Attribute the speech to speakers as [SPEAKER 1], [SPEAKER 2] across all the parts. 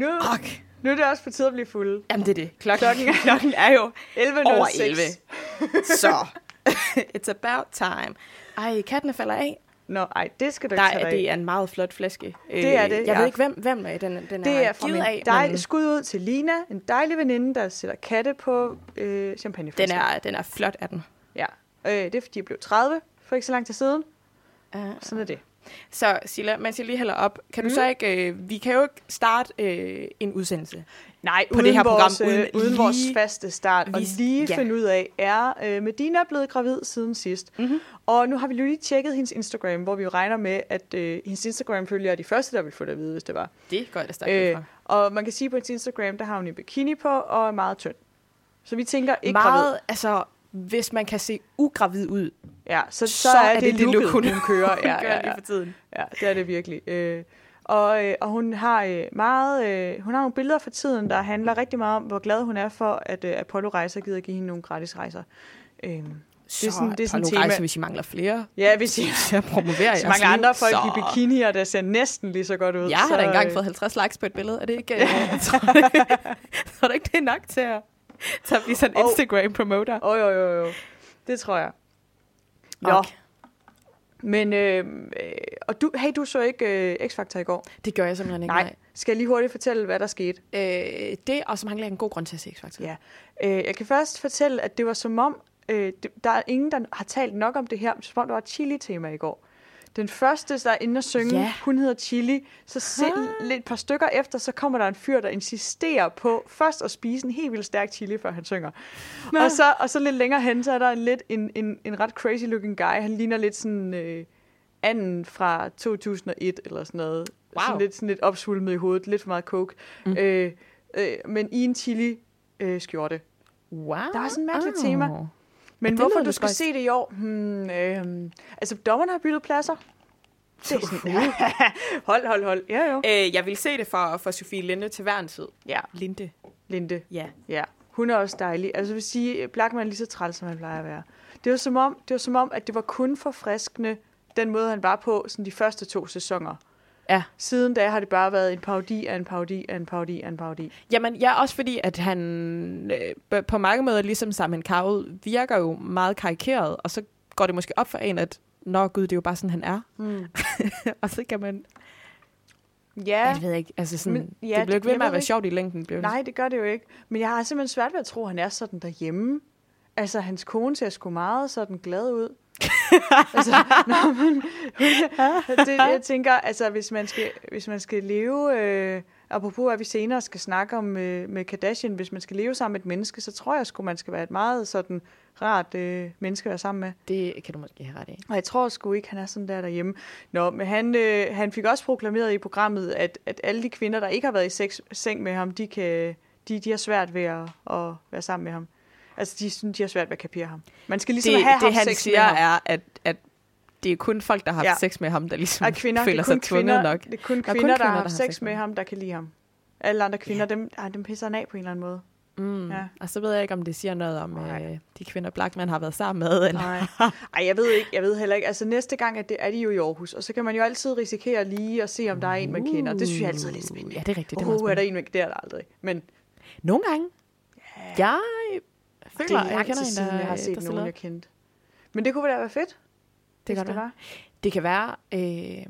[SPEAKER 1] nu,
[SPEAKER 2] Fuck.
[SPEAKER 1] nu er det også på tide at blive fulde.
[SPEAKER 2] Jamen, det er det. Klokken,
[SPEAKER 1] Klokken er-
[SPEAKER 2] klokken er jo
[SPEAKER 1] 11.06.
[SPEAKER 2] over 11. Så, it's about time. Ej, kattene falder af.
[SPEAKER 1] Nå, ej, det skal du ikke tage
[SPEAKER 2] er, det er en meget flot flaske.
[SPEAKER 1] Det er det,
[SPEAKER 2] Jeg
[SPEAKER 1] ja.
[SPEAKER 2] ved ikke, hvem, hvem er den, den
[SPEAKER 1] Det er fra
[SPEAKER 2] givet af,
[SPEAKER 1] dejlige
[SPEAKER 2] men
[SPEAKER 1] skud ud til Lina, en dejlig veninde, der sætter katte på øh,
[SPEAKER 2] den
[SPEAKER 1] champagneflasker.
[SPEAKER 2] er, den er flot af den.
[SPEAKER 1] Ja, øh, det er fordi, jeg blev 30 for ikke så lang tid siden.
[SPEAKER 2] Uh,
[SPEAKER 1] Sådan er det.
[SPEAKER 2] Så Silla, mens jeg lige hælder op, kan du
[SPEAKER 1] Mm.
[SPEAKER 2] så ikke, øh, vi kan jo ikke starte øh, en udsendelse.
[SPEAKER 1] Nej,
[SPEAKER 2] På det her program,
[SPEAKER 1] vores,
[SPEAKER 2] uden
[SPEAKER 1] uden, uden
[SPEAKER 2] lige-
[SPEAKER 1] vores faste start. Og
[SPEAKER 2] vi-
[SPEAKER 1] lige
[SPEAKER 2] ja.
[SPEAKER 1] finde ud af, er øh, Medina blevet gravid siden sidst?
[SPEAKER 2] Mhm.
[SPEAKER 1] Og nu har vi lige tjekket hendes Instagram, hvor vi jo regner med, at øh, hendes Instagram-følgere er de første, der vil få det at vide, hvis det var.
[SPEAKER 2] Det går jeg da stærkt
[SPEAKER 1] Øh,
[SPEAKER 2] øh, fra.
[SPEAKER 1] og man kan sige, på hendes Instagram, der har hun en bikini på og er meget tynd. Så vi tænker ikke
[SPEAKER 2] Meget,
[SPEAKER 1] gravid.
[SPEAKER 2] altså, hvis man kan se ugravid ud,
[SPEAKER 1] Ja, så, så,
[SPEAKER 2] så
[SPEAKER 1] er,
[SPEAKER 2] er
[SPEAKER 1] det,
[SPEAKER 2] det
[SPEAKER 1] det
[SPEAKER 2] det
[SPEAKER 1] looket,
[SPEAKER 2] look,
[SPEAKER 1] hun,
[SPEAKER 2] hun-
[SPEAKER 1] hun kører. Ja,
[SPEAKER 2] gør
[SPEAKER 1] ja,
[SPEAKER 2] lige
[SPEAKER 1] ja.
[SPEAKER 2] for tiden.
[SPEAKER 1] Ja, det er det virkelig. Øh, og, øh, og hun har øh, meget, øh, hun har nogle billeder for tiden, der handler rigtig meget om, hvor glad hun er for, at øh, Apollo Rejser gider give hende nogle gratis rejser. Øh,
[SPEAKER 2] Så det
[SPEAKER 1] sådan-
[SPEAKER 2] er
[SPEAKER 1] det er sådan
[SPEAKER 2] sådan,
[SPEAKER 1] tema.
[SPEAKER 2] rejser, hvis I mangler flere
[SPEAKER 1] ja, hvis I så
[SPEAKER 2] jeres
[SPEAKER 1] mange
[SPEAKER 2] liv,
[SPEAKER 1] andre folk
[SPEAKER 2] så...
[SPEAKER 1] i bikinier, der ser næsten lige så godt ud.
[SPEAKER 2] Jeg har
[SPEAKER 1] så,
[SPEAKER 2] da engang
[SPEAKER 1] øh,
[SPEAKER 2] fået 50 likes på et billede. Er det ikke... Øh, jeg tror, det, tror du ikke, det er nok til at, til at blive sådan en
[SPEAKER 1] Åh.
[SPEAKER 2] Instagram-promoter?
[SPEAKER 1] Åh, jo, jo, jo. Det tror jeg. Nå,
[SPEAKER 2] Okay.
[SPEAKER 1] men, øh, øh, og du, hey, du så ikke øh, X-Factor i går?
[SPEAKER 2] Det gør jeg simpelthen ikke.
[SPEAKER 1] Nej. Skal jeg lige hurtigt fortælle, hvad der skete?
[SPEAKER 2] Øh, det, og så mangler jeg en god grund til at se X-Factor.
[SPEAKER 1] Ja. Øh, jeg kan først fortælle, at det var som om, øh, det, der er ingen, der har talt nok om det her, som om der var et chili-tema i går. Den første, der er inde og synge,
[SPEAKER 2] Ja.
[SPEAKER 1] hun hedder Chili. Så se, lidt et par stykker efter, så kommer der en fyr, der insisterer på først at spise en helt vildt stærk chili, før han synger. Og så, og så lidt længere hen, så er der en, lidt, en, en, en ret crazy looking guy. Han ligner lidt sådan øh, anden fra 2001 eller sådan noget.
[SPEAKER 2] Wow.
[SPEAKER 1] Sådan lidt, sådan lidt opsvulmet i hovedet, lidt for meget coke.
[SPEAKER 2] Mm.
[SPEAKER 1] Øh, øh, men i en chili øh, skjorte.
[SPEAKER 2] Wow.
[SPEAKER 1] Der er sådan et mærkeligt tema. Men
[SPEAKER 2] Ja,
[SPEAKER 1] hvorfor du skal
[SPEAKER 2] spøjst.
[SPEAKER 1] se det i år? Hmm, øh, altså, dommerne har byttet pladser. Det er sådan, hold, hold, hold. Ja, jo.
[SPEAKER 2] Øh, jeg vil se det for, for Sofie Linde til hver en tid.
[SPEAKER 1] Ja,
[SPEAKER 2] Linde.
[SPEAKER 1] Linde.
[SPEAKER 2] Ja.
[SPEAKER 1] Ja, hun er også dejlig. Altså, jeg vil sige, Blackman er lige så træls, som han plejer at være. Det var som om, det var som om at det var kun forfriskende, den måde, han var på sådan de første to sæsoner.
[SPEAKER 2] Ja.
[SPEAKER 1] Siden da har det bare været en parodi af en parodi af en parodi af en parodi.
[SPEAKER 2] Jamen, ja, også fordi, at han øh, på mange måder, ligesom Simon Cowell, virker jo meget karikeret, og så går det måske op for en, at Nå gud, det er jo bare sådan, han er.
[SPEAKER 1] Mm.
[SPEAKER 2] og så kan man...
[SPEAKER 1] Ja,
[SPEAKER 2] jeg ved ikke, altså sådan,
[SPEAKER 1] Men- ja,
[SPEAKER 2] det bliver ikke ved med at være sjovt i længden. Bliver
[SPEAKER 1] nej, det gør det jo ikke. Men jeg har simpelthen svært ved at tro, at han er sådan derhjemme. Altså, hans kone ser sgu meget sådan glad ud. altså, nå, men, det, jeg tænker, altså, hvis man skal, hvis man skal leve, øh, apropos at vi senere skal snakke om øh, med Kardashian, hvis man skal leve sammen med et menneske, så tror jeg sgu, man skal være et meget sådan rart øh, menneske at være sammen med.
[SPEAKER 2] Det kan du måske have ret i.
[SPEAKER 1] Og jeg tror sgu ikke, han er sådan der derhjemme. Nå, men han, øh, han fik også proklameret i programmet, at, at alle de kvinder, der ikke har været i sex, seng med ham, de, kan, de, de har svært ved at, at være sammen med ham. Altså, de, synes, de har svært ved at kapere ham. Man skal ligesom
[SPEAKER 2] det,
[SPEAKER 1] have
[SPEAKER 2] det
[SPEAKER 1] haft
[SPEAKER 2] han
[SPEAKER 1] sex
[SPEAKER 2] siger
[SPEAKER 1] med ham.
[SPEAKER 2] er, at, at det er kun folk, der har haft
[SPEAKER 1] Ja.
[SPEAKER 2] ja. sex med ham, der ligesom
[SPEAKER 1] Og kvinder,
[SPEAKER 2] føler
[SPEAKER 1] er
[SPEAKER 2] sig tvunget
[SPEAKER 1] kvinder,
[SPEAKER 2] nok.
[SPEAKER 1] Det er kun
[SPEAKER 2] er kun
[SPEAKER 1] kvinder, der
[SPEAKER 2] kvinder,
[SPEAKER 1] har
[SPEAKER 2] der
[SPEAKER 1] haft sex med ham, der kan lide ham. Alle andre kvinder, dem, ej, dem pisser han af på en eller anden måde.
[SPEAKER 2] Mm.
[SPEAKER 1] Ja.
[SPEAKER 2] Ja. Og så ved jeg ikke, om det siger noget om øh, de kvinder, Blackman har været sammen med. Eller?
[SPEAKER 1] Nej. Ej, jeg ved ikke, jeg ved heller ikke. Altså næste gang, at det er de jo i Aarhus, og så kan man jo altid risikere lige at se, om der er en, man kender. Det synes jeg altid er lidt spændende.
[SPEAKER 2] Ja, det er rigtigt. Det er,
[SPEAKER 1] Uh, er der en, man det er der aldrig. Men
[SPEAKER 2] Nogle gange. Jeg
[SPEAKER 1] det
[SPEAKER 2] føler,
[SPEAKER 1] er
[SPEAKER 2] at jeg kender en, der,
[SPEAKER 1] jeg har
[SPEAKER 2] der
[SPEAKER 1] set nogen,
[SPEAKER 2] stiller
[SPEAKER 1] jeg kendte. Men det kunne da være fedt.
[SPEAKER 2] Det kan det være. Det kan være, øh,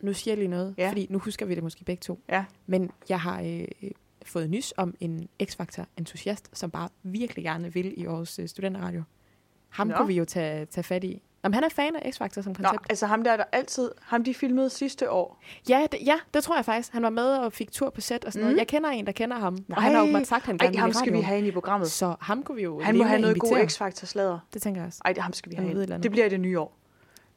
[SPEAKER 2] nu siger jeg lige noget,
[SPEAKER 1] ja.
[SPEAKER 2] fordi nu husker vi det måske begge to.
[SPEAKER 1] Ja.
[SPEAKER 2] Men jeg har øh, fået nys om en X-Factor-entusiast, som bare virkelig gerne vil i vores øh, studenterradio. Ham
[SPEAKER 1] Nå.
[SPEAKER 2] kunne vi jo tage, tage fat i. Jamen, han er fan af X-Factor som
[SPEAKER 1] Nå,
[SPEAKER 2] koncept.
[SPEAKER 1] altså ham der, der altid, ham de filmede sidste år.
[SPEAKER 2] Ja, det, ja, det tror jeg faktisk. Han var med og fik tur på set og sådan mm. Noget. Jeg kender en, der kender ham.
[SPEAKER 1] Nej.
[SPEAKER 2] Og han har jo sagt, at han
[SPEAKER 1] Ej,
[SPEAKER 2] gerne
[SPEAKER 1] ham
[SPEAKER 2] vil i
[SPEAKER 1] skal vi have ind i programmet.
[SPEAKER 2] Så ham kunne vi jo
[SPEAKER 1] Han må have noget god
[SPEAKER 2] invitere.
[SPEAKER 1] X-Factor sladder.
[SPEAKER 2] Det tænker jeg også.
[SPEAKER 1] Ej, det ham skal vi have ind. Det bliver i det nye år.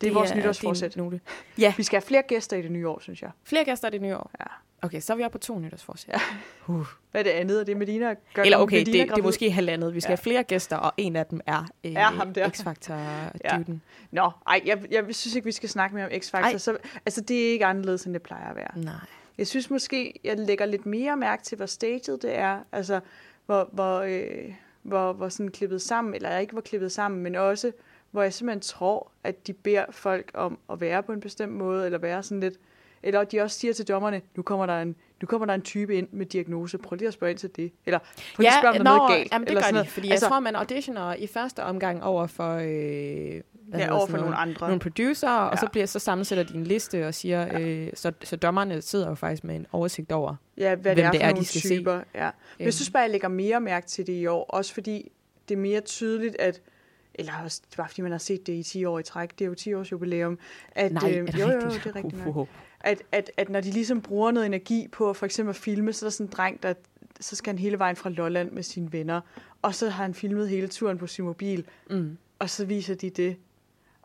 [SPEAKER 1] Det er vores
[SPEAKER 2] er
[SPEAKER 1] nytårsforsæt.
[SPEAKER 2] note. Ja,
[SPEAKER 1] Vi skal have flere gæster i det nye år, synes jeg.
[SPEAKER 2] flere gæster i det nye år.
[SPEAKER 1] Ja.
[SPEAKER 2] Okay, så er vi oppe på to nytårsforsæt. Ja. Uh.
[SPEAKER 1] Hvad er det andet? Er det Medina? Gør
[SPEAKER 2] Eller okay, det,
[SPEAKER 1] Medina
[SPEAKER 2] det er
[SPEAKER 1] gravid?
[SPEAKER 2] måske halvandet. Vi skal
[SPEAKER 1] Ja.
[SPEAKER 2] ja. have flere gæster, og en af dem er, øh,
[SPEAKER 1] Er ham der.
[SPEAKER 2] X-Factor-dyden.
[SPEAKER 1] Nå, ej, jeg, jeg synes ikke, vi skal snakke mere om X-Factor. Så, altså, det er ikke anderledes, end det plejer at være.
[SPEAKER 2] Nej.
[SPEAKER 1] Jeg synes måske, jeg lægger lidt mere mærke til, hvor staged det er. Altså, hvor, hvor, øh, hvor, hvor sådan klippet sammen, eller ikke hvor klippet sammen, men også, hvor jeg simpelthen tror, at de beder folk om at være på en bestemt måde, eller være sådan lidt, eller de også siger til dommerne, nu kommer der en nu kommer der en type ind med diagnose, prøv lige at spørge ind til det. Eller prøv lige at spørge, om der er noget galt.
[SPEAKER 2] Jamen, det
[SPEAKER 1] eller
[SPEAKER 2] gør
[SPEAKER 1] sådan
[SPEAKER 2] de, fordi
[SPEAKER 1] altså,
[SPEAKER 2] jeg tror, man auditioner i første omgang over for... Øh, hvad
[SPEAKER 1] ja, over for nogle
[SPEAKER 2] nogle,
[SPEAKER 1] andre.
[SPEAKER 2] nogle producer, ja. og så,
[SPEAKER 1] Ja.
[SPEAKER 2] bliver, så sammensætter de en liste og siger, ja. øh, så, så dommerne sidder jo faktisk med en oversigt over.
[SPEAKER 1] Ja, hvad
[SPEAKER 2] hvem
[SPEAKER 1] det er
[SPEAKER 2] det
[SPEAKER 1] for
[SPEAKER 2] er, de skal se.
[SPEAKER 1] typer. Ja. Men jeg
[SPEAKER 2] Øhm.
[SPEAKER 1] synes bare, jeg lægger mere mærke til det i år, også fordi det er mere tydeligt, at eller også bare fordi man har set det i 10 år i træk, det er jo 10 års jubilæum, at,
[SPEAKER 2] Nej,
[SPEAKER 1] øh,
[SPEAKER 2] det
[SPEAKER 1] jo, jo, jo, det er rigtigt nok. At, at, at når de ligesom bruger noget energi på for eksempel at filme, så er der sådan en dreng, der så skal han hele vejen fra Lolland med sine venner, og så har han filmet hele turen på sin mobil,
[SPEAKER 2] Mm.
[SPEAKER 1] og så viser de det.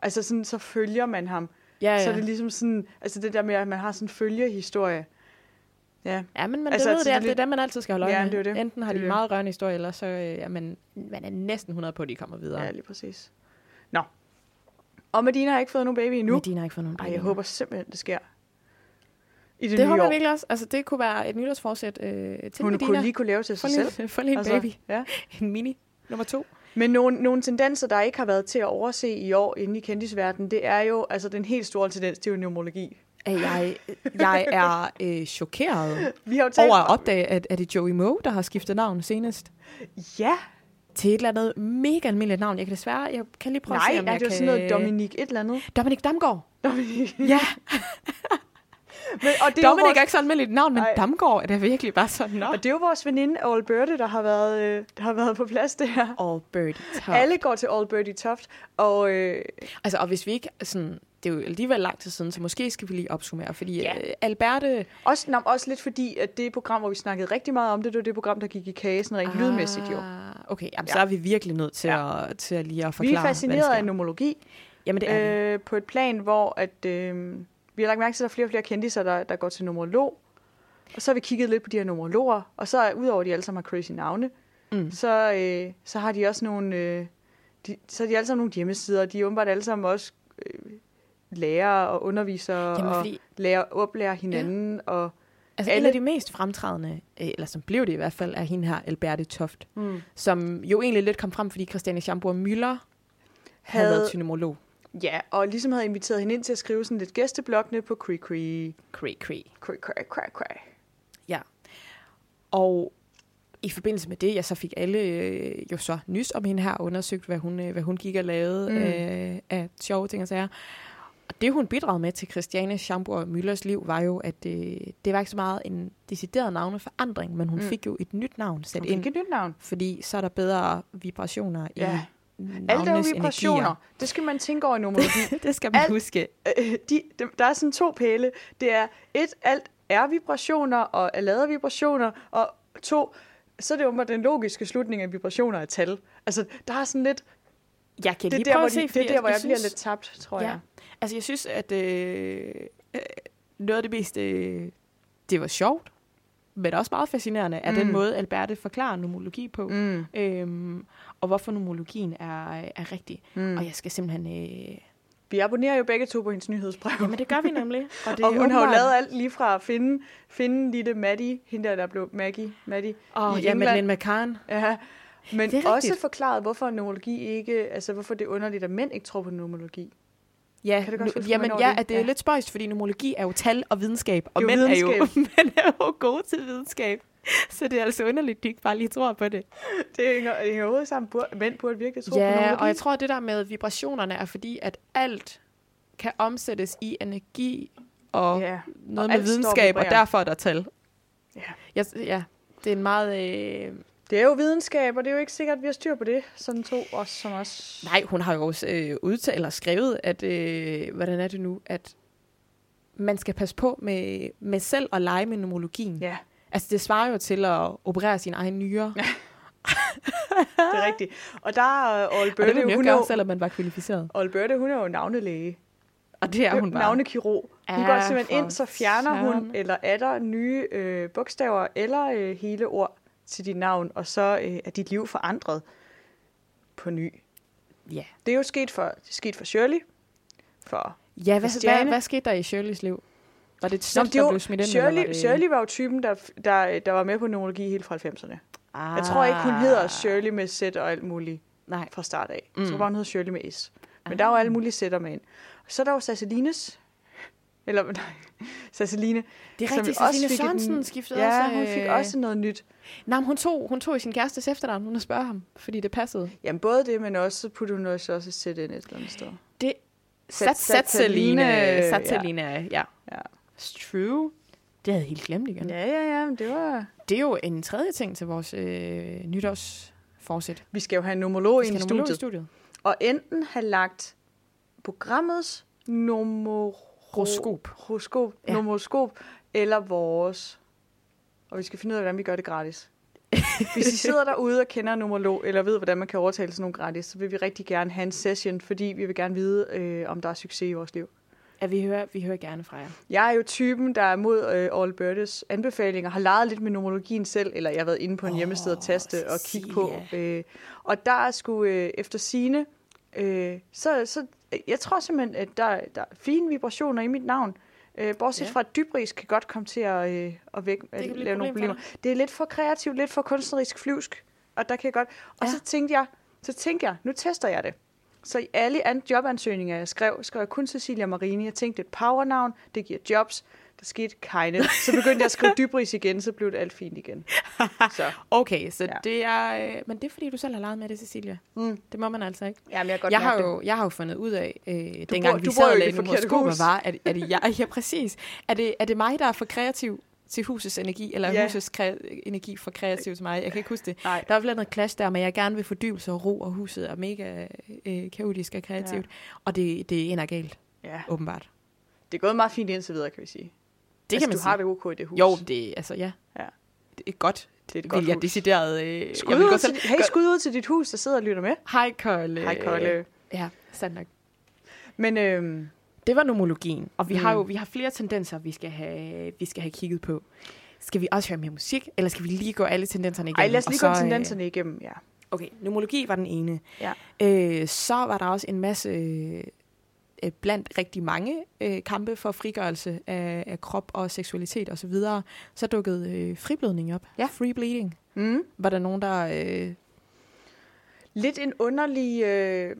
[SPEAKER 1] Altså sådan, så følger man ham.
[SPEAKER 2] Ja,
[SPEAKER 1] Så
[SPEAKER 2] ja.
[SPEAKER 1] er det ligesom sådan, altså det der med, at man har sådan en følgehistorie. Ja,
[SPEAKER 2] Ja, men man
[SPEAKER 1] Altså,
[SPEAKER 2] ved
[SPEAKER 1] altså,
[SPEAKER 2] det,
[SPEAKER 1] det er
[SPEAKER 2] at det er
[SPEAKER 1] lidt-
[SPEAKER 2] dem, man altid skal holde øje
[SPEAKER 1] Ja,
[SPEAKER 2] med.
[SPEAKER 1] det jo det.
[SPEAKER 2] Enten har
[SPEAKER 1] Det
[SPEAKER 2] de
[SPEAKER 1] det.
[SPEAKER 2] meget rørende historie, eller så øh, er man, man er næsten 100 på, at de kommer videre.
[SPEAKER 1] ja, lige præcis. Nå. Og Medina har ikke fået nogen baby endnu.
[SPEAKER 2] Medina har ikke fået nogen
[SPEAKER 1] Ej,
[SPEAKER 2] baby
[SPEAKER 1] jeg
[SPEAKER 2] endnu.
[SPEAKER 1] håber simpelthen, det sker. I det,
[SPEAKER 2] Det
[SPEAKER 1] nye
[SPEAKER 2] håber
[SPEAKER 1] år.
[SPEAKER 2] jeg virkelig også. Altså, det kunne være et nytårsforsæt øh, til
[SPEAKER 1] Hun
[SPEAKER 2] Medina.
[SPEAKER 1] kunne lige kunne lave til sig
[SPEAKER 2] lige,
[SPEAKER 1] selv.
[SPEAKER 2] få lige en
[SPEAKER 1] Altså,
[SPEAKER 2] baby.
[SPEAKER 1] Ja.
[SPEAKER 2] En mini. Nummer to.
[SPEAKER 1] Men nogle, nogle tendenser, der ikke har været til at overse i år inde i kendisverdenen, det er jo, altså den helt store tendens, det er
[SPEAKER 2] Øh, Jeg, jeg er øh, chokeret
[SPEAKER 1] Vi har talt
[SPEAKER 2] over at opdage, at er det Joey Moe, der har skiftet navn senest.
[SPEAKER 1] Ja,
[SPEAKER 2] Til et eller andet mega almindeligt navn. Jeg kan desværre, jeg kan lige prøve
[SPEAKER 1] nej,
[SPEAKER 2] at se, om
[SPEAKER 1] er
[SPEAKER 2] jeg
[SPEAKER 1] det jo
[SPEAKER 2] kan...
[SPEAKER 1] sådan noget Dominik et eller andet.
[SPEAKER 2] Dominik Damgaard.
[SPEAKER 1] Dominik.
[SPEAKER 2] Ja,
[SPEAKER 1] Men, og, det er
[SPEAKER 2] Dominik
[SPEAKER 1] jo
[SPEAKER 2] er
[SPEAKER 1] vores,
[SPEAKER 2] ikke et almindeligt navn, men
[SPEAKER 1] Nej.
[SPEAKER 2] Damgaard er det virkelig bare sådan, nå.
[SPEAKER 1] og det er jo vores veninde Alberte, der har været, øh, der har været på plads der.
[SPEAKER 2] All Birdie Top.
[SPEAKER 1] Alle går til Alberte Toft, og øh,
[SPEAKER 2] Altså, og hvis vi ikke sådan, det er jo alligevel lang tid siden, så måske skal vi lige opsummere, fordi
[SPEAKER 1] Ja.
[SPEAKER 2] ja. Alberte...
[SPEAKER 1] også, nå, også lidt fordi, at det program, hvor vi snakkede rigtig meget om det, det var det program, der gik i kage, sådan rent lydmæssigt jo.
[SPEAKER 2] Ah, Okay, jamen,
[SPEAKER 1] Ja.
[SPEAKER 2] så er vi virkelig nødt til,
[SPEAKER 1] Ja.
[SPEAKER 2] at, til at lige at
[SPEAKER 1] Vi
[SPEAKER 2] forklare,
[SPEAKER 1] er
[SPEAKER 2] hvad
[SPEAKER 1] fascineret af
[SPEAKER 2] sker.
[SPEAKER 1] numerologi,
[SPEAKER 2] Jamen, det er øh,
[SPEAKER 1] øh, på et plan, hvor at, øh, vi har lagt mærke til, at der er flere og flere kendiser, der, der går til numerolog. Og så har vi kigget lidt på de her numerologer, og så er- udover at de alle sammen har crazy navne,
[SPEAKER 2] Mm.
[SPEAKER 1] så, øh, så har de også nogle, øh, de, så har de alle sammen nogle hjemmesider, og de er åbenbart alle sammen også øh, lærere og undervisere,
[SPEAKER 2] Jamen,
[SPEAKER 1] og
[SPEAKER 2] fordi,
[SPEAKER 1] lærer, oplærer hinanden, ja. og
[SPEAKER 2] altså,
[SPEAKER 1] alle-
[SPEAKER 2] en af de mest fremtrædende, øh, eller som blev det i hvert fald, er hende her, Alberte Toft,
[SPEAKER 1] mm,
[SPEAKER 2] som jo egentlig lidt kom frem, fordi Christiane Schamburg Müller havde, havde været synomolog.
[SPEAKER 1] ja, og ligesom havde inviteret hende ind til at skrive sådan lidt gæsteblokkene på Cree Cree.
[SPEAKER 2] Cray, cray.
[SPEAKER 1] Cree, Cree, Cree, Cree.
[SPEAKER 2] Og i forbindelse med det, ja, så fik alle øh, jo så nys om hende her, og undersøgt, hvad hun, øh, hvad hun gik og lavede
[SPEAKER 1] mm.
[SPEAKER 2] øh, af sjove ting og sager. Og det, hun bidragede med til Christiane Schamburg Müllers liv, var jo, at øh, det var ikke så meget en decideret navneforandring, men hun
[SPEAKER 1] Mm.
[SPEAKER 2] fik jo et nyt navn sat
[SPEAKER 1] Hun
[SPEAKER 2] ind,
[SPEAKER 1] et nyt navn.
[SPEAKER 2] fordi så er der bedre vibrationer
[SPEAKER 1] Ja.
[SPEAKER 2] i
[SPEAKER 1] er jo
[SPEAKER 2] navnenes
[SPEAKER 1] vibrationer.
[SPEAKER 2] energier.
[SPEAKER 1] Det skal man tænke over i numerologi.
[SPEAKER 2] det skal man
[SPEAKER 1] Alt-
[SPEAKER 2] huske.
[SPEAKER 1] Øh, de, de, der er sådan to pæle. Det er et, alt er vibrationer og er lavet vibrationer, og to, så er det jo den logiske slutning af vibrationer af tal. Altså, der er sådan lidt,
[SPEAKER 2] Jeg kan
[SPEAKER 1] det er
[SPEAKER 2] lige
[SPEAKER 1] der,
[SPEAKER 2] prøve at se,
[SPEAKER 1] de, det er der, hvor jeg,
[SPEAKER 2] jeg
[SPEAKER 1] bliver
[SPEAKER 2] synes-
[SPEAKER 1] lidt tabt, tror
[SPEAKER 2] Ja.
[SPEAKER 1] jeg.
[SPEAKER 2] Altså, jeg synes, at øh, øh, noget af det mest, øh, det var sjovt, men også meget fascinerende, er mm. Den måde, Alberte forklarer numologi på, mm. Øhm, og hvorfor numologien er, er rigtig. Mm. Og jeg skal simpelthen... Øh,
[SPEAKER 1] Vi abonnerer jo begge to på hendes nyhedsbrev.
[SPEAKER 2] jamen, det gør vi nemlig. Og, det
[SPEAKER 1] og hun har jo lavet alt lige fra at finde, finde lille Maddie, hende der, der blev Maggie, Maddie.
[SPEAKER 2] Åh,
[SPEAKER 1] i
[SPEAKER 2] ja. Madeleine McCann.
[SPEAKER 1] Ja. Men også forklaret, hvorfor numerologi ikke, altså hvorfor det er underligt, at mænd ikke tror på numerologi.
[SPEAKER 2] Ja,
[SPEAKER 1] Kan det godt
[SPEAKER 2] nu, jamen, ja,
[SPEAKER 1] det-
[SPEAKER 2] at det er
[SPEAKER 1] ja.
[SPEAKER 2] lidt spøjst, fordi numologi er jo tal og videnskab, og
[SPEAKER 1] jo
[SPEAKER 2] mænd, er jo,
[SPEAKER 1] videnskab.
[SPEAKER 2] mænd er jo gode til videnskab. Så det er altså underligt, de ikke bare lige tror på det.
[SPEAKER 1] Det hænger, det hænger overhovedet sammen. Burde, mænd burde virkelig tro på
[SPEAKER 2] Ja,
[SPEAKER 1] numerologi.
[SPEAKER 2] og jeg tror, at det der med vibrationerne er fordi, at alt kan omsættes i energi og
[SPEAKER 1] Ja,
[SPEAKER 2] noget
[SPEAKER 1] og
[SPEAKER 2] med videnskab, og derfor er der tal.
[SPEAKER 1] Ja.
[SPEAKER 2] Jeg, ja, det er en meget... Øh...
[SPEAKER 1] Det er jo videnskab, og det er jo ikke sikkert, at vi har styr på det. Sådan to os som os.
[SPEAKER 2] Nej, hun har jo også øh, udtalt eller skrevet, at... Øh, hvordan er det nu? At man skal passe på med, med selv at lege med numerologien.
[SPEAKER 1] Ja,
[SPEAKER 2] Altså, det svarer jo til at operere sin egen nyre. Ja.
[SPEAKER 1] det er rigtigt. Og der er uh,
[SPEAKER 2] Og det
[SPEAKER 1] hun, er jo,
[SPEAKER 2] selvom man var kvalificeret.
[SPEAKER 1] Alberte, hun er jo navnelæge.
[SPEAKER 2] Og det er hun bare.
[SPEAKER 1] Navnekirurg. Hun
[SPEAKER 2] Ja,
[SPEAKER 1] går simpelthen ind, så fjerner hun eller adder nye øh, bogstaver eller øh, hele ord til dit navn, og så øh, er dit liv forandret på ny.
[SPEAKER 2] Ja.
[SPEAKER 1] Det er jo sket for, det er sket for Shirley, for
[SPEAKER 2] Ja, hvad, hvad, hvad skete der i Shirleys liv? Var det et
[SPEAKER 1] det
[SPEAKER 2] der
[SPEAKER 1] var-
[SPEAKER 2] blev smidt ind?
[SPEAKER 1] Shirley,
[SPEAKER 2] var det...
[SPEAKER 1] Shirley var jo typen, der, der, der var med på numerologi helt fra 90'erne.
[SPEAKER 2] Ah,
[SPEAKER 1] Jeg tror ikke, hun hedder Shirley med sæt og alt muligt
[SPEAKER 2] Nej.
[SPEAKER 1] fra start af.
[SPEAKER 2] Mm.
[SPEAKER 1] bare, hun hedder Shirley med S. Men der er jo alle mulige sætter med ind. Så er der jo Sasselines. Eller nej, Sasseline.
[SPEAKER 2] Det er rigtigt, Cecilie
[SPEAKER 1] fik et-
[SPEAKER 2] Sørensen skiftede
[SPEAKER 1] Ja,
[SPEAKER 2] også...
[SPEAKER 1] hun fik
[SPEAKER 2] øh,
[SPEAKER 1] også noget nyt.
[SPEAKER 2] Nej, men hun tog, hun tog i sin kærestes efternavn, hun at spørge ham, fordi det passede.
[SPEAKER 1] Jamen både det, men også så puttede hun også også sæt ind et eller andet sted.
[SPEAKER 2] Det...
[SPEAKER 1] Sat-
[SPEAKER 2] Sat, Satseline.
[SPEAKER 1] Satseline,
[SPEAKER 2] Satseline, ja. ja.
[SPEAKER 1] Ja.
[SPEAKER 2] It's true. Det havde jeg helt glemt igen.
[SPEAKER 1] Ja, ja, ja, men det var...
[SPEAKER 2] Det er jo en tredje ting til vores øh, nytårsforsæt.
[SPEAKER 1] Vi skal jo have en ind i studiet.
[SPEAKER 2] studiet.
[SPEAKER 1] Og enten have lagt programmets nomoroskop, horoskop,
[SPEAKER 2] Ja.
[SPEAKER 1] ja. nomoskop, eller vores. Og vi skal finde ud af, hvordan vi gør det gratis. Hvis I sidder derude og kender en numerolog, eller ved, hvordan man kan overtale sådan nogle gratis, så vil vi rigtig gerne have en session, fordi vi vil gerne vide, øh, om der er succes i vores liv.
[SPEAKER 2] Ja, vi hører, vi hører gerne fra jer.
[SPEAKER 1] Jeg er jo typen, der er mod øh, All Birdes anbefalinger, har leget lidt med numerologien selv, eller jeg har været inde på en oh, hjemmeside og taste og kigge på. Øh, og der er sgu øh, efter sine, øh, så, så jeg tror simpelthen, at der, der er fine vibrationer i mit navn. Øh, bortset
[SPEAKER 2] Ja.
[SPEAKER 1] fra, at dybris kan godt komme til at, øh, at, væk, at lave nogle
[SPEAKER 2] problem
[SPEAKER 1] problemer. Det er lidt for kreativt, lidt for kunstnerisk flyvsk, og der kan jeg godt... Og
[SPEAKER 2] Ja.
[SPEAKER 1] så tænkte jeg, så tænkte jeg, nu tester jeg det. Så i alle an- jobansøgninger, jeg skrev, skrev jeg kun Cecilia Marini. Jeg tænkte, et powernavn, det giver jobs. Der skete keine. Så begyndte jeg at skrive dybris igen, så blev det alt fint igen. Så,
[SPEAKER 2] Okay, så ja.
[SPEAKER 1] Ja.
[SPEAKER 2] det er... Øh, men det er, fordi du selv har leget med det, Cecilia.
[SPEAKER 1] mm.
[SPEAKER 2] Det må man altså ikke.
[SPEAKER 1] Jamen, jeg, kan godt
[SPEAKER 2] Jeg har, jo, jeg har jo fundet ud af, øh, dengang
[SPEAKER 1] bor-
[SPEAKER 2] vi
[SPEAKER 1] du
[SPEAKER 2] sad og
[SPEAKER 1] det
[SPEAKER 2] nogle var, det- er det jeg? Ja, præcis. Er det, er det mig, der er for kreativ til husets energi, eller er
[SPEAKER 1] Ja.
[SPEAKER 2] husets kre- energi for kreativ til mig? Jeg kan ikke huske det.
[SPEAKER 1] det. Nej,
[SPEAKER 2] Der er vel noget clash der, men jeg gerne vil fordybelse og ro, og huset er mega øh, kaotisk og kreativt. Ja. Og det, det ender galt,
[SPEAKER 1] ja.
[SPEAKER 2] åbenbart.
[SPEAKER 1] Det er gået meget fint indtil videre, kan vi sige.
[SPEAKER 2] Det
[SPEAKER 1] altså,
[SPEAKER 2] kan man
[SPEAKER 1] du
[SPEAKER 2] sige.
[SPEAKER 1] har det ok i det hus.
[SPEAKER 2] Jo, det altså ja.
[SPEAKER 1] Ja.
[SPEAKER 2] Det er godt.
[SPEAKER 1] det er et
[SPEAKER 2] Vil
[SPEAKER 1] godt
[SPEAKER 2] jeg
[SPEAKER 1] hus.
[SPEAKER 2] decideret... Øh,
[SPEAKER 1] Skud
[SPEAKER 2] jeg vil
[SPEAKER 1] ud til, hey, skud ud til dit hus, der sidder og lytter med.
[SPEAKER 2] Hej, Kolde.
[SPEAKER 1] Hej, Kolde.
[SPEAKER 2] Ja, sandt nok.
[SPEAKER 1] Men øhm,
[SPEAKER 2] Det var nomologien, og vi mm. har
[SPEAKER 1] Mm.
[SPEAKER 2] jo vi har flere tendenser, vi skal have vi skal have kigget på. Skal vi også høre mere musik, eller skal vi lige gå alle tendenserne igennem?
[SPEAKER 1] ej, lad os lige
[SPEAKER 2] så,
[SPEAKER 1] gå
[SPEAKER 2] øh,
[SPEAKER 1] tendenserne igennem. Ja.
[SPEAKER 2] Okay, nomologi var den ene.
[SPEAKER 1] Ja.
[SPEAKER 2] Øh, så var der også en masse øh, øh, blandt rigtig mange øh, kampe for frigørelse af, af krop og seksualitet osv. Så, videre. så dukkede øh, friblødning op.
[SPEAKER 1] Ja.
[SPEAKER 2] Free bleeding.
[SPEAKER 1] Mm.
[SPEAKER 2] Var der nogen, der... Øh,
[SPEAKER 1] Lidt en underlig øh,
[SPEAKER 2] altså,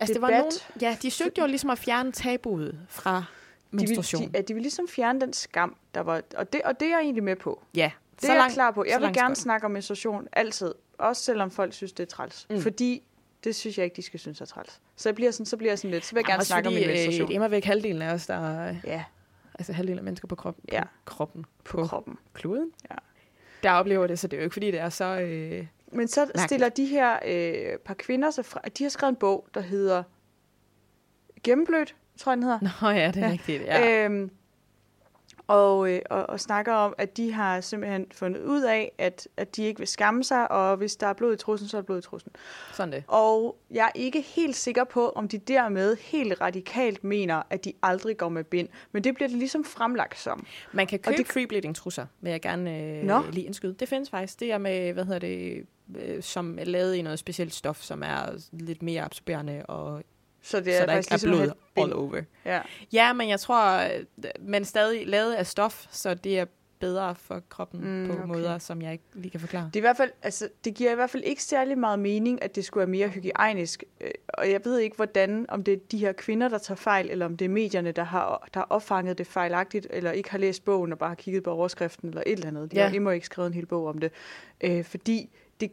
[SPEAKER 1] debat.
[SPEAKER 2] det var nogen, ja, de søgte jo ligesom at fjerne tabuet fra
[SPEAKER 1] de vil,
[SPEAKER 2] menstruation.
[SPEAKER 1] de, de vil ligesom fjerne den skam, der var... Og det, og det er jeg egentlig med på.
[SPEAKER 2] ja,
[SPEAKER 1] Det er jeg
[SPEAKER 2] langt-
[SPEAKER 1] klar på.
[SPEAKER 2] så
[SPEAKER 1] Jeg vil gerne
[SPEAKER 2] skal
[SPEAKER 1] snakke om menstruation altid. Også selvom folk synes, det er træls.
[SPEAKER 2] Mm.
[SPEAKER 1] Fordi det synes jeg ikke, de skal synes er træls. Så jeg bliver sådan, så bliver jeg sådan lidt, så vil jeg gerne snakke om
[SPEAKER 2] fordi,
[SPEAKER 1] min menstruation.
[SPEAKER 2] Øh, det er immer væk halvdelen af os, der er,
[SPEAKER 1] Ja,
[SPEAKER 2] altså halvdelen af mennesker på, krop,
[SPEAKER 1] Ja.
[SPEAKER 2] på kroppen,
[SPEAKER 1] på
[SPEAKER 2] på
[SPEAKER 1] kroppen.
[SPEAKER 2] kloden,
[SPEAKER 1] Ja.
[SPEAKER 2] der oplever det, så det er jo ikke, fordi det er så... Øh,
[SPEAKER 1] Men så stiller de her øh, par kvinder sig fra... De har skrevet en bog, der hedder Gennemblødt, tror jeg, den hedder.
[SPEAKER 2] Nå ja, det er. Ja. rigtigt. Ja.
[SPEAKER 1] Øhm, og, øh, og, og snakker om, at de har simpelthen fundet ud af, at, at de ikke vil skamme sig, og hvis der er blod i trussen, så er der blod i trussen.
[SPEAKER 2] Sådan det.
[SPEAKER 1] Og jeg er ikke helt sikker på, om de dermed helt radikalt mener, at de aldrig går med bind. Men det bliver det ligesom fremlagt som.
[SPEAKER 2] Man kan
[SPEAKER 1] Og
[SPEAKER 2] købe
[SPEAKER 1] det...
[SPEAKER 2] free bleeding trusser, vil jeg gerne øh,
[SPEAKER 1] Nå.
[SPEAKER 2] lige indskyde. Det findes faktisk. Det er med, hvad hedder det, øh, som er lavet i noget specielt stof, som er lidt mere absorberende, og
[SPEAKER 1] Så det er
[SPEAKER 2] så der
[SPEAKER 1] faktisk
[SPEAKER 2] ikke er
[SPEAKER 1] ligesom
[SPEAKER 2] blod all over.
[SPEAKER 1] Ja.
[SPEAKER 2] Ja, men jeg tror, øh, man er stadig lavet af stof, så det er bedre for kroppen
[SPEAKER 1] Mm,
[SPEAKER 2] på
[SPEAKER 1] okay.
[SPEAKER 2] måder, som jeg ikke lige kan forklare.
[SPEAKER 1] Det, er i hvert fald, altså, det giver i hvert fald ikke særlig meget mening, at det skulle være mere hygiejnisk. Øh, Og jeg ved ikke, hvordan, om det er de her kvinder, der tager fejl, eller om det er medierne, der har, der har opfanget det fejlagtigt, eller ikke har læst bogen og bare har kigget på overskriften, eller et eller andet. De
[SPEAKER 2] Ja.
[SPEAKER 1] har immer ikke skrevet en hel bog om det. Øh, fordi det,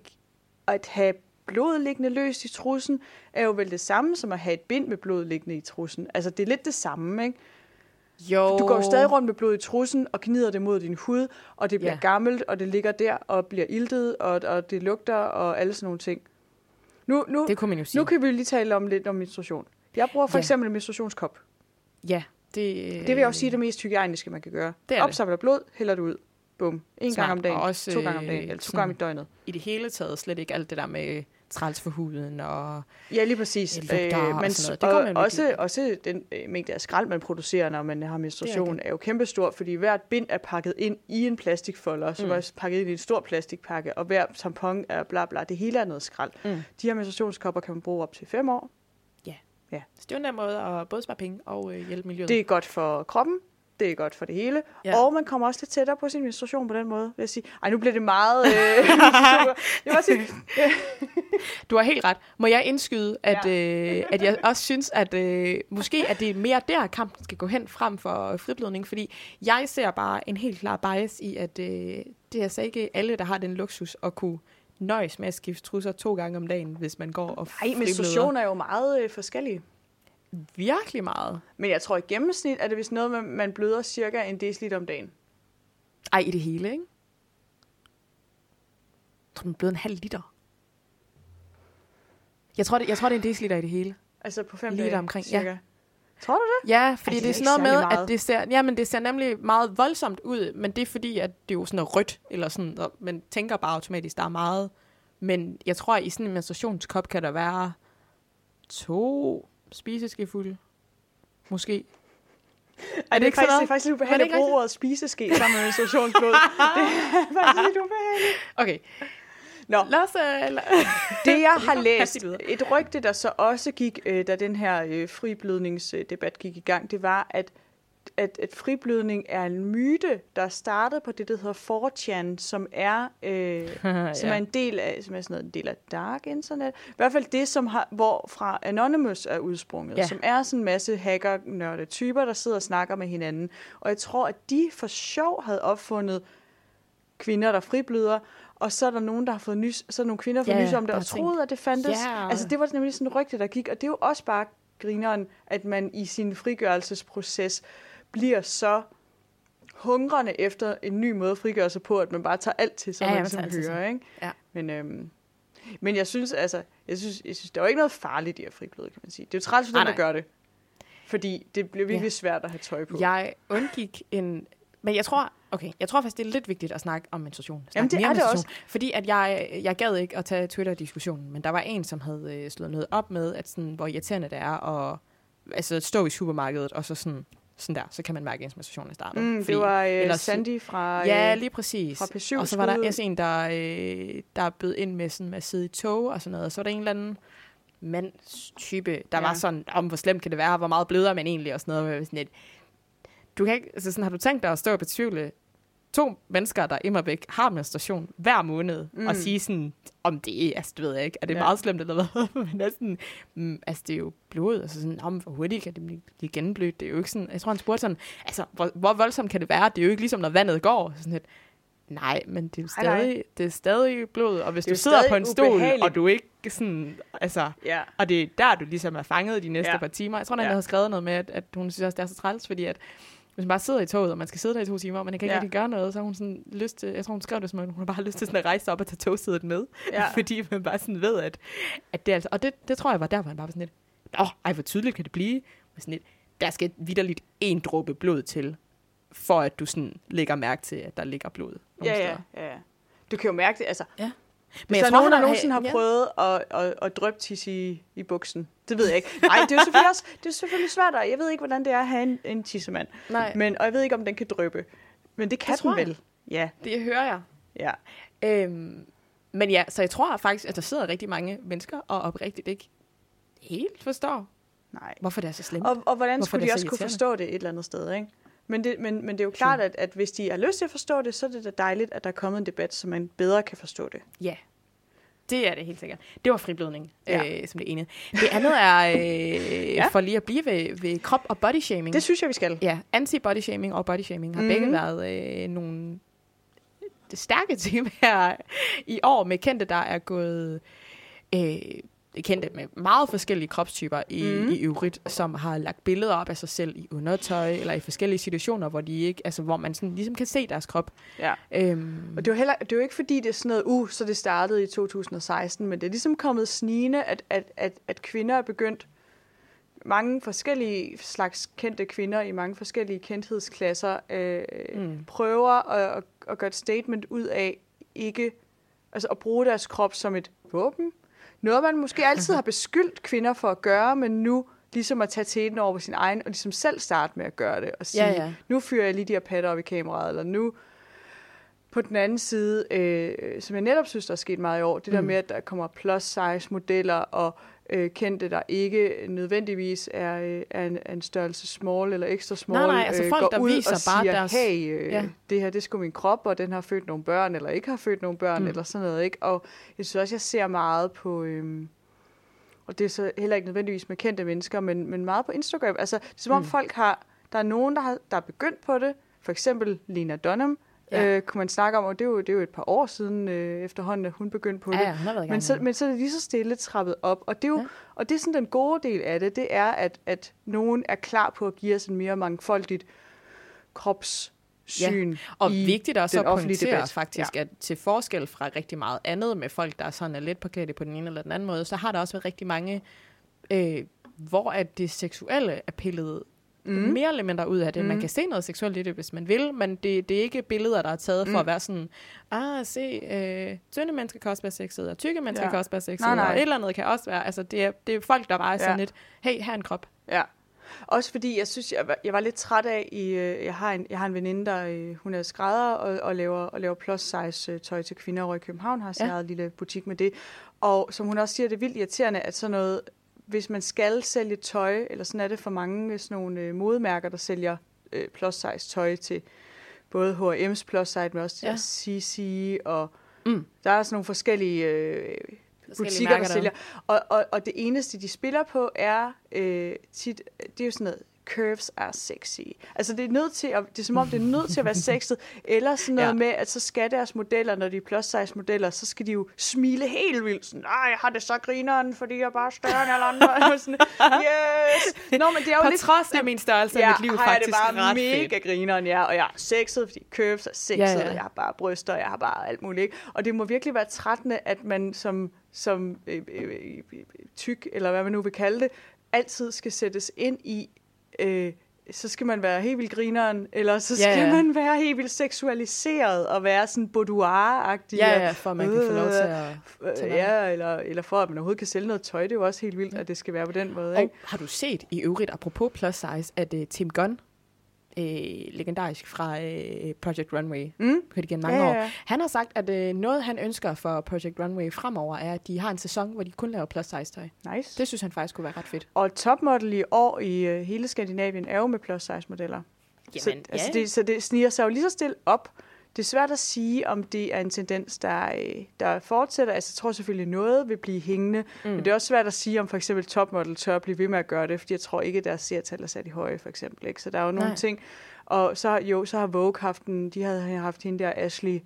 [SPEAKER 1] at have blod liggende løst i trussen, er jo vel det samme som at have et bind med blod liggende i trussen. Altså, det er lidt det samme, ikke?
[SPEAKER 2] Jo.
[SPEAKER 1] Du går jo stadig rundt med blod i trussen og gnider det mod din hud, og det bliver
[SPEAKER 2] Ja.
[SPEAKER 1] gammelt, og det ligger der og bliver iltet, og, og det lugter og alle sådan nogle ting. Nu, nu,
[SPEAKER 2] Det kunne man jo sige.
[SPEAKER 1] nu kan vi lige tale om lidt om menstruation. Jeg bruger for
[SPEAKER 2] Ja.
[SPEAKER 1] eksempel en menstruationskop.
[SPEAKER 2] Ja, det,
[SPEAKER 1] Det vil jeg også sige er det mest hygiejniske, man kan gøre.
[SPEAKER 2] Det er det.
[SPEAKER 1] Opsamler blod, hælder det ud. Bum. En
[SPEAKER 2] Smart.
[SPEAKER 1] gang om dagen,
[SPEAKER 2] Og også,
[SPEAKER 1] to gange om dagen,
[SPEAKER 2] øh,
[SPEAKER 1] eller to gange i døgnet.
[SPEAKER 2] i det hele taget slet ikke alt det der med træls for huden og
[SPEAKER 1] Ja, lige præcis.
[SPEAKER 2] Øh, lugter og
[SPEAKER 1] men
[SPEAKER 2] sådan noget. Det
[SPEAKER 1] og
[SPEAKER 2] jo
[SPEAKER 1] også, også den øh, mængde af skrald, man producerer, når man har menstruation,
[SPEAKER 2] det.
[SPEAKER 1] er jo kæmpestor, fordi hvert bind er pakket ind i en plastikfolder, som
[SPEAKER 2] Mm.
[SPEAKER 1] er pakket ind i en stor plastikpakke, og hver tampon er bla bla. Det hele er noget skrald.
[SPEAKER 2] Mm.
[SPEAKER 1] De her menstruationskopper kan man bruge op til fem år.
[SPEAKER 2] Så det er jo en måde at både spare penge og øh, hjælpe miljøet.
[SPEAKER 1] Det er godt for kroppen, Det er godt for det hele. Ja. Og man kommer også lidt tættere på sin menstruation på den måde, vil jeg sige. Ej, nu bliver det meget... Øh, jeg vil sige,
[SPEAKER 2] Du har helt ret. Må jeg indskyde, at, ja. øh, at jeg også synes, at øh, måske at det er mere der, kampen skal gå hen frem for friblødning, fordi jeg ser bare en helt klar bias i, at øh, det er altså ikke alle, der har den luksus at kunne nøjes med at skifte trusser to gange om dagen, hvis man går og
[SPEAKER 1] Ej,
[SPEAKER 2] fribløder.
[SPEAKER 1] menstruation er jo meget øh, forskellig.
[SPEAKER 2] Virkelig meget.
[SPEAKER 1] Men jeg tror, i gennemsnit er det vist noget, man, man bløder cirka en deciliter om dagen.
[SPEAKER 2] Ej, i det hele, ikke? Jeg tror, den er blevet en halv liter. Jeg tror, det, jeg tror, det er en deciliter i det hele.
[SPEAKER 1] Altså på fem
[SPEAKER 2] Lige
[SPEAKER 1] dage,
[SPEAKER 2] der omkring, ja.
[SPEAKER 1] cirka. Tror du det?
[SPEAKER 2] Ja, fordi
[SPEAKER 1] Ej,
[SPEAKER 2] det,
[SPEAKER 1] det
[SPEAKER 2] det
[SPEAKER 1] er
[SPEAKER 2] sådan noget med,
[SPEAKER 1] meget.
[SPEAKER 2] at det ser, jamen, det ser nemlig meget voldsomt ud, men det er fordi, at det er jo sådan noget rødt, eller sådan, og man tænker bare automatisk, der er meget. Men jeg tror, at i sådan en menstruationskop kan der være to spiseskefulde. Måske.
[SPEAKER 1] Ej, det, er
[SPEAKER 2] ikke sådan
[SPEAKER 1] faktisk, det er faktisk lidt
[SPEAKER 2] det
[SPEAKER 1] ubehageligt at bruge ordet spiseske sammen med menstruationsblod. det er faktisk lidt ubehageligt.
[SPEAKER 2] Okay,
[SPEAKER 1] Nå,
[SPEAKER 2] lad os... Uh,
[SPEAKER 1] det jeg har læst, et rygte, der så også gik, øh, da den her øh, friblødningsdebat gik i gang, det var, at, at, at friblødning er en myte, der startede på det, der hedder 4chan, som er, øh, som er en del af, som er sådan noget, en del af dark internet. I hvert fald det, som har, hvorfra Anonymous er udsprunget,
[SPEAKER 2] Ja.
[SPEAKER 1] ja. som er sådan en masse hacker typer, der sidder og snakker med hinanden. Og jeg tror, at de for sjov havde opfundet kvinder, der fribløder, og så er der nogen, der har fået nys, så er nogle kvinder, der har
[SPEAKER 2] Ja,
[SPEAKER 1] fået nys om det, og troede, at det fandtes.
[SPEAKER 2] ja.
[SPEAKER 1] Altså, det var nemlig sådan et rygte, der gik, og det er jo også bare grineren, at man i sin frigørelsesproces bliver så hungrende efter en ny måde at frigøre sig på, at man bare tager alt til, som
[SPEAKER 2] Ja,
[SPEAKER 1] man ligesom hører, ikke?
[SPEAKER 2] Ja.
[SPEAKER 1] Men, øhm, men jeg synes, altså, jeg synes, jeg synes, der er jo ikke noget farligt i at fribløde, kan man sige. Det er jo træls for
[SPEAKER 2] Nej,
[SPEAKER 1] dem, der gør det. Fordi det bliver virkelig
[SPEAKER 2] Ja.
[SPEAKER 1] svært at have tøj på.
[SPEAKER 2] Jeg undgik en... Men jeg tror, okay, jeg tror faktisk, det er lidt vigtigt at snakke om menstruation. Snakke
[SPEAKER 1] Jamen, det
[SPEAKER 2] mere
[SPEAKER 1] er det
[SPEAKER 2] menstruation, Fordi at jeg, jeg gad ikke at tage Twitter-diskussionen, men der var en, som havde øh, slået noget op med, at sådan, hvor irriterende det er at altså, stå i supermarkedet, og så sådan, sådan der, så kan man mærke, at ens menstruation er startet.
[SPEAKER 1] Mm,
[SPEAKER 2] Fordi-
[SPEAKER 1] det var øh,
[SPEAKER 2] ellers-
[SPEAKER 1] Sandy fra...
[SPEAKER 2] Ja,
[SPEAKER 1] øh,
[SPEAKER 2] lige præcis.
[SPEAKER 1] fra P7
[SPEAKER 2] og så var der også en, der, øh, der bød ind med, sådan, med at sidde i tog og sådan noget. Og så var der en eller anden mandstype, der
[SPEAKER 1] Ja.
[SPEAKER 2] var sådan, om hvor slemt kan det være, hvor meget bløder man egentlig og sådan noget. Sådan lidt, du kan ikke, altså sådan, har du tænkt dig at stå og betvivle to mennesker, der immer væk har menstruation hver måned, mm. og sige sådan, om det er, altså det ved jeg ikke, er det
[SPEAKER 1] Ja.
[SPEAKER 2] meget slemt eller hvad? Men det er sådan, mm, altså det er jo blod, altså sådan, om hvor hurtigt kan det blive, blive genblødt, det er jo ikke sådan, jeg tror han spurgte sådan, altså hvor, hvor voldsomt kan det være, det er jo ikke ligesom når vandet går, sådan lidt, nej, men det er jo
[SPEAKER 1] Nej, nej.
[SPEAKER 2] stadig, det er stadig blod, og hvis du sidder
[SPEAKER 1] stadig
[SPEAKER 2] på en stol,
[SPEAKER 1] ubehageligt.
[SPEAKER 2] og du ikke sådan, altså,
[SPEAKER 1] Ja.
[SPEAKER 2] og det er der, du ligesom er fanget de næste
[SPEAKER 1] Ja.
[SPEAKER 2] par timer. Jeg tror, der
[SPEAKER 1] Ja.
[SPEAKER 2] har skrevet noget med, at, at hun synes også, det er så træls, fordi at hvis man bare sidder i toget, og man skal sidde der i to timer, og man kan ikke
[SPEAKER 1] Ja.
[SPEAKER 2] rigtig gøre noget, så har hun sådan lyst til, jeg tror, hun skrev det som, at hun har bare lyst til sådan at rejse sig op og tage togsædet med.
[SPEAKER 1] Ja.
[SPEAKER 2] fordi man bare sådan ved, at, at det er altså, og det, det tror jeg var der, hvor han bare var sådan lidt, åh, ej, hvor tydeligt kan det blive. Men sådan lidt, der skal vidderligt en dråbe blod til, for at du sådan lægger mærke til, at der ligger blod. nogle
[SPEAKER 1] Ja, ja, ja, ja. Du kan jo mærke det, altså.
[SPEAKER 2] Ja.
[SPEAKER 1] Hvis
[SPEAKER 2] Men
[SPEAKER 1] der
[SPEAKER 2] jeg
[SPEAKER 1] er
[SPEAKER 2] tror,
[SPEAKER 1] nogen, der nogensinde har
[SPEAKER 2] ja.
[SPEAKER 1] prøvet at, at, at drøbe tisse i, i buksen, det ved jeg ikke. Nej, det er jo selvfølgelig også det er selvfølgelig svært, og jeg ved ikke, hvordan det er at have en, en tissemand.
[SPEAKER 2] Nej,
[SPEAKER 1] Men, og jeg ved ikke, om den kan drøbe. Men det kan
[SPEAKER 2] Det
[SPEAKER 1] den
[SPEAKER 2] tror jeg.
[SPEAKER 1] vel. Ja,
[SPEAKER 2] det hører jeg.
[SPEAKER 1] ja.
[SPEAKER 2] Øhm, men ja, så jeg tror faktisk, at der sidder rigtig mange mennesker og oprigtigt ikke helt forstår,
[SPEAKER 1] Nej.
[SPEAKER 2] hvorfor det er så slemt.
[SPEAKER 1] Og, og hvordan
[SPEAKER 2] Hvorfor
[SPEAKER 1] skulle de
[SPEAKER 2] er så
[SPEAKER 1] også kunne forstå det et eller andet sted, ikke? Men det, men, men det er jo klart, at, at hvis de har lyst til at forstå det, så er det da dejligt, at der er kommet en debat, så man bedre kan forstå det.
[SPEAKER 2] Ja, det er det helt sikkert. Det var friblødning,
[SPEAKER 1] Ja.
[SPEAKER 2] øh, som det ene. Det andet er, øh,
[SPEAKER 1] Ja.
[SPEAKER 2] for lige at blive ved, ved krop- og body shaming.
[SPEAKER 1] Det synes jeg, vi skal.
[SPEAKER 2] Ja, anti-body shaming og body shaming har
[SPEAKER 1] Mhm.
[SPEAKER 2] mm. begge været øh, nogle stærke temaer i år med kendte, der er gået øh, kendte med meget forskellige kropstyper i, mm. i øvrigt, som har lagt billeder op af sig selv i undertøj eller i forskellige situationer, hvor de ikke, altså hvor man sådan ligesom kan se deres krop.
[SPEAKER 1] Ja.
[SPEAKER 2] Øhm,
[SPEAKER 1] Og det er, jo heller, det er jo ikke fordi, det er sådan noget, uh, så det startede i 2016, men det er ligesom kommet snigende, at, at, at, at kvinder er begyndt, mange forskellige slags kendte kvinder i mange forskellige kendthedsklasser, øh,
[SPEAKER 2] Mm.
[SPEAKER 1] prøver at, at, at gøre et statement ud af ikke altså at bruge deres krop som et våben. Noget, man måske altid har beskyldt kvinder for at gøre, men nu ligesom at tage teten over på sin egen, og ligesom selv starte med at gøre det, og sige,
[SPEAKER 2] Ja, ja.
[SPEAKER 1] nu fyrer jeg lige de her patter op i kameraet, eller nu på den anden side, øh, som jeg netop synes, der er sket meget i år, det mm. der med, at der kommer plus size modeller og øh, kendte, der ikke nødvendigvis er, øh, er, en, er en størrelse small eller ekstra small,
[SPEAKER 2] nej, nej, altså
[SPEAKER 1] øh,
[SPEAKER 2] folk,
[SPEAKER 1] går
[SPEAKER 2] der
[SPEAKER 1] ud
[SPEAKER 2] viser
[SPEAKER 1] og siger,
[SPEAKER 2] bare deres...
[SPEAKER 1] hey, øh,
[SPEAKER 2] Ja.
[SPEAKER 1] det her, det er min krop, og den har født nogle børn, eller ikke har født nogle børn,
[SPEAKER 2] mm.
[SPEAKER 1] eller sådan noget, ikke? Og jeg synes også, jeg ser meget på... Øh, og det er så heller ikke nødvendigvis med kendte mennesker, men, men meget på Instagram. Altså, det er som om
[SPEAKER 2] Mm.
[SPEAKER 1] folk har... Der er nogen, der, har, der er begyndt på det. For eksempel Lena Dunham,
[SPEAKER 2] Ja.
[SPEAKER 1] ja. øh, kunne man snakke om, og det er jo, det er jo et par år siden øh, efterhånden, at hun begyndte på det.
[SPEAKER 2] Ja, ja, hun
[SPEAKER 1] Men så, men så er det lige så stille trappet op. Og det er jo,
[SPEAKER 2] Ja.
[SPEAKER 1] ja. og det er sådan den gode del af det, det er, at, at nogen er klar på at give os en mere mangfoldigt kropssyn
[SPEAKER 2] Og
[SPEAKER 1] i
[SPEAKER 2] vigtigt også
[SPEAKER 1] den
[SPEAKER 2] at pointere
[SPEAKER 1] debat.
[SPEAKER 2] faktisk, at til forskel fra rigtig meget andet med folk, der er sådan er lidt parkeret på den ene eller den anden måde, så har der også været rigtig mange, øh, hvor at det seksuelle er pillet mm. mere eller mindre ud af det. Mm. Man kan se noget seksuelt i det, hvis man vil, men det, det er ikke billeder, der er taget for
[SPEAKER 1] Mm.
[SPEAKER 2] at være sådan, ah, se, øh, tynde mennesker kan også være sexede, og tykke mennesker ja. Kan også være sexede,
[SPEAKER 1] Nej, nej.
[SPEAKER 2] og et eller andet kan også være, altså det er, det er folk, der bare er sådan
[SPEAKER 1] Ja.
[SPEAKER 2] lidt, hey, her er en krop.
[SPEAKER 1] Ja. Også fordi, jeg synes, jeg var, jeg var lidt træt af, i, øh, jeg, har en, jeg har en veninde, der øh, hun er skrædder og, og, laver, og laver plus size øh, tøj til kvinder over i København, har sin
[SPEAKER 2] Ja.
[SPEAKER 1] ja. eget lille butik med det. Og som hun også siger, det er vildt irriterende, at sådan noget, hvis man skal sælge tøj, eller sådan er det for mange sådan nogle øh, modemærker, der sælger øh, plus size tøj til både H&M's plus size, men også til
[SPEAKER 2] Ja.
[SPEAKER 1] ja. CC, og
[SPEAKER 2] Mm.
[SPEAKER 1] der er sådan nogle forskellige øh, butikker, der sælger. Og, og, og det eneste, de spiller på, er øh, tit, det er jo sådan noget, curves are sexy. Altså det er nødt til at, det er som om, det er nødt til at være sexet, eller sådan noget
[SPEAKER 2] Ja.
[SPEAKER 1] med, at så skal deres modeller, når de er plus size modeller, så skal de jo smile helt vildt. Sådan, nej, jeg har det så grineren, fordi jeg er bare større end alle andre. Og sådan, yes! Nå, men det er jo
[SPEAKER 2] På
[SPEAKER 1] lidt,
[SPEAKER 2] trods af min størrelse er
[SPEAKER 1] ja,
[SPEAKER 2] mit liv
[SPEAKER 1] har jeg
[SPEAKER 2] faktisk
[SPEAKER 1] det bare
[SPEAKER 2] ret
[SPEAKER 1] mega
[SPEAKER 2] fedt.
[SPEAKER 1] grineren, ja. Og jeg er sexet, fordi curves er sexet,
[SPEAKER 2] Ja,
[SPEAKER 1] ja,
[SPEAKER 2] ja.
[SPEAKER 1] jeg har bare bryster, jeg har bare alt muligt. Ikke? Og det må virkelig være trættende, at man som, som øh, øh, øh, tyk, eller hvad man nu vil kalde det, altid skal sættes ind i... Øh, så skal man være helt vildt grineren, eller så
[SPEAKER 2] Ja,
[SPEAKER 1] skal
[SPEAKER 2] ja.
[SPEAKER 1] man være helt vildt seksualiseret og være sådan boudoir-agtig.
[SPEAKER 2] Ja, ja, for at man kan få lov til at
[SPEAKER 1] Øh,
[SPEAKER 2] tage
[SPEAKER 1] Ja, eller, eller for at man overhovedet kan sælge noget tøj. Det er jo også helt vildt, at det skal være på den måde. Ikke?
[SPEAKER 2] Og har du set i øvrigt, apropos plus size, at uh, Tim Gunn, øh, legendarisk fra øh, Project Runway,
[SPEAKER 1] Mm?
[SPEAKER 2] kørt igen mange
[SPEAKER 1] Ja,
[SPEAKER 2] år,
[SPEAKER 1] ja, ja.
[SPEAKER 2] han har sagt, at øh, noget han ønsker for Project Runway fremover, er, at de har en sæson, hvor de kun laver plus size tøj.
[SPEAKER 1] Nice.
[SPEAKER 2] Det synes han faktisk kunne være ret fedt.
[SPEAKER 1] Og topmodel i år i øh, hele Skandinavien er jo med plus size modeller. så,
[SPEAKER 2] Jamen,
[SPEAKER 1] altså
[SPEAKER 2] ja.
[SPEAKER 1] det, så det sniger sig jo lige så stille op. Det er svært at sige, om det er en tendens, der, øh, der fortsætter. Altså, jeg tror selvfølgelig, noget vil blive hængende. Mm. Men det er også svært at sige, om for eksempel topmodel tør blive ved med at gøre det, fordi jeg tror ikke, at deres seertal er sat i høje, for eksempel. Ikke? Så der er jo nogle
[SPEAKER 2] Nej.
[SPEAKER 1] ting. Og så, jo, så har Vogue haft en, de havde haft hende der Ashley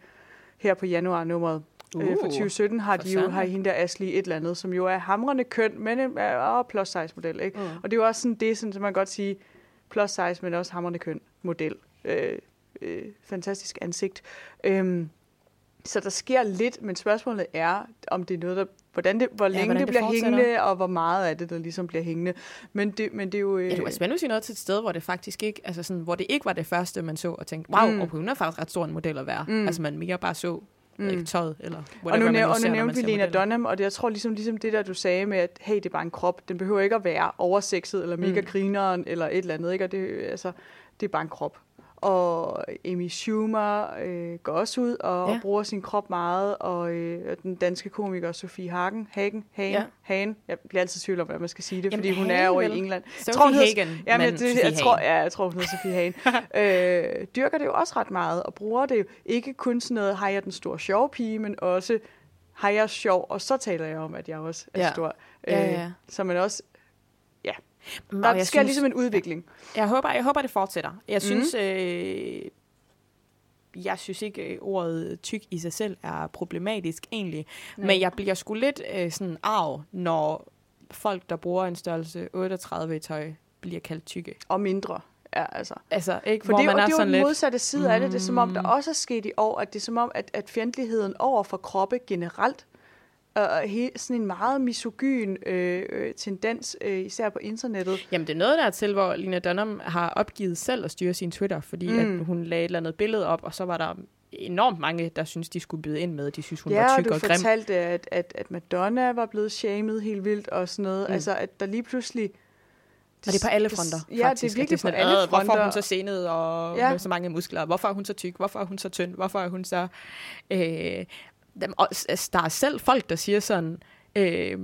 [SPEAKER 1] her på januar-nummeret. Uh, øh, for
[SPEAKER 2] Uh,
[SPEAKER 1] 2017 har
[SPEAKER 2] for
[SPEAKER 1] de jo har hende der Ashley et eller andet, som jo er hamrende køn, men en er plus size model. Ikke?
[SPEAKER 2] Mm.
[SPEAKER 1] Og det er jo også sådan det, sådan, som man kan godt sige, plus size, men også hamrende køn model. Øh, øh, fantastisk ansigt. Øhm, så der sker lidt, men spørgsmålet er, om det er noget, der, hvordan det, hvor længe
[SPEAKER 2] hvordan
[SPEAKER 1] det
[SPEAKER 2] det
[SPEAKER 1] bliver hængende, og hvor meget af det, der ligesom bliver hængende. Men det, men det er jo... Øh,
[SPEAKER 2] Ja, det var spændende at sige noget til et sted, hvor det faktisk ikke, altså sådan, hvor det ikke var det første, man så og tænkte, wow, mm. Og hun er faktisk ret stor en model at være. Mm. Altså man mere bare så mm. ikke tøjet, eller
[SPEAKER 1] og
[SPEAKER 2] whatever,
[SPEAKER 1] nu,
[SPEAKER 2] man
[SPEAKER 1] og nu nævnte vi Lena
[SPEAKER 2] modeller.
[SPEAKER 1] Dunham, og det, jeg tror ligesom, ligesom det der, du sagde med, at hey, det er bare en krop. Den behøver ikke at være oversexet, eller mega
[SPEAKER 2] Mm.
[SPEAKER 1] grineren, eller et eller andet. Ikke? Og det, altså, det er bare en krop. Og Amy Schumer øh, går også ud og,
[SPEAKER 2] Ja.
[SPEAKER 1] og bruger sin krop meget, og øh, den danske komiker Sofie Hagen, Hagen, Hagen,
[SPEAKER 2] Ja.
[SPEAKER 1] Hagen, jeg bliver altid tvivl om, hvad man skal sige det,
[SPEAKER 2] Jamen,
[SPEAKER 1] fordi hun
[SPEAKER 2] Hagen
[SPEAKER 1] er over
[SPEAKER 2] vel?
[SPEAKER 1] i England.
[SPEAKER 2] Sophie
[SPEAKER 1] tror, hun hedder-
[SPEAKER 2] Hagen,
[SPEAKER 1] Ja, men det,
[SPEAKER 2] Sophie
[SPEAKER 1] jeg, tror, ja, jeg tror, hun hedder Sofie Hagen. øh, dyrker det jo også ret meget, og bruger det jo ikke kun sådan noget, har jeg den store sjove pige, men også har jeg sjov, og så taler jeg om, at jeg også er
[SPEAKER 2] Ja.
[SPEAKER 1] stor.
[SPEAKER 2] Ja, ja.
[SPEAKER 1] Så man også, der
[SPEAKER 2] jeg
[SPEAKER 1] sker
[SPEAKER 2] synes-
[SPEAKER 1] ligesom en udvikling.
[SPEAKER 2] Jeg håber, jeg håber det fortsætter. Jeg
[SPEAKER 1] Mm.
[SPEAKER 2] synes, øh, jeg synes ikke, øh, ordet tyk i sig selv er problematisk egentlig.
[SPEAKER 1] Nej.
[SPEAKER 2] Men jeg bliver sgu lidt øh, sådan arv, når folk, der bruger en størrelse 38 i tøj, bliver kaldt tykke.
[SPEAKER 1] Og mindre. Ja, altså.
[SPEAKER 2] Altså, ikke?
[SPEAKER 1] For
[SPEAKER 2] hvor
[SPEAKER 1] det, er,
[SPEAKER 2] man er
[SPEAKER 1] det er jo den modsatte side af det. Det er som om, der
[SPEAKER 2] Mm.
[SPEAKER 1] også er sket i år, at det er som om, at, at fjendtligheden over for kroppe generelt, og he, sådan en meget misogyn øh, øh, tendens, øh, især på internettet.
[SPEAKER 2] Jamen, det er noget der til, hvor Lina Dunham har opgivet selv at styre sin Twitter, fordi mm. At hun lagde et eller andet billede op, og så var der enormt mange, der synes de skulle byde ind med, de synes, hun
[SPEAKER 1] ja,
[SPEAKER 2] var
[SPEAKER 1] og
[SPEAKER 2] tyk
[SPEAKER 1] du
[SPEAKER 2] og grim.
[SPEAKER 1] fortalte, at, at, at Madonna var blevet shamed helt vildt og sådan noget.
[SPEAKER 2] Mm.
[SPEAKER 1] Altså, at der lige pludselig... Det
[SPEAKER 2] Og det er på alle fronter,
[SPEAKER 1] Ja, det er
[SPEAKER 2] faktisk.
[SPEAKER 1] virkelig
[SPEAKER 2] sådan,
[SPEAKER 1] på alle
[SPEAKER 2] "Øh, Hvorfor er
[SPEAKER 1] fronter."
[SPEAKER 2] hun så senet og
[SPEAKER 1] Ja.
[SPEAKER 2] med så mange muskler? Hvorfor er hun så tyk? Hvorfor er hun så tynd? Hvorfor er hun så... Øh, dem- og, altså, der er selv folk, der siger sådan... Øh,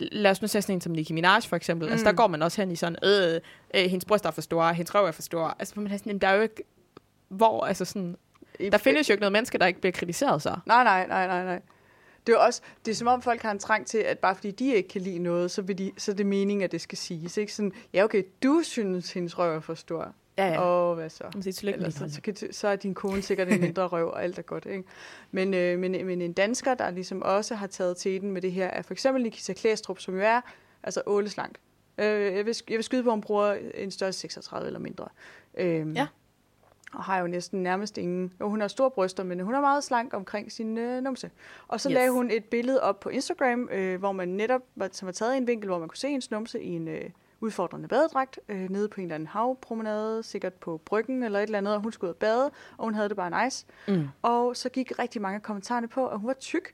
[SPEAKER 2] lad os nu sige sådan en som Nicki Minaj for eksempel. Mm. Altså, der går man også hen i sådan, øh, øh, hendes bryster er for store, hendes røv er for store. Altså, man er sådan, "Jamen, der er jo ikke... Hvor, altså sådan... Der findes jo ikke noget menneske, der ikke bliver kritiseret så.
[SPEAKER 1] Nej, nej, nej, nej, nej. Det er også, det er som om folk har en trang til, at bare fordi de ikke kan lide noget, så, vil de, så er det meningen, at det skal siges. Ikke? Sådan, ja, okay, du synes, hendes røv er for stor.
[SPEAKER 2] Ja, ja.
[SPEAKER 1] Og hvad så?
[SPEAKER 2] Man siger, tillykke
[SPEAKER 1] Ellers, så, så, kan, så er din kone sikkert en mindre røv, og alt er godt. Ikke? Men, øh, men, men en dansker, der ligesom også har taget til den med det her, er for eksempel Nikita Klæstrup, som jo er altså åleslank. Øh, jeg, vil, jeg vil skyde på, at hun bruger en størrelse 36 eller mindre. Øh,
[SPEAKER 2] Ja.
[SPEAKER 1] Og har jo næsten nærmest ingen... Jo, hun har store bryster, men hun er meget slank omkring sin øh, numse. Og så
[SPEAKER 2] Yes.
[SPEAKER 1] lagde hun et billede op på Instagram, øh, hvor man netop som var taget i en vinkel, hvor man kunne se hendes numse i en øh, udfordrende badedragt, øh, nede på en eller anden havpromenade, sikkert på bryggen eller et eller andet, og hun skulle ud og bade, og hun havde det bare nice.
[SPEAKER 2] Mm.
[SPEAKER 1] Og så gik rigtig mange kommentarerne på, at hun var tyk.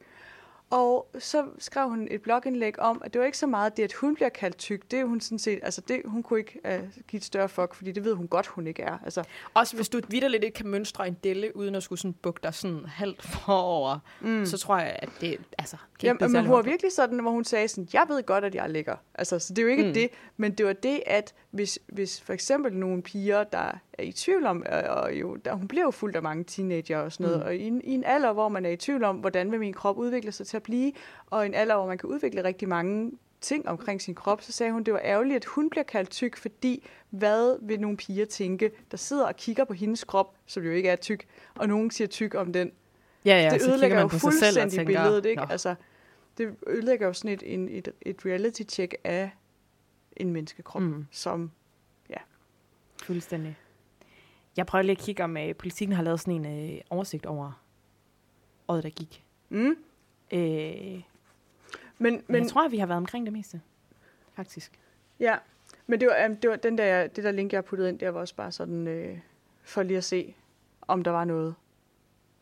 [SPEAKER 1] Og så skrev hun et blogindlæg om, at det var ikke så meget det, at hun bliver kaldt tyk. Det er hun sådan set, altså det, hun kunne ikke uh, give et større fuck, fordi det ved hun godt, hun ikke er. Altså,
[SPEAKER 2] Også hvis du vidderligt ikke kan mønstre en delle, uden at skulle sådan bukke dig sådan halvt forover, mm. så tror jeg, at det, altså, ikke
[SPEAKER 1] Jamen, men hun var virkelig sådan, hvor hun sagde sådan, jeg ved godt, at jeg er lækker. Altså, så det er jo ikke
[SPEAKER 2] mm.
[SPEAKER 1] det, men det var det, at hvis, hvis for eksempel nogle piger, der er i tvivl om, og, og jo, der, hun bliver jo fuldt af mange teenager og sådan noget,
[SPEAKER 2] Mm.
[SPEAKER 1] og i, en- i en alder, hvor man er i tvivl om, hvordan vil min krop udvikle sig til at blive, og i en alder, hvor man kan udvikle rigtig mange ting omkring sin krop, så sagde hun, det var ærgerligt, at hun bliver kaldt tyk, fordi hvad vil nogle piger tænke, der sidder og kigger på hendes krop, som jo ikke er tyk, og nogen siger tyk om den,
[SPEAKER 2] Ja, ja,
[SPEAKER 1] det ødelægger
[SPEAKER 2] man
[SPEAKER 1] jo
[SPEAKER 2] på sig selv og
[SPEAKER 1] fuldstændig
[SPEAKER 2] tænker,
[SPEAKER 1] billedet, ikke?
[SPEAKER 2] "Nå."
[SPEAKER 1] Altså, det ødelægger jo sådan et, en, et, et reality-check af en menneskekrop,
[SPEAKER 2] Mm.
[SPEAKER 1] som,
[SPEAKER 2] Fuldstændig. Jeg prøver lige at kigge, om uh, politikken har lavet sådan en uh, oversigt over året, der gik.
[SPEAKER 1] mm,
[SPEAKER 2] Uh, men,
[SPEAKER 1] men,
[SPEAKER 2] men jeg tror, at vi har været omkring det meste, faktisk.
[SPEAKER 1] ja, men det var, um, det var den der, det der link, jeg puttede ind, der var også bare sådan, øh, for lige at se, om der var noget.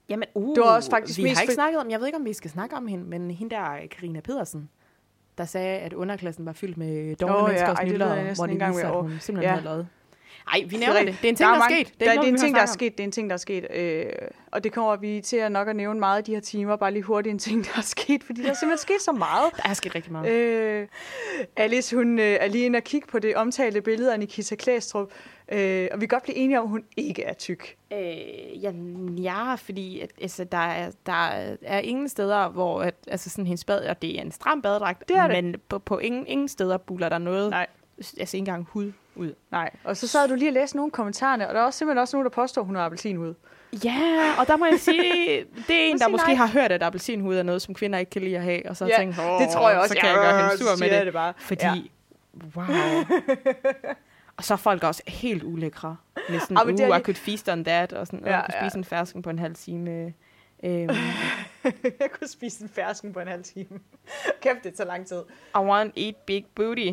[SPEAKER 2] Jamen, uh,
[SPEAKER 1] Det var også faktisk
[SPEAKER 2] vi
[SPEAKER 1] mest
[SPEAKER 2] har ikke snakket om, jeg ved ikke, om vi skal snakke om hende, men hende der, Karina Pedersen, der sagde, at underklassen var fyldt med dårlige oh,
[SPEAKER 1] ja.
[SPEAKER 2] mennesker og snylder,
[SPEAKER 1] jeg næsten
[SPEAKER 2] hvor det viser, at hun simpelthen
[SPEAKER 1] Ja.
[SPEAKER 2] havde løjet. Ej, vi nævner
[SPEAKER 1] er
[SPEAKER 2] det. Det er en ting,
[SPEAKER 1] Der
[SPEAKER 2] der,
[SPEAKER 1] er
[SPEAKER 2] er
[SPEAKER 1] mange-
[SPEAKER 2] sket. Det
[SPEAKER 1] der,
[SPEAKER 2] er,
[SPEAKER 1] det er en
[SPEAKER 2] noget,
[SPEAKER 1] ting, der er sket. Det er en ting, der er sket. Øh, og det kommer vi til at nok at nævne meget af de her timer. Bare lige hurtigt en ting, der er sket. Fordi der er simpelthen sket så meget.
[SPEAKER 2] Der er sket rigtig meget.
[SPEAKER 1] Øh, Alice, hun øh, er lige inde og kigge på det omtalte billede af Nikita Klæstrup, øh, og vi kan godt blive enige om, at hun ikke er tyk.
[SPEAKER 2] Øh, ja, ja, fordi at, altså, der, er, der er ingen steder, hvor at, altså, sådan, hendes bad, og det er en stram badedragt,
[SPEAKER 1] Det er det.
[SPEAKER 2] men på, på ingen, ingen steder buller der noget,
[SPEAKER 1] Nej.
[SPEAKER 2] altså ikke engang hud ud.
[SPEAKER 1] Nej, og så sad du lige og læste nogle af kommentarerne, og der er også simpelthen også nogen, der påstår, at hun har appelsinhud.
[SPEAKER 2] Ja, og der må jeg sige, det er en, der måske
[SPEAKER 1] nej.
[SPEAKER 2] har hørt, at appelsinhud er noget, som kvinder ikke kan lide at have, og så
[SPEAKER 1] Ja,
[SPEAKER 2] tænkt,
[SPEAKER 1] det tror jeg også.
[SPEAKER 2] så kan jeg gøre hende sur med det.
[SPEAKER 1] det bare.
[SPEAKER 2] Fordi,
[SPEAKER 1] Ja.
[SPEAKER 2] wow. og så er folk også helt ulækre. Med sådan,
[SPEAKER 1] Ah,
[SPEAKER 2] uh, I could feast on that, og sådan, ja,
[SPEAKER 1] Ja,
[SPEAKER 2] jeg kunne spise en fersken på en halv time. Øhm,
[SPEAKER 1] jeg kunne spise en fersken på en halv time. Kæft, det er så lang tid.
[SPEAKER 2] I want eat big booty.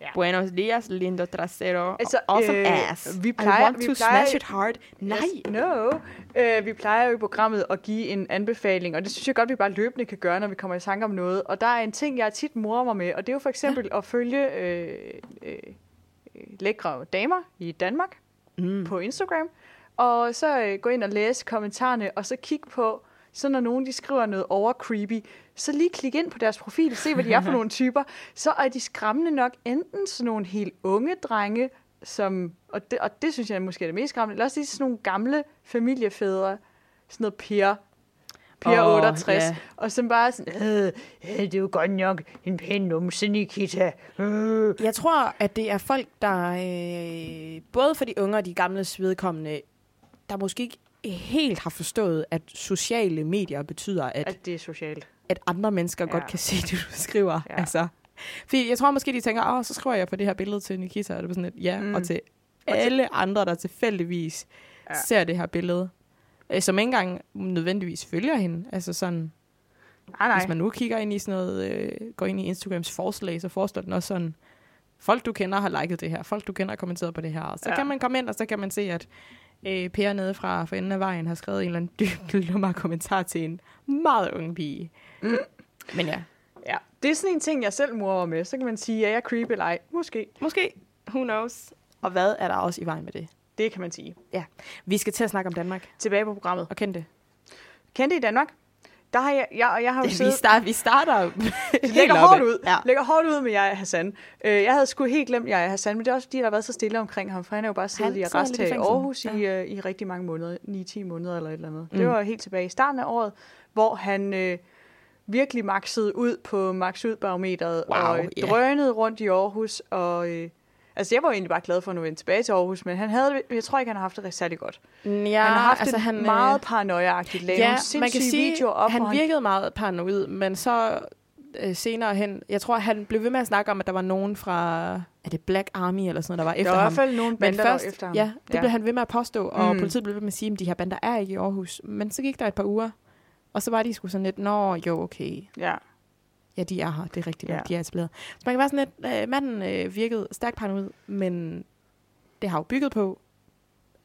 [SPEAKER 1] Ja.
[SPEAKER 2] Buenos dias, lindo trasero.
[SPEAKER 1] Altså,
[SPEAKER 2] awesome
[SPEAKER 1] øh,
[SPEAKER 2] ass.
[SPEAKER 1] vi plejer-
[SPEAKER 2] I want
[SPEAKER 1] vi
[SPEAKER 2] to
[SPEAKER 1] plejer-
[SPEAKER 2] smash it hard. Nej.
[SPEAKER 1] Yes, no. Uh, vi plejer jo i programmet at give en anbefaling, og det synes jeg godt, vi bare løbende kan gøre, når vi kommer i tanke om noget. Og der er en ting, jeg tit morer mig med, og det er jo for eksempel ja. at følge øh, øh, øh, lækre damer i Danmark
[SPEAKER 2] Mm.
[SPEAKER 1] på Instagram, og så øh, gå ind og læse kommentarerne, og så kigge på, så når nogen de skriver noget over creepy, så lige klik ind på deres profil, se hvad de er for nogle typer, så er de skræmmende nok enten sådan nogle helt unge drenge, som, og, det, og det synes jeg måske er det mest skræmmende, eller også lige sådan nogle gamle familiefædre, sådan noget Per, Per
[SPEAKER 2] Åh,
[SPEAKER 1] 68,
[SPEAKER 2] ja.
[SPEAKER 1] og som bare er sådan, øh, øh, det er jo godt nok en pæn numse, Nikita. Øh.
[SPEAKER 2] Jeg tror, at det er folk, der øh, både for de unge og de gamle vedkommende, der måske ikke helt har forstået, at sociale medier betyder, at,
[SPEAKER 1] At det er socialt.
[SPEAKER 2] At andre mennesker ja. Godt kan se det, du skriver.
[SPEAKER 1] Ja.
[SPEAKER 2] Altså, fordi jeg tror måske, de tænker, åh, så skriver jeg på det her billede til Nikita, og det er sådan lidt, ja, mm. Og til alle andre, der tilfældigvis ja. Ser det her billede, øh, som ikke engang nødvendigvis følger hende. Altså sådan,
[SPEAKER 1] Nej, nej.
[SPEAKER 2] hvis man nu kigger ind i sådan noget, øh, går ind i Instagrams forslag, så foreslår den også sådan, folk du kender har liket det her, folk du kender har kommenteret på det her. Og så. Ja. kan man komme ind, og så kan man se, at øh, Per nede fra for enden af vejen har skrevet en eller anden dyb lummer kommentar til en meget ung pige. Mm. Men ja,
[SPEAKER 1] Ja, det er sådan en ting, jeg selv morer med. Så kan man sige, at jeg er creepy eller ej. Måske.
[SPEAKER 2] Måske. Who knows? Og hvad er der også i vejen med det?
[SPEAKER 1] Det kan man sige.
[SPEAKER 2] Ja. Vi skal til at snakke om Danmark
[SPEAKER 1] Tilbage på programmet.
[SPEAKER 2] og kende det.
[SPEAKER 1] Kendte i Danmark? Der har jeg, jeg, jeg har jo
[SPEAKER 2] Vi,
[SPEAKER 1] siddet...
[SPEAKER 2] start, vi starter
[SPEAKER 1] Det lægger hårdt ud.
[SPEAKER 2] Ja.
[SPEAKER 1] Lægger hårdt ud med jeg Hassan. Øh, jeg havde sgu helt glemt jeg Hassan, men det er også fordi, der har været så stille omkring ham, for han er jo bare siddet i arrest her i. Aarhus i, øh, i rigtig mange måneder. 9-10 måneder eller et eller andet. Mm. Det var helt tilbage i starten af året, hvor han øh, virkelig maxede ud på max ud barometeret
[SPEAKER 2] Wow,
[SPEAKER 1] og øh,
[SPEAKER 2] ja.
[SPEAKER 1] drønede rundt i Aarhus. Og, øh, altså, jeg var egentlig bare glad for at nu vende tilbage til Aarhus, men han havde, det- jeg tror ikke, han har haft det særlig godt.
[SPEAKER 2] Ja,
[SPEAKER 1] han har haft altså, det
[SPEAKER 2] han,
[SPEAKER 1] meget
[SPEAKER 2] øh,
[SPEAKER 1] paranoiaagtigt. Lavede
[SPEAKER 2] Ja,
[SPEAKER 1] nogle
[SPEAKER 2] man
[SPEAKER 1] sindssyge
[SPEAKER 2] sige,
[SPEAKER 1] videoer op,
[SPEAKER 2] han virkede meget paranoid, men så øh, senere hen, jeg tror, han blev ved med at snakke om, at der var nogen fra, er det Black Army eller sådan noget, der var
[SPEAKER 1] Der
[SPEAKER 2] efter
[SPEAKER 1] var i
[SPEAKER 2] ham.
[SPEAKER 1] hvert fald nogle
[SPEAKER 2] Men
[SPEAKER 1] bander, der var
[SPEAKER 2] først,
[SPEAKER 1] efter ham.
[SPEAKER 2] ja, det ja. blev han ved med at påstå, og
[SPEAKER 1] Mm.
[SPEAKER 2] mm. politiet blev ved med at sige, at de her bander er ikke i Aarhus. Men så gik der et par uger, og så var de sgu sådan lidt, nå jo, okay,
[SPEAKER 1] Ja.
[SPEAKER 2] Ja, de er her, det er rigtigt,
[SPEAKER 1] Ja.
[SPEAKER 2] de er etableret. Så man kan være sådan lidt, øh, manden øh, virkede stærkt paranoid, men det har jo bygget på,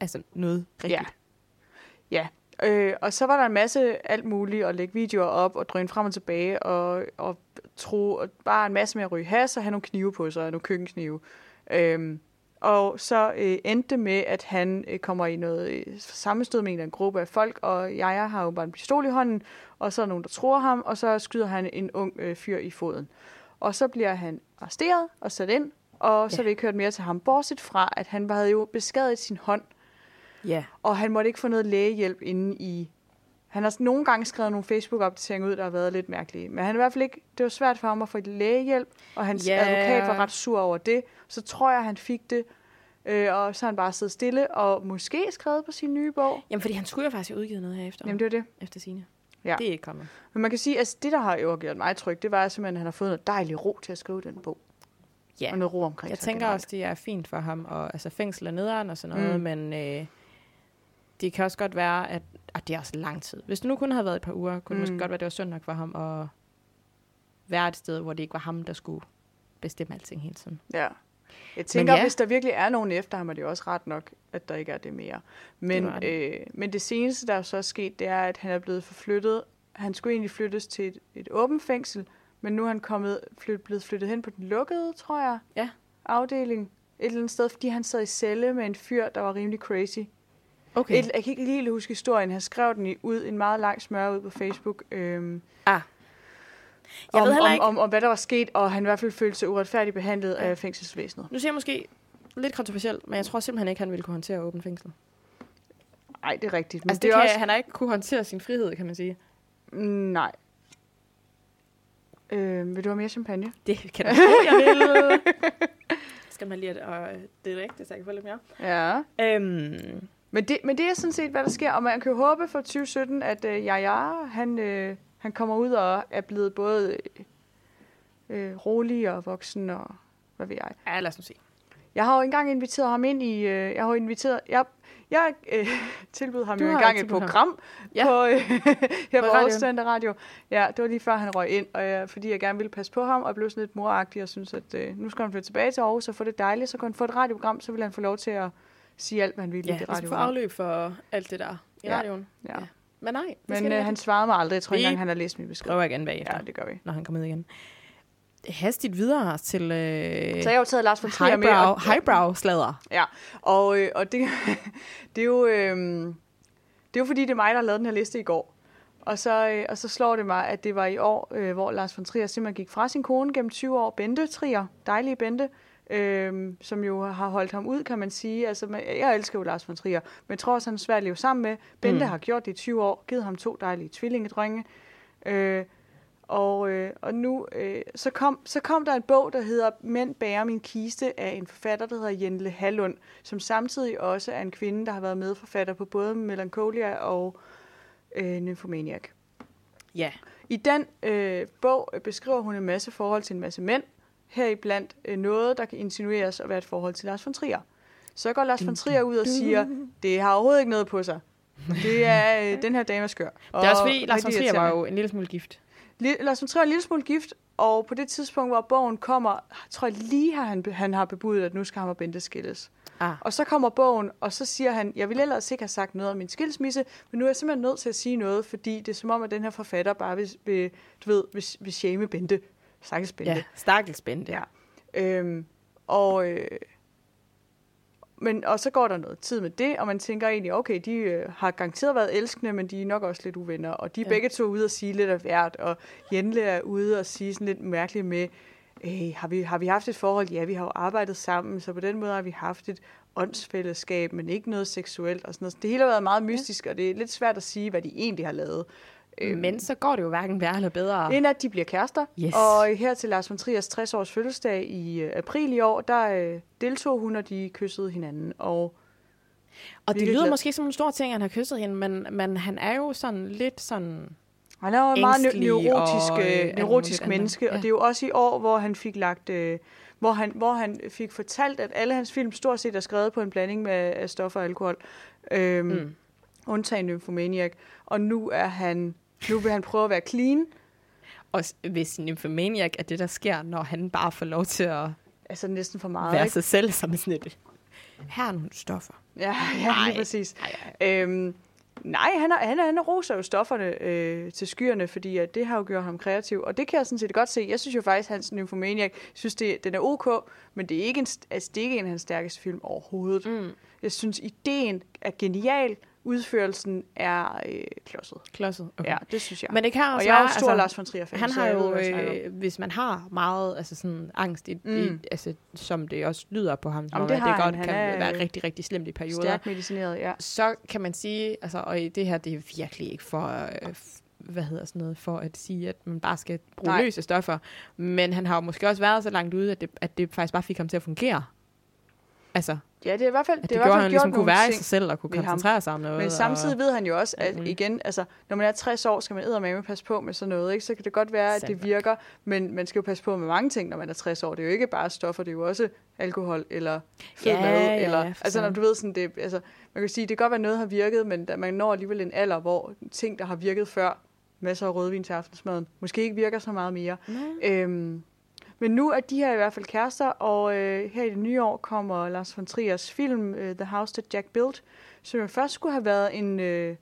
[SPEAKER 2] altså noget rigtigt.
[SPEAKER 1] Ja. Ja, øh, og så var der en masse alt muligt at lægge videoer op og drøne frem og tilbage og, og tro, og bare en masse med at ryge has og have nogle knive på sig, nogle køkkenknive. Øhm, og så øh, endte det med, at han øh, kommer i noget øh, sammenstød med en eller anden gruppe af folk, og jeg har jo bare en pistol i hånden, og så er der nogen, der tror ham, og så skyder han en ung øh, fyr i foden. Og så bliver han arresteret og sat ind, og så
[SPEAKER 2] Ja.
[SPEAKER 1] har vi ikke hørt mere til ham, bortset fra, at han havde jo beskadiget sin hånd,
[SPEAKER 2] Ja.
[SPEAKER 1] og han måtte ikke få noget lægehjælp inde i... Han har nogle gange skrevet nogle Facebook-opdateringer ud, der har været lidt mærkelige. Men han er i hvert fald ikke... Det var svært for ham at få lægehjælp, og hans
[SPEAKER 2] Ja.
[SPEAKER 1] advokat var ret sur over det. Så tror jeg, han fik det. Øh, og så har han bare siddet stille og måske skrevet på sin nye bog.
[SPEAKER 2] Jamen, fordi han skulle jo faktisk have udgivet noget her efter,
[SPEAKER 1] Jamen, det var det.
[SPEAKER 2] efter sine.
[SPEAKER 1] Ja.
[SPEAKER 2] Det er ikke kommet.
[SPEAKER 1] Men man kan sige, at det, der har jo gjort mig tryg, det var simpelthen, at han har fået noget dejlig ro til at skrive den bog.
[SPEAKER 2] Ja.
[SPEAKER 1] Og noget ro omkring
[SPEAKER 2] Jeg tænker
[SPEAKER 1] generelt.
[SPEAKER 2] også, det er fint for ham, og altså fængsel er nederen og sådan noget,
[SPEAKER 1] Mm.
[SPEAKER 2] men øh, det kan også godt være, at og det er også lang tid. Hvis det nu kun havde været et par uger, kunne mm. det måske
[SPEAKER 1] Mm.
[SPEAKER 2] godt være, at det var synd nok for ham at være et sted, hvor det ikke var ham, der skulle bestemme alting hele tiden.
[SPEAKER 1] Ja. Jeg tænker, ja.
[SPEAKER 2] ja.
[SPEAKER 1] hvis der virkelig er nogen efter ham, er det jo også ret nok, at der ikke er det mere. Men
[SPEAKER 2] det,
[SPEAKER 1] det. øh, men det seneste, der er så er sket, det er, at han er blevet forflyttet. Han skulle egentlig flyttes til et, et åbent fængsel, men nu er han kommet, flyt, blevet flyttet hen på den lukkede, tror jeg,
[SPEAKER 2] Ja.
[SPEAKER 1] afdeling. Et eller andet sted, fordi han sad i celle med en fyr, der var rimelig crazy.
[SPEAKER 2] Okay.
[SPEAKER 1] Et, jeg kan ikke lige huske historien. Han skrev den i, ud en meget lang smør ud på Facebook. Øhm,
[SPEAKER 2] Ah. Jeg
[SPEAKER 1] om,
[SPEAKER 2] ved heller
[SPEAKER 1] om,
[SPEAKER 2] ikke-
[SPEAKER 1] om, om, hvad der var sket, og han i hvert fald følte sig uretfærdigt behandlet af fængselsvæsenet.
[SPEAKER 2] Nu siger jeg måske lidt kontroversielt, men jeg tror simpelthen ikke, han ville kunne håndtere åben fængsel.
[SPEAKER 1] Nej, det er rigtigt. Men
[SPEAKER 2] Altså, det,
[SPEAKER 1] det
[SPEAKER 2] kan,
[SPEAKER 1] også...
[SPEAKER 2] han har ikke kunne håndtere sin frihed, kan man sige.
[SPEAKER 1] Mm, Nej. Øh, vil du have mere champagne?
[SPEAKER 2] Det kan jeg jeg vil. Skal man lige have det, det er rigtigt, så jeg kan få lidt mere.
[SPEAKER 1] Ja.
[SPEAKER 2] Øhm,
[SPEAKER 1] Men det, men det er sådan set, hvad der sker. Og man kan jo håbe for 2017, at øh, Jaja, han, øh, han kommer ud og er blevet både øh, rolig og voksen og hvad ved jeg.
[SPEAKER 2] ja, lad os nu se.
[SPEAKER 1] Jeg har jo engang inviteret ham ind i... Øh, jeg har inviteret... Jeg, jeg øh, tilbød ham
[SPEAKER 2] Du
[SPEAKER 1] jo engang et
[SPEAKER 2] ham.
[SPEAKER 1] program
[SPEAKER 2] Ja.
[SPEAKER 1] på, øh, her på
[SPEAKER 2] radioen.
[SPEAKER 1] Aarhus Radio. Ja, det var lige før han røg ind, og jeg, fordi jeg gerne ville passe på ham, og blev sådan lidt moragtig og synes, at øh, nu skal han flytte tilbage til Aarhus og få det dejligt, så kan han få et radioprogram, så vil han få lov til at sige alt, hvad han ville
[SPEAKER 2] Ja,
[SPEAKER 1] i det
[SPEAKER 2] vi skal få
[SPEAKER 1] radioprogram.
[SPEAKER 2] afløb for alt det der i
[SPEAKER 1] Ja.
[SPEAKER 2] radioen.
[SPEAKER 1] Ja.
[SPEAKER 2] Men nej, det
[SPEAKER 1] Men øh, han svarede mig aldrig. Jeg tror ikke engang, han har læst min besked.
[SPEAKER 2] prøver igen bagefter,
[SPEAKER 1] Ja, det gør vi.
[SPEAKER 2] når han kommer ud igen. Hastigt videre til øh,
[SPEAKER 1] Så jeg har jo taget Lars von Trier med.
[SPEAKER 2] highbrow,
[SPEAKER 1] og-
[SPEAKER 2] highbrow slader.
[SPEAKER 1] Ja, og, øh, og det, det, er jo, øh, det er jo fordi, det er mig, der har lavet den her liste i går. Og så, øh, og så slår det mig, at det var i år, øh, hvor Lars von Trier simpelthen gik fra sin kone gennem 20 år. Bente Trier, dejlige Bente, øh, som jo har holdt ham ud, kan man sige. Altså, man- jeg elsker jo Lars von Trier, men jeg tror også, han er svær at leve sammen med. Bente
[SPEAKER 2] Mm.
[SPEAKER 1] har gjort det i 20 år, givet ham to dejlige tvillingedrenge. Øh, og, øh, og nu, øh, så, kom, så kom der en bog, der hedder Mænd bærer min kiste af en forfatter, der hedder Jendle Hallund, som samtidig også er en kvinde, der har været medforfatter på både Melancholia og øh, Nymphomaniac.
[SPEAKER 2] Ja.
[SPEAKER 1] I den øh, bog beskriver hun en masse forhold til en masse mænd, heriblandt øh, noget, der kan insinueres at være et forhold til Lars von Trier. Så går Lars von Trier ud og siger, det har overhovedet ikke noget på sig. Det er, øh, den her dame er skør.
[SPEAKER 2] Det er også
[SPEAKER 1] Og
[SPEAKER 2] fordi, Lars von Trier var jo en lille smule gift.
[SPEAKER 1] Li- Lars von Trier er en lille smule gift, og på det tidspunkt, hvor bogen kommer, tror jeg lige, har han, han har bebudet, at nu skal han og Bente skilles.
[SPEAKER 2] Ah.
[SPEAKER 1] Og så kommer bogen, og så siger han, jeg ville ellers ikke have sagt noget om min skilsmisse, men nu er jeg simpelthen nødt til at sige noget, fordi det er som om, at den her forfatter bare vil, vil du ved, vil, vil shame Bente. Stakkels Bente.
[SPEAKER 2] Ja, stakkels Bente.
[SPEAKER 1] Ja. Øhm, og, øh, men, og så går der noget tid med det, og man tænker egentlig, okay, de øh, har garanteret været elskende, men de er nok også lidt uvenner. Og de er
[SPEAKER 2] Ja.
[SPEAKER 1] ja. begge to ude og sige lidt af hvert, og Jendle er ude og sige sådan lidt mærkeligt med, øh, har, vi, har vi haft et forhold? Ja, vi har jo arbejdet sammen, så på den måde har vi haft et åndsfællesskab, men ikke noget seksuelt og sådan noget. Det hele har været meget mystisk, og det er lidt svært at sige, hvad de egentlig har lavet. Øhm,
[SPEAKER 2] Men så går det jo hverken værre eller bedre.
[SPEAKER 1] Inden at de bliver kærester.
[SPEAKER 2] Yes.
[SPEAKER 1] Og her til Lars von Triers 60 års fødselsdag i øh, april i år, der øh, deltog hun, og de kyssede hinanden. Og
[SPEAKER 2] Og det lyder
[SPEAKER 1] glad.
[SPEAKER 2] måske som en stor ting, at han har kysset hende, men, men han er jo sådan lidt sådan...
[SPEAKER 1] han er jo en meget neurotisk,
[SPEAKER 2] og, øh,
[SPEAKER 1] øh, neurotisk
[SPEAKER 2] andet.
[SPEAKER 1] menneske.
[SPEAKER 2] Ja.
[SPEAKER 1] Og det er jo også i år, hvor han fik lagt... Øh, hvor han, hvor han fik fortalt, at alle hans film stort set er skrevet på en blanding med af stoffer og alkohol. Øhm,
[SPEAKER 2] mm.
[SPEAKER 1] Undtagen Nymphomaniac. Og nu er han... Nu vil han prøve at være clean.
[SPEAKER 2] Og hvis Nymphomaniac er det, der sker, når han bare får lov til at
[SPEAKER 1] Altså næsten for meget.
[SPEAKER 2] være
[SPEAKER 1] ikke?
[SPEAKER 2] sig selv som sådan et... Her er nogle stoffer.
[SPEAKER 1] Ja, ja
[SPEAKER 2] Nej.
[SPEAKER 1] lige præcis.
[SPEAKER 2] Ej,
[SPEAKER 1] Øhm, nej, han, er, han, er, han roser jo stofferne øh, til skyerne, fordi at det har jo gjort ham kreativ. Og det kan jeg sådan set godt se. Jeg synes jo faktisk, hans Nymphomaniac, jeg synes, det, den er ok, men det er, ikke en, altså, det er ikke en af hans stærkeste film overhovedet.
[SPEAKER 2] Mm.
[SPEAKER 1] Jeg synes, ideen er genial. Udførelsen er øh, klodset.
[SPEAKER 2] Klodset.
[SPEAKER 1] Okay. Ja, det synes jeg.
[SPEAKER 2] Men det kan
[SPEAKER 1] og
[SPEAKER 2] også
[SPEAKER 1] jeg er jo stor
[SPEAKER 2] altså,
[SPEAKER 1] Lars von Trier-fan,
[SPEAKER 2] Han
[SPEAKER 1] så
[SPEAKER 2] har jo, øh, hvis man har meget altså sådan angst, i, mm. i, altså, som det også lyder på ham,
[SPEAKER 1] Jamen, det har
[SPEAKER 2] det
[SPEAKER 1] han.
[SPEAKER 2] godt
[SPEAKER 1] Han
[SPEAKER 2] kan
[SPEAKER 1] er,
[SPEAKER 2] være
[SPEAKER 1] øh,
[SPEAKER 2] rigtig, rigtig slemt i perioder,
[SPEAKER 1] Stærkt medicineret, ja.
[SPEAKER 2] så kan man sige, altså, og i det her, det er virkelig ikke for, øh, hvad hedder sådan noget, for at sige, at man bare skal bruge
[SPEAKER 1] Nej.
[SPEAKER 2] løse stoffer. Men han har jo måske også været så langt ude, at det, at det faktisk bare fik ham til at fungere. Altså,
[SPEAKER 1] Ja, det er i hvert fald,
[SPEAKER 2] at det,
[SPEAKER 1] det
[SPEAKER 2] gjorde,
[SPEAKER 1] fald
[SPEAKER 2] han ligesom kunne være i sig selv og kunne koncentrere sig om noget.
[SPEAKER 1] Men samtidig
[SPEAKER 2] og,
[SPEAKER 1] ved han jo også, at
[SPEAKER 2] muligt.
[SPEAKER 1] igen, altså, når man er 60 år, skal man eddermame passe på med sådan noget, ikke? Så kan det godt være, at
[SPEAKER 2] Sandt
[SPEAKER 1] det virker, men man skal jo passe på med mange ting, når man er 60 år. Det er jo ikke bare stoffer, det er jo også alkohol eller fed
[SPEAKER 2] Ja,
[SPEAKER 1] mad.
[SPEAKER 2] ja,
[SPEAKER 1] eller,
[SPEAKER 2] ja,
[SPEAKER 1] altså, når du ved sådan, det, altså, man kan sige, det kan godt være, at noget har virket, men man når alligevel en alder, hvor ting, der har virket før, masser af rødvin til aftensmaden, måske ikke virker så meget mere.
[SPEAKER 2] Nej.
[SPEAKER 1] Øhm, men nu er de her i hvert fald kærester, og øh, her i det nye år kommer Lars von Triers film uh, The House That Jack Built, som jo først skulle have været en, øh,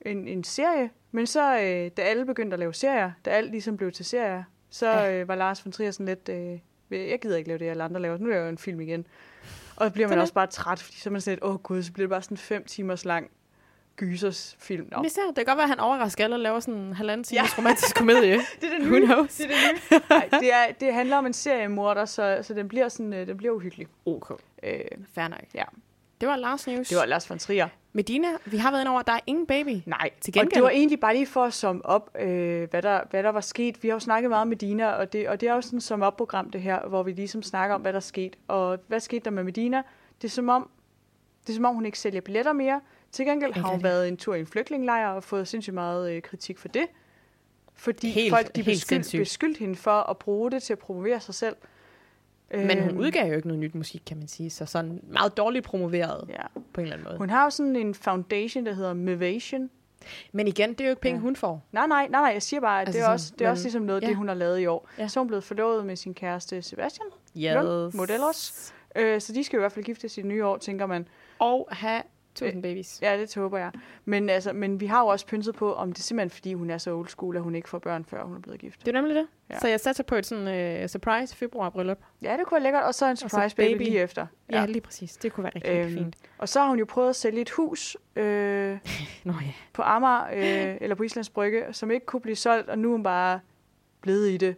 [SPEAKER 1] en, en serie, men så øh, da alle begyndte at lave serier, da alt ligesom blev til serier, så
[SPEAKER 2] Ja.
[SPEAKER 1] øh, var Lars von Trier sådan lidt, øh, jeg gider ikke lave det, alle andre laver, nu laver jeg en film igen. Og så bliver man også bare træt, fordi så er man sådan lidt, åh gud, så bliver det bare sådan fem timers lang gysersfilm. Nå.
[SPEAKER 2] Vi ser, det kan godt være, at han overrasker alle og laver sådan en halvanden times romantisk komedie.
[SPEAKER 1] Det er det
[SPEAKER 2] Who
[SPEAKER 1] nye.
[SPEAKER 2] knows?
[SPEAKER 1] Det er det nye. Ej, det, er, det handler om en seriemorder, så, så den bliver sådan, øh, den bliver uhyggelig.
[SPEAKER 2] Ok.
[SPEAKER 1] Øh,
[SPEAKER 2] Fair nok.
[SPEAKER 1] Ja.
[SPEAKER 2] Det var Lars News.
[SPEAKER 1] det var Lars von Trier.
[SPEAKER 2] Medina, vi har været over, at der er ingen baby.
[SPEAKER 1] Nej,
[SPEAKER 2] Til
[SPEAKER 1] og
[SPEAKER 2] gengæld-
[SPEAKER 1] det var egentlig bare lige for at summe op, øh, hvad, der, hvad der var sket. Vi har jo snakket meget med Dina, og det, og det er jo sådan et sum op-program, det her, hvor vi ligesom snakker om, hvad der skete. Og hvad skete der med Medina? Det er som om, det er som om hun ikke sælger billetter mere. Til gengæld har hun været en tur i en flygtningelejr og fået sindssygt meget øh, kritik for det. Fordi
[SPEAKER 2] Helt-
[SPEAKER 1] folk de
[SPEAKER 2] helt
[SPEAKER 1] beskyld, beskyldte hende for at bruge det til at promovere sig selv.
[SPEAKER 2] Men hun
[SPEAKER 1] Øhm,
[SPEAKER 2] udgav jo ikke noget nyt musik, kan man sige. Så sådan meget dårligt promoveret
[SPEAKER 1] Ja.
[SPEAKER 2] på en eller anden måde.
[SPEAKER 1] Hun har jo sådan en foundation, der hedder Mivation.
[SPEAKER 2] Men igen, det er jo ikke penge,
[SPEAKER 1] Ja.
[SPEAKER 2] hun får.
[SPEAKER 1] Nej, nej, nej, nej, jeg siger bare, at
[SPEAKER 2] Altså
[SPEAKER 1] det, er
[SPEAKER 2] sådan,
[SPEAKER 1] også, det er også
[SPEAKER 2] men-
[SPEAKER 1] ligesom noget,
[SPEAKER 2] ja.
[SPEAKER 1] det hun har lavet i år.
[SPEAKER 2] Ja.
[SPEAKER 1] Så er hun blevet forlovet med sin kæreste Sebastian,
[SPEAKER 2] Yes.
[SPEAKER 1] Lund, Modelos. øh, så de skal i hvert fald giftes i det nye år, tænker man.
[SPEAKER 2] Og have tusind
[SPEAKER 1] Øh,
[SPEAKER 2] babies.
[SPEAKER 1] Ja, det håber jeg. Men, altså, men vi har jo også pynset på, om det er simpelthen fordi, hun er så old school, at hun ikke får børn, før hun er blevet gift.
[SPEAKER 2] Det er nemlig det. Ja.
[SPEAKER 1] Ja.
[SPEAKER 2] Så jeg satser på et sådan uh, surprise februar-bryllup.
[SPEAKER 1] Ja, det kunne være lækkert. Og så en
[SPEAKER 2] så
[SPEAKER 1] surprise baby,
[SPEAKER 2] baby.
[SPEAKER 1] lige efter.
[SPEAKER 2] Ja. ja, lige præcis. Det kunne være rigtig, rigtig
[SPEAKER 1] Øhm,
[SPEAKER 2] fint.
[SPEAKER 1] Og så har hun jo prøvet at sælge et hus øh,
[SPEAKER 2] Nå ja.
[SPEAKER 1] på Amager, øh, eller på Islands Brygge, som ikke kunne blive solgt, og nu er hun bare blevet i det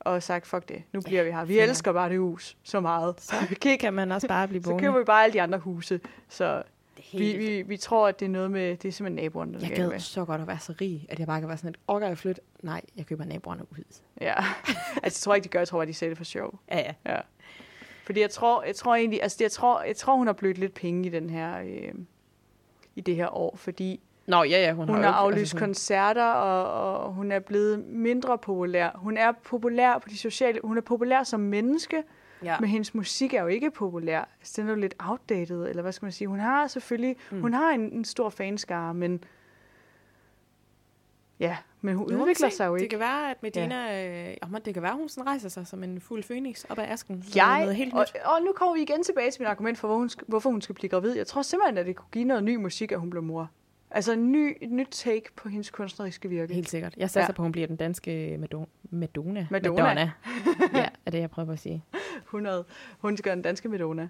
[SPEAKER 1] og sagt, fuck det, nu bliver vi her. Vi
[SPEAKER 2] fair.
[SPEAKER 1] elsker bare det hus så meget.
[SPEAKER 2] Så kan man også bare blive
[SPEAKER 1] så
[SPEAKER 2] boende.
[SPEAKER 1] køber vi bare alle de andre huse. Så
[SPEAKER 2] Det
[SPEAKER 1] vi, vi, vi tror, at det er noget med, det er simpelthen naboerne, der
[SPEAKER 2] Jeg gad så godt at være så rig, at jeg bare kan være sådan et, orker jeg flytte? Nej, jeg køber naboerne ud.
[SPEAKER 1] Ja. altså, jeg tror ikke, de gør, jeg tror, at de sælger det for sjov.
[SPEAKER 2] Ja, ja.
[SPEAKER 1] Ja. Fordi jeg tror, jeg tror egentlig, altså jeg tror, jeg tror, hun har blødt lidt penge i den her, øh, i det her år, fordi
[SPEAKER 2] Nå, ja, ja. Hun,
[SPEAKER 1] hun
[SPEAKER 2] har,
[SPEAKER 1] har aflyst
[SPEAKER 2] altså, hun-
[SPEAKER 1] koncerter, og, og hun er blevet mindre populær. Hun er populær på de sociale, hun er populær som menneske,
[SPEAKER 2] Ja.
[SPEAKER 1] men hendes musik er jo ikke populær. Altså, den er jo lidt outdated, eller hvad skal man sige. Hun har selvfølgelig,
[SPEAKER 2] Mm.
[SPEAKER 1] hun har en, en stor fanskare, men ja, Men hun udvikler sig jo
[SPEAKER 2] Det
[SPEAKER 1] ikke.
[SPEAKER 2] kan være, at Medina... Ja. Øh, det kan være, hun sådan rejser sig som en fuld phoenix op ad asken.
[SPEAKER 1] Jeg,
[SPEAKER 2] Noget helt
[SPEAKER 1] og,
[SPEAKER 2] nyt.
[SPEAKER 1] og nu kommer vi igen tilbage til mit argument for, hvor hun hvorfor hun skal blive gravid. Jeg tror simpelthen, at det kunne give noget ny musik, at hun blev mor. Altså en ny, et nyt take på hendes kunstneriske virke.
[SPEAKER 2] Helt sikkert. Jeg satser
[SPEAKER 1] Ja.
[SPEAKER 2] på, at hun bliver den danske Madonna. Madonna.
[SPEAKER 1] Madonna.
[SPEAKER 2] Ja, er det, jeg prøver at sige.
[SPEAKER 1] 100. Hun skal den danske Madonna.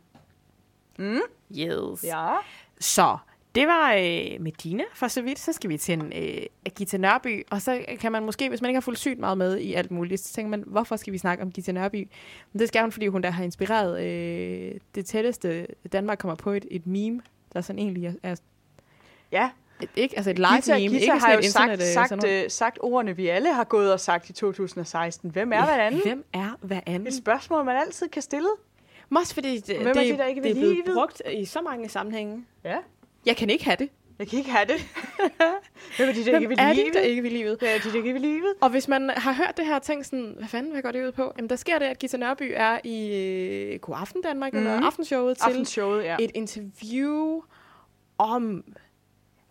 [SPEAKER 1] Mm?
[SPEAKER 2] Yes.
[SPEAKER 1] Ja.
[SPEAKER 2] Så, det var øh, Medina for så vidt. Så skal vi til en øh, Gita Nørby. Og så kan man måske, hvis man ikke har fulgt sygt meget med i alt muligt, så tænker man, hvorfor skal vi snakke om Gita Nørby? Men det skal hun, fordi hun der har inspireret øh, det tætteste, Danmark kommer på et, et meme, der sådan egentlig er, er
[SPEAKER 1] Ja,
[SPEAKER 2] ikke, altså et live
[SPEAKER 1] Gita,
[SPEAKER 2] meme,
[SPEAKER 1] Gita
[SPEAKER 2] ikke
[SPEAKER 1] har jo
[SPEAKER 2] et
[SPEAKER 1] sagt,
[SPEAKER 2] internet, øh,
[SPEAKER 1] sagt,
[SPEAKER 2] noget.
[SPEAKER 1] øh, sagt ordene, vi alle har gået og sagt i 2016. Hvem er hvad anden?
[SPEAKER 2] Hvem er hvad anden?
[SPEAKER 1] Et spørgsmål, man altid kan stille.
[SPEAKER 2] Også fordi det,
[SPEAKER 1] Hvem er
[SPEAKER 2] det,
[SPEAKER 1] de, der ikke
[SPEAKER 2] det er blevet
[SPEAKER 1] livet?
[SPEAKER 2] brugt i så mange sammenhænge.
[SPEAKER 1] Ja.
[SPEAKER 2] Jeg kan ikke have det.
[SPEAKER 1] Jeg kan ikke have det. Hvem er de, der
[SPEAKER 2] Hvem
[SPEAKER 1] ikke vil
[SPEAKER 2] er
[SPEAKER 1] livet?
[SPEAKER 2] der ikke vil livet?
[SPEAKER 1] Hvem er de, der ikke vil livet?
[SPEAKER 2] Og hvis man har hørt det her og tænkt sådan, hvad fanden, hvad går det ud på? Jamen, der sker det, at Gita Nørby er i øh, God Aften Danmark, mm. eller
[SPEAKER 1] Mhm.
[SPEAKER 2] aftenshowet til
[SPEAKER 1] Aftenshowet, ja.
[SPEAKER 2] et interview om...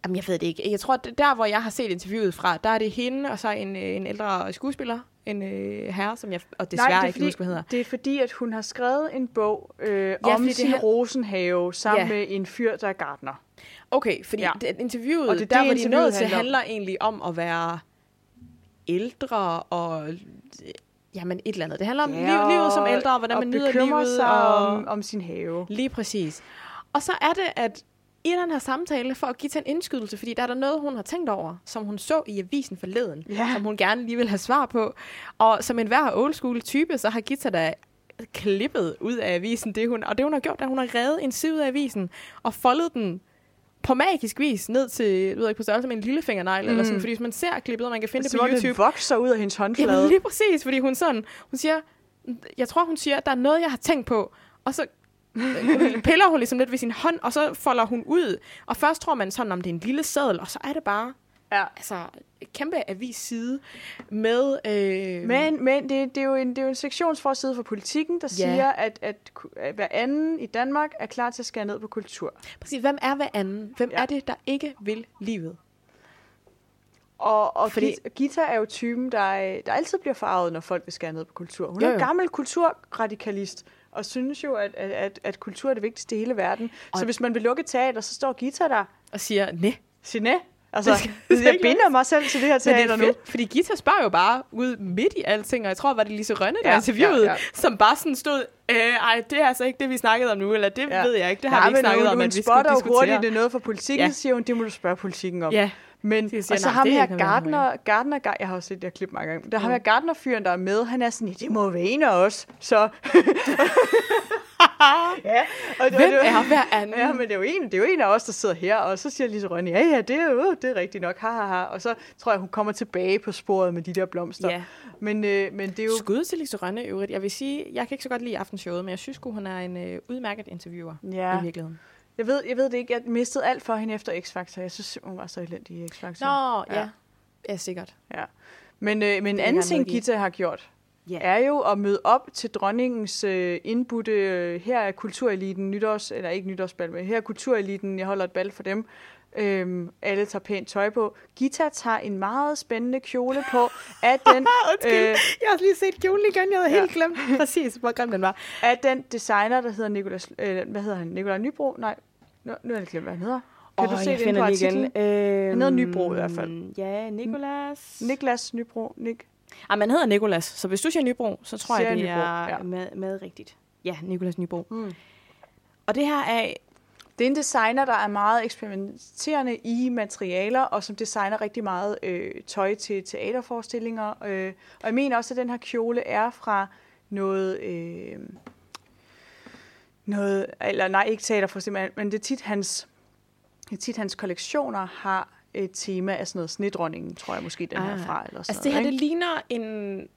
[SPEAKER 2] Jamen, jeg ved det ikke. Jeg tror, at der, hvor jeg har set interviewet fra, der er det hende, og så en, øh, en ældre skuespiller, en øh, herre, som jeg og desværre
[SPEAKER 1] Nej, det er
[SPEAKER 2] ikke kan huske, hvad hedder.
[SPEAKER 1] Det er fordi, at hun har skrevet en bog øh,
[SPEAKER 2] Ja,
[SPEAKER 1] om
[SPEAKER 2] fordi det
[SPEAKER 1] sin
[SPEAKER 2] her-
[SPEAKER 1] rosenhave sammen
[SPEAKER 2] Ja.
[SPEAKER 1] med en fyr, der er gartner.
[SPEAKER 2] Okay, fordi
[SPEAKER 1] Ja.
[SPEAKER 2] det, interviewet,
[SPEAKER 1] Og det er
[SPEAKER 2] der
[SPEAKER 1] det,
[SPEAKER 2] hvor de nået til,
[SPEAKER 1] handler om.
[SPEAKER 2] egentlig om at være ældre og... Jamen, et eller andet. Det handler om ja, liv, livet som ældre, og hvordan man nyder livet.
[SPEAKER 1] sig
[SPEAKER 2] og...
[SPEAKER 1] om, om sin have.
[SPEAKER 2] Lige præcis. Og så er det, at i den her samtale, for at give til en indskydelse, fordi der er der noget, hun har tænkt over, som hun så i avisen forleden,
[SPEAKER 1] Ja.
[SPEAKER 2] som hun gerne lige vil have svar på. Og som en hver old school type, så har Gita da klippet ud af avisen, det hun, og det hun har gjort, det er, at hun har revet en side ud af avisen, og foldet den på magisk vis ned til, ved ikke, på størrelse med en lillefingernegl, mm. eller sådan, fordi hvis man ser klippet, og man kan finde det
[SPEAKER 1] Som
[SPEAKER 2] på YouTube,
[SPEAKER 1] det vokser ud af hendes håndflade.
[SPEAKER 2] Jamen lige præcis, fordi hun sådan, hun siger, jeg tror hun siger, at der er noget, jeg har tænkt på, og så piller hun ligesom lidt ved sin hånd, og så folder hun ud. Og først tror man sådan, om det er en lille seddel, og så er det bare
[SPEAKER 1] Ja.
[SPEAKER 2] altså, kæmpe avisside med... Øh,
[SPEAKER 1] Men, men det, det, er jo en, det er jo en sektionsforside for politikken, der
[SPEAKER 2] Ja.
[SPEAKER 1] siger, at, at, at hver anden i Danmark er klar til at skære ned på kultur.
[SPEAKER 2] Præcis, hvem er hver anden? Hvem
[SPEAKER 1] Ja.
[SPEAKER 2] er det, der ikke vil livet?
[SPEAKER 1] Og, og
[SPEAKER 2] Fordi-.
[SPEAKER 1] Gita er jo typen, der, er- der altid bliver farvet, når folk vil skære ned på kultur. Hun
[SPEAKER 2] Jo,
[SPEAKER 1] er en
[SPEAKER 2] jo.
[SPEAKER 1] gammel kulturradikalist, og synes jo, at, at, at, kultur er det vigtigste i hele verden. Og... Så hvis man vil lukke teater, så står Gita der.
[SPEAKER 2] Og siger, nej.
[SPEAKER 1] Sig nej. Altså,
[SPEAKER 2] Det skal- det skal
[SPEAKER 1] jeg binder mig selv til det her
[SPEAKER 2] Men det
[SPEAKER 1] teater
[SPEAKER 2] er
[SPEAKER 1] nu.
[SPEAKER 2] fedt, fordi Gita spørger jo bare ud midt i alting, og jeg tror, var det Lise Rønne, der
[SPEAKER 1] Ja,
[SPEAKER 2] interviewede,
[SPEAKER 1] ja,
[SPEAKER 2] ja, som bare sådan stod, øh, ej, det er altså ikke det, vi snakkede om nu, eller det
[SPEAKER 1] Ja.
[SPEAKER 2] ved jeg ikke, det har
[SPEAKER 1] Nej,
[SPEAKER 2] vi ikke
[SPEAKER 1] men
[SPEAKER 2] snakket
[SPEAKER 1] hun,
[SPEAKER 2] om, at vi skulle diskutere.
[SPEAKER 1] hurtigt, det er noget for politikken, ja. Siger hun, det må du spørge politikken om.
[SPEAKER 2] Ja,
[SPEAKER 1] Men,
[SPEAKER 2] De
[SPEAKER 1] og
[SPEAKER 2] siger,
[SPEAKER 1] så
[SPEAKER 2] "Nej,
[SPEAKER 1] ham her Gardner, Gardner, Gar- jeg har også set det her klip mange gange, der mm.
[SPEAKER 2] Mm.
[SPEAKER 1] her Gardner-fyren, der er med, han er sådan, "Ja, det må være os, så... ja, og, det-
[SPEAKER 2] Hvem
[SPEAKER 1] det-
[SPEAKER 2] er hver anden?
[SPEAKER 1] Ja, men det er, jo en, det er jo en af os, der sidder her, og så siger Lise Rønne, ja, ja, det er jo det er rigtigt nok, ha, ha, ha. Og så tror jeg, hun kommer tilbage på sporet med de der blomster.
[SPEAKER 2] Ja.
[SPEAKER 1] Men, øh, men det er jo...
[SPEAKER 2] Skud til Lise Rønne øvrigt. Jeg vil sige, jeg kan ikke så godt lide aftenshowet, men jeg synes hun er en øh, udmærket interviewer
[SPEAKER 1] Ja.
[SPEAKER 2] i virkeligheden.
[SPEAKER 1] Jeg ved, jeg ved det ikke, jeg mistede alt for hende efter X-Factor. Jeg synes, hun var så elendig i X-Factor.
[SPEAKER 2] Nå,
[SPEAKER 1] Ja.
[SPEAKER 2] ja. Ja, sikkert.
[SPEAKER 1] Ja. Men, øh, men anden ting. Gita har gjort,
[SPEAKER 2] Ja.
[SPEAKER 1] er jo at møde op til dronningens øh, indbudte, øh, her er kultureliten nytårs, eller ikke nytårsbal, men her er kultureliten, jeg holder et bal for dem. Øhm, alle tager pænt tøj på. Gita tager en meget spændende kjole på af den,
[SPEAKER 2] Undskyld,
[SPEAKER 1] øh,
[SPEAKER 2] jeg har lige set kjolen igen. Jeg havde
[SPEAKER 1] Ja.
[SPEAKER 2] helt glemt præcis, hvor grim den var.
[SPEAKER 1] af den designer, der hedder Nicolas, øh, hvad hedder han? Nicolai Nybro? Nej, nu, nu er jeg glemt, hvad han hedder. Kan
[SPEAKER 2] Åh,
[SPEAKER 1] du se
[SPEAKER 2] jeg
[SPEAKER 1] det inde
[SPEAKER 2] finder
[SPEAKER 1] på
[SPEAKER 2] lige igen.
[SPEAKER 1] artiklen?
[SPEAKER 2] Øhm,
[SPEAKER 1] Han hedder Nybro i hvert fald.
[SPEAKER 2] Ja, Nikolas.
[SPEAKER 1] Niklas Nybro. Nik.
[SPEAKER 2] Ah, man hedder Nikolas, så hvis du siger Nybro, så tror
[SPEAKER 1] Siger
[SPEAKER 2] jeg, det
[SPEAKER 1] Nybro,
[SPEAKER 2] er
[SPEAKER 1] ja.
[SPEAKER 2] med, med rigtigt. Ja, Nikolas Nybro.
[SPEAKER 1] Mm.
[SPEAKER 2] Og det her er...
[SPEAKER 1] Det er en designer, der er meget eksperimenterende i materialer, og som designer rigtig meget øh, tøj til teaterforestillinger. Øh, og jeg mener også, at den her kjole er fra noget... Øh, noget eller nej, ikke teaterforestillinger, men det er tit hans, det er tit hans kollektioner har et tema af sådan noget snedronningen, tror jeg måske, den ah, her fra. Eller sådan
[SPEAKER 2] Altså det her,
[SPEAKER 1] noget,
[SPEAKER 2] det
[SPEAKER 1] ikke?
[SPEAKER 2] ligner en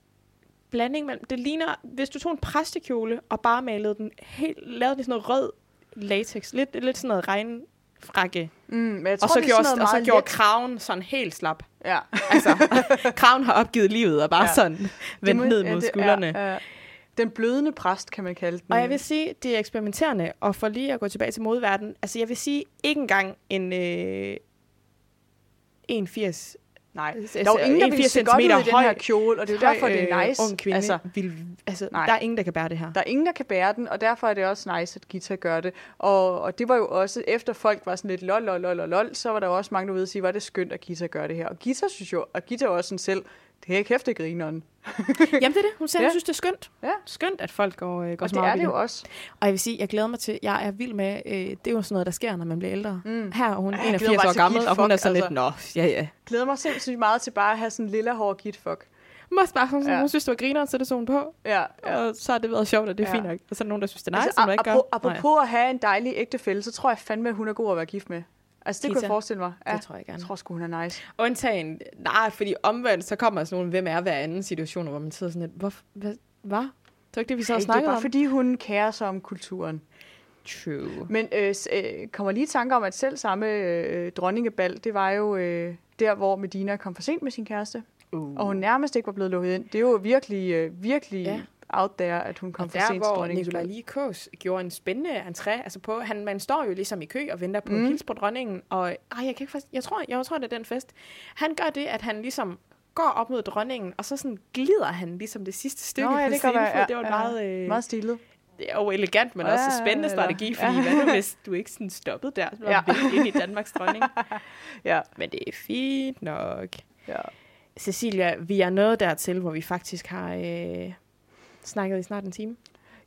[SPEAKER 2] blanding mellem... Det ligner, hvis du tog en præstekjole og bare malede den helt... Lavede den i sådan noget rød latex. Lidt, lidt sådan noget regnfrakke.
[SPEAKER 1] Mm, men jeg tror,
[SPEAKER 2] Og så, gjorde,
[SPEAKER 1] noget
[SPEAKER 2] og så gjorde
[SPEAKER 1] let.
[SPEAKER 2] kraven sådan helt slap.
[SPEAKER 1] Ja.
[SPEAKER 2] Altså, kraven har opgivet livet og bare
[SPEAKER 1] Ja.
[SPEAKER 2] ja. sådan vendt ned
[SPEAKER 1] ja,
[SPEAKER 2] mod
[SPEAKER 1] det
[SPEAKER 2] skuldrene.
[SPEAKER 1] Er, er, den blødende præst, kan man kalde den.
[SPEAKER 2] Og jeg vil sige, det er eksperimenterende, og for lige at gå tilbage til modeverdenen, altså jeg vil sige, ikke engang en øh, 81
[SPEAKER 1] Nej,
[SPEAKER 2] Altså,
[SPEAKER 1] der er jo ingen, der vil se godt ud i den her
[SPEAKER 2] høj-
[SPEAKER 1] kjole, og det er
[SPEAKER 2] høj,
[SPEAKER 1] derfor, det er
[SPEAKER 2] øh,
[SPEAKER 1] nice.
[SPEAKER 2] ung kvinde
[SPEAKER 1] Altså,
[SPEAKER 2] vil, altså,
[SPEAKER 1] Nej.
[SPEAKER 2] der er ingen, der kan bære det her.
[SPEAKER 1] der er ingen, der kan bære den, og derfor er det også nice, at Gita gør det. Og, og det var jo også, efter folk var sådan lidt lol, lol, lol, lol, så var der jo også mange, der ville sige, var det skønt, at Gita gør det her. Og Gita synes jo, og Gita også sådan selv, det er kæft, det grineren.
[SPEAKER 2] Jamen det er det. Hun siger,
[SPEAKER 1] Ja.
[SPEAKER 2] synes, det er skønt.
[SPEAKER 1] Ja.
[SPEAKER 2] Skønt, at folk går, øh, går
[SPEAKER 1] Og
[SPEAKER 2] så
[SPEAKER 1] det er det jo også.
[SPEAKER 2] Og jeg vil sige, jeg glæder mig til, jeg er vild med, øh, det er jo sådan noget, der sker, når man bliver ældre.
[SPEAKER 1] Mm.
[SPEAKER 2] Her er hun
[SPEAKER 1] Ja, jeg
[SPEAKER 2] 81
[SPEAKER 1] glæder mig
[SPEAKER 2] år gammel, og hun er sådan
[SPEAKER 1] altså.
[SPEAKER 2] lidt, nå, ja ja.
[SPEAKER 1] Glæder mig sindssygt meget til bare at have sådan en lille hår git fuck.
[SPEAKER 2] Hun, også bare, hun,
[SPEAKER 1] Ja.
[SPEAKER 2] hun synes, det var griner, så det så hun på.
[SPEAKER 1] Ja, ja.
[SPEAKER 2] Og så har det været sjovt, og det er
[SPEAKER 1] Ja.
[SPEAKER 2] fint nok. Og så er der nogen, der synes, det er nice,
[SPEAKER 1] altså,
[SPEAKER 2] altså, som ikke gør.
[SPEAKER 1] apropos at have en dejlig ægtefælle, så tror jeg fandme, at hun er god at være gift med. Altså, det kunne
[SPEAKER 2] Gita.
[SPEAKER 1] jeg forestille mig. Ja,
[SPEAKER 2] Det tror jeg gerne.
[SPEAKER 1] jeg tror sgu, hun er nice.
[SPEAKER 2] Undtagen, nej, fordi omvendt, så kommer sådan nogle, hvem er hver anden situation, hvor man sidder sådan lidt, hvor, hvad, hvad? Det ikke det, vi så har
[SPEAKER 1] det er
[SPEAKER 2] snakket
[SPEAKER 1] bare
[SPEAKER 2] om.
[SPEAKER 1] fordi, hun kærer sig om kulturen.
[SPEAKER 2] True.
[SPEAKER 1] Men øh, øh, kommer lige i tanke om, at selv samme øh, dronningebal, det var jo øh, der, hvor Medina kom for sent med sin kæreste.
[SPEAKER 2] Uh.
[SPEAKER 1] Og hun nærmest ikke var blevet lukket ind. Det er jo virkelig, øh, virkelig
[SPEAKER 2] Ja.
[SPEAKER 1] Out there, at hun kom
[SPEAKER 2] Og
[SPEAKER 1] for
[SPEAKER 2] der,
[SPEAKER 1] sent
[SPEAKER 2] hvor
[SPEAKER 1] bal.
[SPEAKER 2] Likås gjorde en spændende entré, altså på, han, man står jo ligesom i kø og venter på
[SPEAKER 1] Mm.
[SPEAKER 2] hils på dronningen, og ej, jeg kan ikke fast, jeg tror, jeg tror, det er den fest. Han gør det, at han ligesom går op mod dronningen, og så sådan glider han ligesom det sidste stykke
[SPEAKER 1] Nå, ja, det
[SPEAKER 2] scenen,
[SPEAKER 1] være, ja,
[SPEAKER 2] det var
[SPEAKER 1] ja.
[SPEAKER 2] meget, øh,
[SPEAKER 1] Meget stilet.
[SPEAKER 2] det er jo elegant, men
[SPEAKER 1] Ja,
[SPEAKER 2] også en spændende
[SPEAKER 1] eller-
[SPEAKER 2] strategi, fordi
[SPEAKER 1] ja.
[SPEAKER 2] hvad nu, hvis du ikke sådan stoppede der, så var
[SPEAKER 1] ja.
[SPEAKER 2] ind i Danmarks dronning.
[SPEAKER 1] Ja,
[SPEAKER 2] Men det er fint nok.
[SPEAKER 1] ja.
[SPEAKER 2] Cecilia, vi er nået dertil, hvor vi faktisk har øh, snakket i snart en time.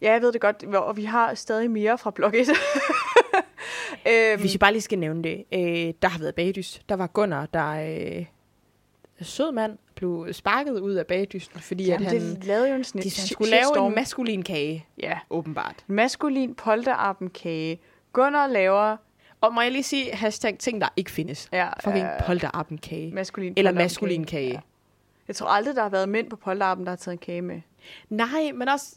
[SPEAKER 1] ja, jeg ved det godt, og vi har stadig mere fra blok 1. øhm,
[SPEAKER 2] Hvis vi bare lige skal nævne det. Øh, der har været bagdys. Der var Gunnar, der øh, sød mand, blev sparket ud af bagdysten, fordi
[SPEAKER 1] jamen,
[SPEAKER 2] at han,
[SPEAKER 1] det lavede jo en snit.
[SPEAKER 2] de, han skulle lave en maskulin kage,
[SPEAKER 1] Ja,
[SPEAKER 2] åbenbart.
[SPEAKER 1] maskulin polterappenkage. Gunnar laver
[SPEAKER 2] Og må jeg lige sige, hashtag ting, der ikke findes.
[SPEAKER 1] ja,
[SPEAKER 2] Fucking
[SPEAKER 1] øh,
[SPEAKER 2] polterappenkage.
[SPEAKER 1] maskulin
[SPEAKER 2] Eller maskulin kage.
[SPEAKER 1] Ja. Jeg tror aldrig, der har været mænd på polterappen, der har taget en kage med.
[SPEAKER 2] Nej, men også...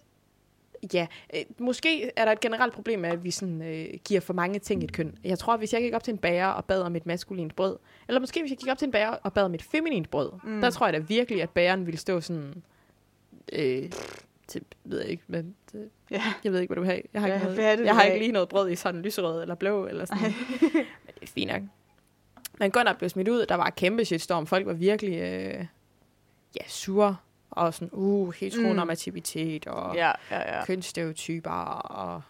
[SPEAKER 2] Ja, øh, måske er der et generelt problem med, at vi sådan, øh, giver for mange ting et køn. Jeg tror, at hvis jeg gik op til en bager og bad om et maskulint brød, eller måske hvis jeg gik op til en bager og bad om et feminint brød, mm. der tror jeg da virkelig, at bageren ville stå sådan... Øh, til, ved jeg ikke, men
[SPEAKER 1] Ja.
[SPEAKER 2] jeg ved ikke, hvad du vil have. Jeg har,
[SPEAKER 1] Ja,
[SPEAKER 2] ikke, noget,
[SPEAKER 1] det,
[SPEAKER 2] jeg har ikke lige noget brød i sådan lyserød eller blå, eller sådan. men det er fint nok. Men Gunnar blev smidt ud, der var kæmpe shitstorm. Folk var virkelig øh, ja, sure. Og sådan, uh, heteronormativitet og
[SPEAKER 1] Ja, ja, ja.
[SPEAKER 2] kønsstereotyper og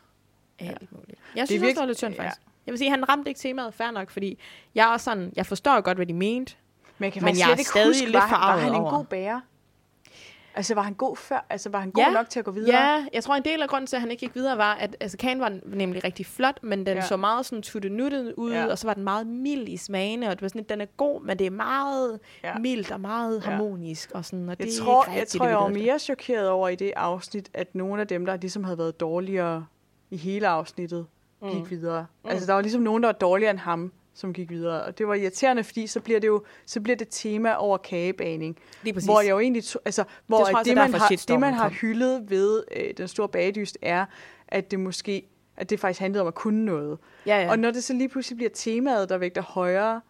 [SPEAKER 2] alt muligt. Jeg
[SPEAKER 1] Det er
[SPEAKER 2] synes det,
[SPEAKER 1] virke-
[SPEAKER 2] det var lidt synd,
[SPEAKER 1] ja.
[SPEAKER 2] faktisk. Jeg vil sige, han ramte ikke temaet fair nok, fordi jeg er også sådan, jeg forstår godt, hvad de mente.
[SPEAKER 1] Men jeg kan
[SPEAKER 2] Men jeg
[SPEAKER 1] slet
[SPEAKER 2] er
[SPEAKER 1] ikke
[SPEAKER 2] stadig
[SPEAKER 1] huske,
[SPEAKER 2] lidt
[SPEAKER 1] var, han- var han en god bærer? Altså, var han god før? Altså, var han god
[SPEAKER 2] Ja.
[SPEAKER 1] nok til at gå videre?
[SPEAKER 2] Ja, jeg tror, en del af grunden til, at han ikke gik videre, var, at altså, kagen var nemlig rigtig flot, men den
[SPEAKER 1] Ja.
[SPEAKER 2] så meget sådan tuttenuttet ud,
[SPEAKER 1] Ja.
[SPEAKER 2] og så var den meget mild i smagene, og det var sådan, at den er god, men det er meget
[SPEAKER 1] Ja.
[SPEAKER 2] mildt og meget
[SPEAKER 1] Ja.
[SPEAKER 2] harmonisk. Og sådan, og
[SPEAKER 1] Jeg
[SPEAKER 2] det
[SPEAKER 1] tror,
[SPEAKER 2] ikke
[SPEAKER 1] jeg, tror, jeg var mere chokeret over i det afsnit, at nogle af dem, der ligesom havde været dårligere i hele afsnittet, gik
[SPEAKER 2] Mm.
[SPEAKER 1] videre. Altså, der var ligesom nogen, der var dårligere end ham, som gik videre. Og det var irriterende, fordi så bliver det jo så bliver det tema over kagebaning.
[SPEAKER 2] Lige præcis.
[SPEAKER 1] Hvor jeg jo egentlig, altså, hvor
[SPEAKER 2] tror
[SPEAKER 1] det,
[SPEAKER 2] også
[SPEAKER 1] det, man har, det, man har hyldet ved øh, den store bagdyst, er, at det måske, at det faktisk handlede om at kunne noget.
[SPEAKER 2] ja,
[SPEAKER 1] Ja.
[SPEAKER 2] ja.
[SPEAKER 1] Og når det så lige pludselig bliver temaet, der vægter højere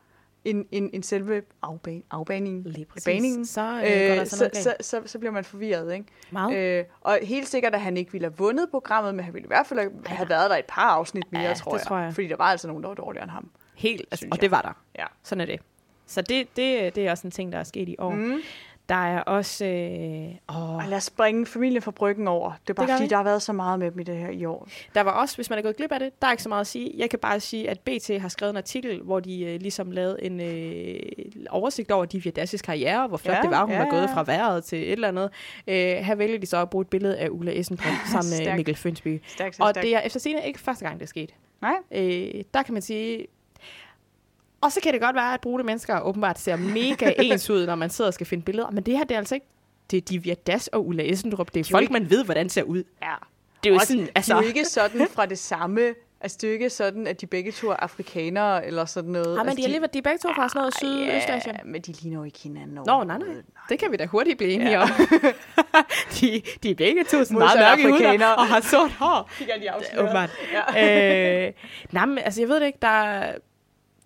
[SPEAKER 1] end, end, end selve afban, afbaningen,
[SPEAKER 2] Lige præcis.
[SPEAKER 1] baningen,
[SPEAKER 2] Så øh,
[SPEAKER 1] øh, så, så, så, så bliver man forvirret. Ikke?
[SPEAKER 2] Meget.
[SPEAKER 1] Øh, og helt sikkert, at han ikke ville have vundet programmet, men han ville i hvert fald have- have været der et par afsnit mere,
[SPEAKER 2] Ja,
[SPEAKER 1] tror, jeg.
[SPEAKER 2] tror jeg.
[SPEAKER 1] Fordi der var altså nogen, der var dårligere end ham.
[SPEAKER 2] Helt, altså, og
[SPEAKER 1] jeg.
[SPEAKER 2] det var der.
[SPEAKER 1] Ja.
[SPEAKER 2] Sådan er det. Så det, det, det er også en ting, der er sket i år. Mm. Der er også... Øh, åh,
[SPEAKER 1] Og lad os springe familien fra bryggen over. Det er bare
[SPEAKER 2] Det
[SPEAKER 1] fordi,
[SPEAKER 2] vi.
[SPEAKER 1] der har været så meget med dem i det her i år.
[SPEAKER 2] Der var også, hvis man er gået glip af det, der er ikke så meget at sige. Jeg kan bare sige, at BT har skrevet en artikel, hvor de øh, ligesom lavede en øh, oversigt over Divya Dashes karriere, hvor flot
[SPEAKER 1] Ja,
[SPEAKER 2] det var, hun
[SPEAKER 1] ja,
[SPEAKER 2] var gået
[SPEAKER 1] ja.
[SPEAKER 2] fra vejret til et eller andet. Øh, her vælger de så at bruge et billede af Ulla Essenbrand sammen med. Mikkel Fønsby.
[SPEAKER 1] Stærkt,
[SPEAKER 2] Og det er efter scene ikke første gang, det er sket.
[SPEAKER 1] Nej.
[SPEAKER 2] Øh, der kan man sige... Og så kan det godt være, at brugte mennesker åbenbart ser mega ens ud, når man sidder og skal finde billeder. Men det her, det er altså ikke... Det er Divya Das og Ulla Essendrup. Det er
[SPEAKER 1] jo
[SPEAKER 2] folk,
[SPEAKER 1] ikke-
[SPEAKER 2] man ved, hvordan ser ud.
[SPEAKER 1] Ja.
[SPEAKER 2] Det er jo
[SPEAKER 1] Også,
[SPEAKER 2] sådan,
[SPEAKER 1] altså...
[SPEAKER 2] altså...
[SPEAKER 1] De er jo ikke sådan fra det samme... Altså, det er jo ikke sådan, at de begge to er afrikanere eller sådan noget.
[SPEAKER 2] Ja, men
[SPEAKER 1] altså,
[SPEAKER 2] de er alligevel, de er begge to fra sådan noget sydøstasien.
[SPEAKER 1] Ja, men de ligner jo ikke hinanden
[SPEAKER 2] Nå, nej, nej. Det kan vi da hurtigt blive enige
[SPEAKER 1] Ja.
[SPEAKER 2] om. de, de er begge to sådan meget mørke
[SPEAKER 1] afrikanere.
[SPEAKER 2] og har sort hår.
[SPEAKER 1] Kigger de
[SPEAKER 2] Åbenbart.
[SPEAKER 1] Ja.
[SPEAKER 2] øh, nej, men altså, jeg ved det ikke, der er-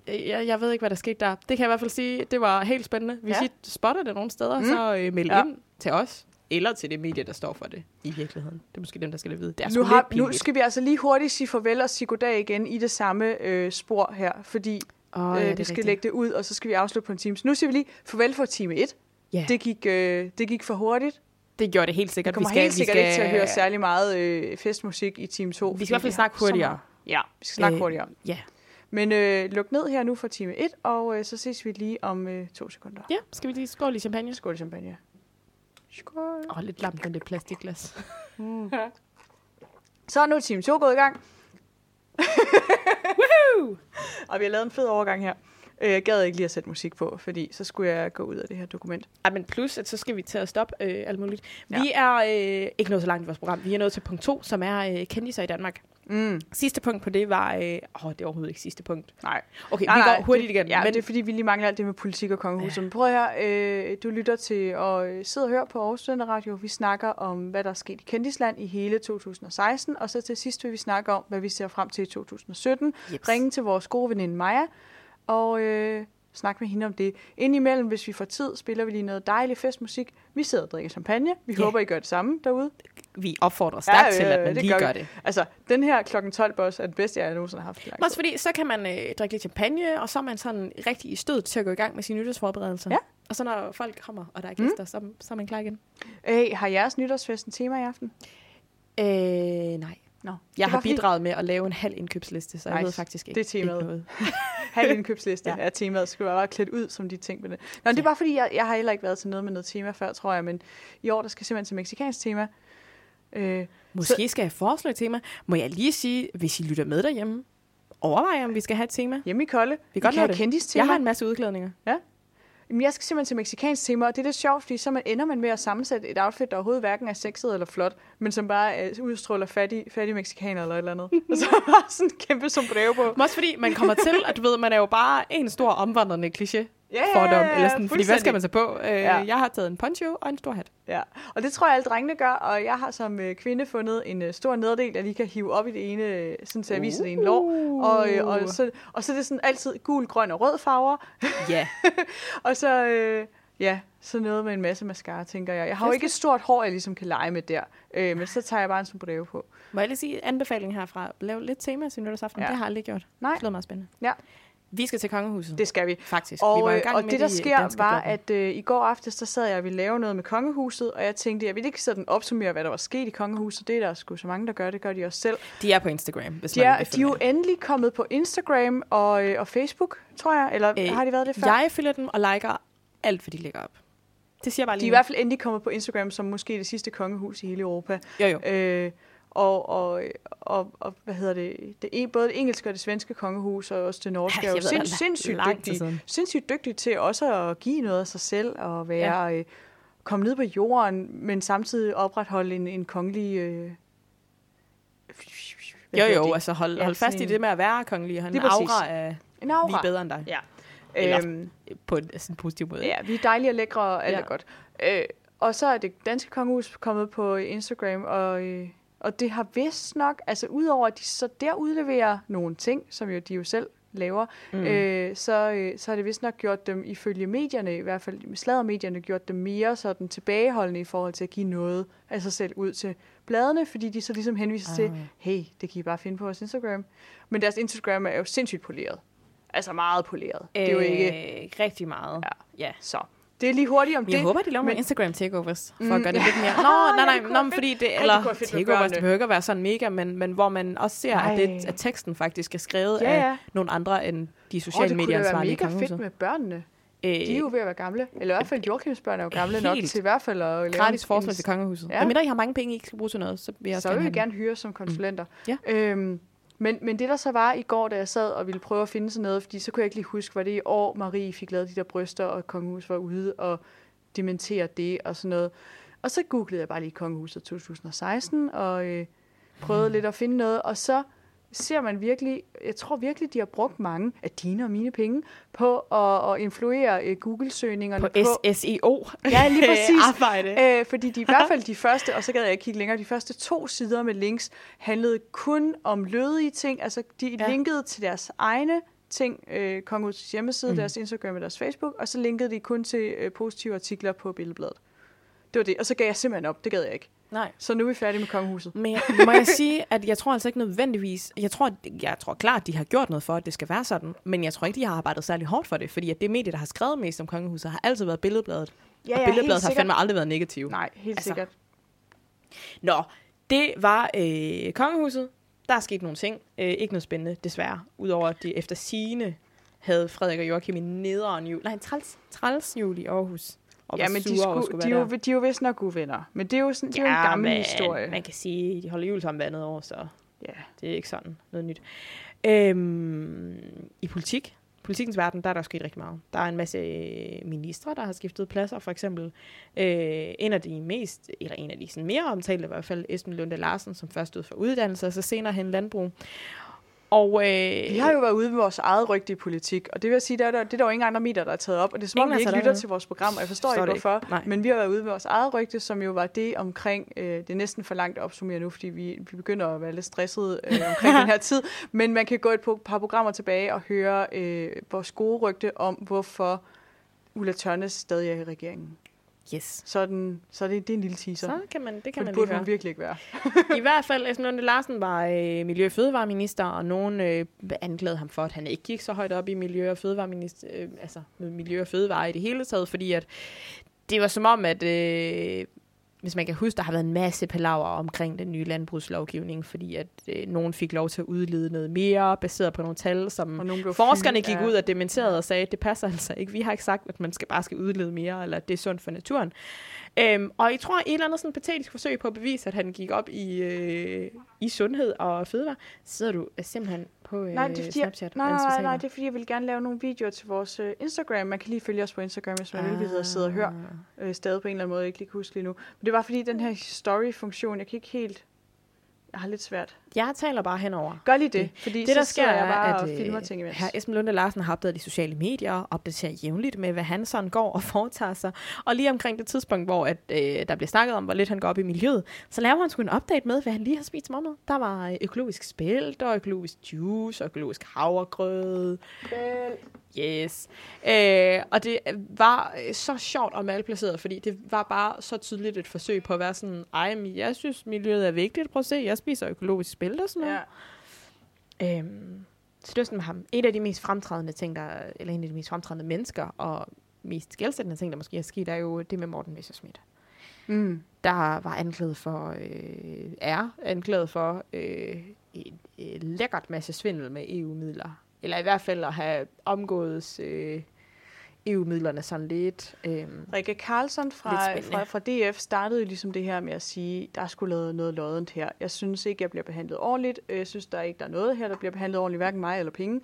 [SPEAKER 2] jeg, jeg ved ikke, hvad der skete der. Det kan jeg i hvert fald sige, det var helt spændende. Hvis
[SPEAKER 1] Ja.
[SPEAKER 2] I spotter det nogle steder,
[SPEAKER 1] Mm.
[SPEAKER 2] så øh, meld
[SPEAKER 1] Ja.
[SPEAKER 2] ind til os. Eller til det medie, der står for det i virkeligheden. Det er måske dem, der skal det vide. Det er
[SPEAKER 1] Nu, har, nu skal vi altså lige hurtigt sige farvel og sige goddag igen i det samme øh, spor her, fordi øh,
[SPEAKER 2] ja, det
[SPEAKER 1] vi skal
[SPEAKER 2] rigtigt.
[SPEAKER 1] lægge det ud, og så skal vi afslutte på en time. Så nu siger vi lige farvel for time 1.
[SPEAKER 2] Ja,
[SPEAKER 1] Det gik, øh, det gik for hurtigt.
[SPEAKER 2] det gjorde det helt
[SPEAKER 1] Vi
[SPEAKER 2] sikkert.
[SPEAKER 1] kommer
[SPEAKER 2] skal,
[SPEAKER 1] helt sikkert
[SPEAKER 2] vi
[SPEAKER 1] ikke
[SPEAKER 2] skal,
[SPEAKER 1] til at høre særlig meget øh, festmusik i time 2.
[SPEAKER 2] Vi skal i hvert fald snakke hurtigere.
[SPEAKER 1] Ja, vi skal snakke
[SPEAKER 2] Øh,
[SPEAKER 1] hurtigere.
[SPEAKER 2] Ja.
[SPEAKER 1] Men øh, luk ned her nu for time 1, og øh, så ses vi lige om øh, to sekunder.
[SPEAKER 2] ja, skal vi lige skåle i champagne?
[SPEAKER 1] Skål champagne. Skål.
[SPEAKER 2] Åh, oh, lidt lamt med det plastikglas.
[SPEAKER 1] Så er nu time 2 gået i gang.
[SPEAKER 2] Woohoo!
[SPEAKER 1] Og vi har lavet en fed overgang her. Øh, Jeg gad ikke lige at sætte musik på, fordi så skulle jeg gå ud af det her dokument.
[SPEAKER 2] Ej, men plus, at så skal vi til at stoppe øh, alt muligt.
[SPEAKER 1] Ja.
[SPEAKER 2] Vi er øh, ikke nået så langt i vores program. Vi er nået til punkt 2, som er øh, kendiser i Danmark.
[SPEAKER 1] Mm,
[SPEAKER 2] Sidste punkt på det var... Øh, åh, det er overhovedet ikke sidste punkt.
[SPEAKER 1] nej.
[SPEAKER 2] Okay,
[SPEAKER 1] nej,
[SPEAKER 2] vi
[SPEAKER 1] nej,
[SPEAKER 2] går hurtigt
[SPEAKER 1] det,
[SPEAKER 2] igen.
[SPEAKER 1] Ja, men det er fordi, vi lige mangler alt det med politik og kongehus. Ja. Men prøv her, øh, du lytter til og øh, sidder og hører på Aarhus Studenter Radio. Vi snakker om, hvad der er sket i Kendisland i hele 2016. Og så til sidst vil vi snakke om, hvad vi ser frem til i 2017.
[SPEAKER 2] Jeps.
[SPEAKER 1] Ringe til vores gode veninde Maja, og øh, snakke med hende om det. Indimellem, hvis vi får tid, spiller vi lige noget dejlig festmusik. Vi sidder og drikker champagne. Vi
[SPEAKER 2] Ja.
[SPEAKER 1] håber, I gør det samme derude.
[SPEAKER 2] Vi opfordrer stærkt
[SPEAKER 1] Ja,
[SPEAKER 2] ja, til,
[SPEAKER 1] øh,
[SPEAKER 2] at man
[SPEAKER 1] det
[SPEAKER 2] lige
[SPEAKER 1] gør
[SPEAKER 2] gør, det.
[SPEAKER 1] Altså, den her klokken 12 boss er det bedste, jeg nogensinde har haft.
[SPEAKER 2] Også fordi, så kan man øh, drikke lidt champagne, og så er man sådan rigtig i stød til at gå i gang med sine nytårsforberedelser.
[SPEAKER 1] Ja.
[SPEAKER 2] Og så når folk kommer, og der er gæster, mm. så, så er man klar igen.
[SPEAKER 1] Hey, har jeres nytårsfest en tema i aften?
[SPEAKER 2] Øh, nej.
[SPEAKER 1] Nå,
[SPEAKER 2] Jeg har bidraget med at lave en halv indkøbsliste, så jeg
[SPEAKER 1] Nice.
[SPEAKER 2] ved faktisk ikke,
[SPEAKER 1] Det er temaet.
[SPEAKER 2] ikke noget.
[SPEAKER 1] Halv indkøbsliste ja.
[SPEAKER 2] Ja.
[SPEAKER 1] er temaet. Skal du bare klædt ud, som de ting med det. Nå, det er
[SPEAKER 2] Ja.
[SPEAKER 1] bare fordi, jeg, jeg har heller ikke været til noget med noget tema før, tror jeg. Men i år, der skal simpelthen til meksikansk tema. Øh,
[SPEAKER 2] Måske skal jeg foreslå et tema. Må jeg lige sige, hvis I lytter med derhjemme, overvej om vi skal have et tema.
[SPEAKER 1] hjemme i Kolde.
[SPEAKER 2] Vi kan godt
[SPEAKER 1] have
[SPEAKER 2] det.
[SPEAKER 1] kendis tema.
[SPEAKER 2] Jeg har en masse udklædninger.
[SPEAKER 1] Jamen, jeg skal simpelthen til meksikansk tema, og det er lidt sjovt, fordi så man ender man med at sammensætte et outfit, der overhovedet hverken er sexet eller flot, men som bare øh, udstråler fattig, fattig mexikaner eller et eller andet. og så bare sådan en kæmpe sombrero på.
[SPEAKER 2] Men også fordi man kommer til, at du ved, man er jo bare en stor omvandrende kliché
[SPEAKER 1] Ja,
[SPEAKER 2] fordom. Eller sådan, fordi hvad skal man så på? Øh,
[SPEAKER 1] Ja.
[SPEAKER 2] Jeg har taget en poncho og en stor hat.
[SPEAKER 1] Ja, og det tror jeg, alle drengene gør, og jeg har som øh, kvinde fundet en øh, stor nederdel, jeg lige kan hive op i det ene, øh, sådan så jeg viser det ene lår. Og, øh, og, så, og så er det sådan altid gul, grøn og rød farver.
[SPEAKER 2] Ja.
[SPEAKER 1] Og så, øh, ja, så noget med en masse mascara, tænker jeg. Jeg har jo ikke et stort hår, jeg ligesom kan lege med der, øh, men så tager jeg bare en sombrero på.
[SPEAKER 2] Må jeg lige sige anbefaling herfra? Lav lidt tema til nytårsaften.
[SPEAKER 1] Ja.
[SPEAKER 2] Det har jeg aldrig gjort.
[SPEAKER 1] Nej.
[SPEAKER 2] Det lyder meget spændende.
[SPEAKER 1] Ja.
[SPEAKER 2] Vi skal til kongehuset.
[SPEAKER 1] Det skal vi.
[SPEAKER 2] Faktisk.
[SPEAKER 1] Og,
[SPEAKER 2] vi var gang
[SPEAKER 1] og det, der sker, var, at øh, i går aftes, der sad jeg og ville lave noget med kongehuset, og jeg tænkte, jeg vil ikke sådan opsummere, hvad der var sket i kongehuset. Det er der sgu så mange, der gør. Det gør de også selv.
[SPEAKER 2] De er på Instagram, hvis
[SPEAKER 1] De
[SPEAKER 2] man
[SPEAKER 1] er, de er jo endelig kommet på Instagram og, øh, og Facebook, tror jeg. Eller øh, har de været det før?
[SPEAKER 2] Jeg følger dem og liker alt, hvad de lægger op. Det siger bare
[SPEAKER 1] De er
[SPEAKER 2] lige
[SPEAKER 1] i hvert fald endelig kommet på Instagram som måske det sidste kongehus i hele Europa.
[SPEAKER 2] Jo, jo.
[SPEAKER 1] Øh, og, og, og, og, hvad hedder det, det er både det engelske og det svenske kongehus, og også det norske,
[SPEAKER 2] Ja,
[SPEAKER 1] er jo sind,
[SPEAKER 2] det
[SPEAKER 1] sindssygt dygtige, sindssygt dygtige til også at give noget af sig selv, og være, ja. øh, komme ned på jorden, men samtidig opretholde en, en kongelig... Øh,
[SPEAKER 2] Jo, jo,
[SPEAKER 1] det?
[SPEAKER 2] altså hold,
[SPEAKER 1] Ja,
[SPEAKER 2] hold fast i det med at være kongelig.
[SPEAKER 1] Lige
[SPEAKER 2] en aura af,
[SPEAKER 1] en
[SPEAKER 2] vi er
[SPEAKER 1] aura.
[SPEAKER 2] bedre end dig.
[SPEAKER 1] Ja.
[SPEAKER 2] Eller-
[SPEAKER 1] Øhm,
[SPEAKER 2] På en, sådan positiv måde.
[SPEAKER 1] Ja, vi er dejlige og lækre, og alt. Ja. er godt. Øh, og så er det danske kongehus kommet på Instagram, og, øh, og det har vist nok, altså udover at de så der udleverer nogle ting, som jo de jo selv laver, mm. øh, så, øh, så har det vist nok gjort dem, ifølge medierne, i hvert fald sladdermedierne, gjort dem mere sådan tilbageholdende i forhold til at give noget af sig selv ud til bladene, fordi de så ligesom henviser ah. til, hey, det kan I bare finde på vores Instagram. Men deres Instagram er jo sindssygt poleret. Altså meget poleret. Det er jo ikke...
[SPEAKER 2] Øh, rigtig meget.
[SPEAKER 1] Ja.
[SPEAKER 2] ja.
[SPEAKER 1] Så det er lige hurtigt om
[SPEAKER 2] jeg
[SPEAKER 1] det.
[SPEAKER 2] håber, de laver
[SPEAKER 1] men-
[SPEAKER 2] nogle Instagram takeovers, for
[SPEAKER 1] Mm.
[SPEAKER 2] at gøre det lidt mere. Nå, nej,
[SPEAKER 1] det
[SPEAKER 2] nej,
[SPEAKER 1] kunne være fedt.
[SPEAKER 2] fordi det,
[SPEAKER 1] det
[SPEAKER 2] eller
[SPEAKER 1] kunne være med
[SPEAKER 2] takeovers, det behøver ikke at være sådan mega, men, men hvor man også ser, at, det, at teksten faktisk er skrevet
[SPEAKER 1] Ja,
[SPEAKER 2] af
[SPEAKER 1] ja.
[SPEAKER 2] nogle andre end de sociale
[SPEAKER 1] det kunne
[SPEAKER 2] medier
[SPEAKER 1] være
[SPEAKER 2] ansvarlige i
[SPEAKER 1] mega fedt med børnene.
[SPEAKER 2] Øh,
[SPEAKER 1] De er jo ved at være gamle. Eller i hvert fald Joachims børn er jo gamle nok til i hvert fald at lave
[SPEAKER 2] gratis
[SPEAKER 1] en-
[SPEAKER 2] til kongehuset.
[SPEAKER 1] Ja.
[SPEAKER 2] Men mindre I har mange penge, I ikke skal bruge til noget, så vil jeg
[SPEAKER 1] Så vil vi gerne hyre som konsulenter.
[SPEAKER 2] Ja.
[SPEAKER 1] Øhm, men, men det der så var i går, da jeg sad og ville prøve at finde sådan noget, fordi så kunne jeg ikke lige huske, var det i år, Marie fik lavet de der bryster, og kongehus var ude og dementere det og sådan noget. Og så googlede jeg bare lige kongehuset 2016 og øh, prøvede lidt at finde noget, og så ser man virkelig, jeg tror virkelig, de har brugt mange af dine og mine penge på at, at influere øh, Google-søgningerne
[SPEAKER 2] på SSEO.
[SPEAKER 1] Ja, lige præcis.
[SPEAKER 2] Arbejde.
[SPEAKER 1] Øh, fordi de i hvert fald de første, og så gad jeg ikke kigge længere, de første to sider med links handlede kun om lødige ting. Altså, de ja. Linkede til deres egne ting, øh, Kongehusets hjemmeside, mm.
[SPEAKER 2] Mm.
[SPEAKER 1] deres Instagram og deres Facebook, og så linkede de kun til øh, positive artikler på Billedbladet. Det var det. Og så gav jeg simpelthen op. Det gad jeg ikke.
[SPEAKER 2] Nej.
[SPEAKER 1] Så nu er vi færdige med kongehuset.
[SPEAKER 2] Men jeg, må jeg sige, at jeg tror altså ikke nødvendigvis... Jeg tror, jeg tror klart, de har gjort noget for, at det skal være sådan. Men jeg tror ikke, de har arbejdet særlig hårdt for det. Fordi at det medie, der har skrevet mest om kongehuset, har altid været billedbladet.
[SPEAKER 1] Ja,
[SPEAKER 2] og
[SPEAKER 1] ja,
[SPEAKER 2] billedbladet
[SPEAKER 1] helt
[SPEAKER 2] har fandme aldrig været negativ.
[SPEAKER 1] Nej, helt
[SPEAKER 2] Altså,
[SPEAKER 1] sikkert.
[SPEAKER 2] Nå, det var øh, kongehuset. Der er sket nogle ting. Øh, ikke noget spændende, desværre. Udover at de efter sine havde Frederik og Joachim i nederen jul. Nej, en træls, træls jul i Aarhus. Og
[SPEAKER 1] Ja,
[SPEAKER 2] var
[SPEAKER 1] men de,
[SPEAKER 2] over at
[SPEAKER 1] skulle,
[SPEAKER 2] skulle
[SPEAKER 1] de, er jo, de er jo vist nok uvenner. Men det er jo, sådan, det er jo en gammel
[SPEAKER 2] men
[SPEAKER 1] historie.
[SPEAKER 2] Man kan sige, at de holder jul sammen hver andet år, så
[SPEAKER 1] Ja.
[SPEAKER 2] det er ikke sådan noget nyt. Øhm, I politik, politikens verden, der er der sket rigtig meget. Der er en masse øh, ministre, der har skiftet pladser, for eksempel. Øh, en af de mest, eller en af de sådan mere omtalte, i hvert fald Esben Lunde Larsen, som først stod for uddannelse, og så senere hen landbrug. Og øh,
[SPEAKER 1] Vi har jo været ude med vores eget rygte i politik, og det vil sige, der er der, det er der jo ingen andre medier, der er taget op, og det er som om, vi ikke lytter
[SPEAKER 2] op.
[SPEAKER 1] til vores program, og jeg forstår,
[SPEAKER 2] Forstår
[SPEAKER 1] ikke hvorfor,
[SPEAKER 2] ikke.
[SPEAKER 1] Men vi har været ude med vores eget rygte, som jo var det omkring, øh, det er næsten for langt at opsummere nu, fordi vi, vi begynder at være lidt stressede øh, omkring den her tid, men man kan gå et par- par programmer tilbage og høre øh, vores gode rygte om, hvorfor Ulla Tørnes stadig er i regeringen.
[SPEAKER 2] Yes.
[SPEAKER 1] Så, er den, så det, det er en lille teaser.
[SPEAKER 2] Så kan man, det
[SPEAKER 1] For
[SPEAKER 2] kan man
[SPEAKER 1] det burde hun virkelig ikke være.
[SPEAKER 2] I hvert fald, Esben Lunde Larsen var øh, miljø- og fødevareminister, og nogen øh, anklagede ham for, at han ikke gik så højt op i miljø- og fødevareminister, øh, altså miljø- og fødevare i det hele taget, fordi at det var som om, at øh, hvis man kan huske, der har været en masse palaver omkring den nye landbrugslovgivning, fordi at øh, nogen fik lov til at udlede noget mere, baseret på nogle tal, som forskerne gik
[SPEAKER 1] af-
[SPEAKER 2] ud og dementerede og sagde, at det passer altså ikke. Vi har ikke sagt, at man skal bare skal udlede mere, eller at det er sundt for naturen. Øhm, og jeg tror, et eller andet sådan patetisk forsøg på at bevise, at han gik op i, øh, i sundhed og fødevare, sidder du simpelthen på øh,
[SPEAKER 1] Nej, det er fordi, jeg,
[SPEAKER 2] Snapchat.
[SPEAKER 1] nej, nej,
[SPEAKER 2] taler.
[SPEAKER 1] nej, det er fordi, jeg vil gerne lave nogle videoer til vores øh, Instagram. Man kan lige følge os på Instagram, hvis man ah. vil, vi hedder Sidde og Hør. Øh, stadig på en eller anden måde, jeg ikke lige kan huske lige nu. Men det var fordi, den her story-funktion, jeg kan ikke helt... Jeg har lidt svært.
[SPEAKER 2] Jeg taler bare henover.
[SPEAKER 1] Gør lige det, fordi
[SPEAKER 2] Det, der
[SPEAKER 1] så
[SPEAKER 2] sker,
[SPEAKER 1] sidder jeg bare
[SPEAKER 2] at
[SPEAKER 1] og
[SPEAKER 2] øh,
[SPEAKER 1] filmer ting imens.
[SPEAKER 2] her Esben Lunde Larsen har opdaget de sociale medier, opdaterer jævnligt med, hvad han sådan går og foretager sig. Og lige omkring det tidspunkt, hvor at, øh, der bliver snakket om, hvor lidt han går op i miljøet, så laver han sgu en update med, hvad han lige har spist om morgenen. Der var øh, økologisk spælt, og økologisk juice, og økologisk havregrød. Yes. Øh, og det var øh, så sjovt og malplaceret, fordi det var bare så tydeligt et forsøg på at være sådan, ej, men jeg synes, miljøet er vigtigt. Prøv at se, jeg spiser økologisk spælt og sådan noget.
[SPEAKER 1] Ja.
[SPEAKER 2] Øhm, så det var sådan med ham. En af de mest fremtrædende ting, der, eller en af de mest fremtrædende mennesker, og mest skældsættende ting, der måske er sket, er jo det med Morten Messerschmidt.
[SPEAKER 1] Mm.
[SPEAKER 2] Der var anklaget for, øh, er anklaget for øh, en, en lækkert masse svindel med EU-midler. Eller i hvert fald at have omgået øh, EU-midlerne sådan lidt. Øh,
[SPEAKER 1] Rikke Karlsson fra, fra, fra DF startede ligesom det her med at sige, der er sgu lavet noget loddent her. Jeg synes ikke, jeg bliver behandlet ordentligt. Øh, Jeg synes, der er ikke der er noget her, der bliver behandlet ordentligt, hverken mig eller penge.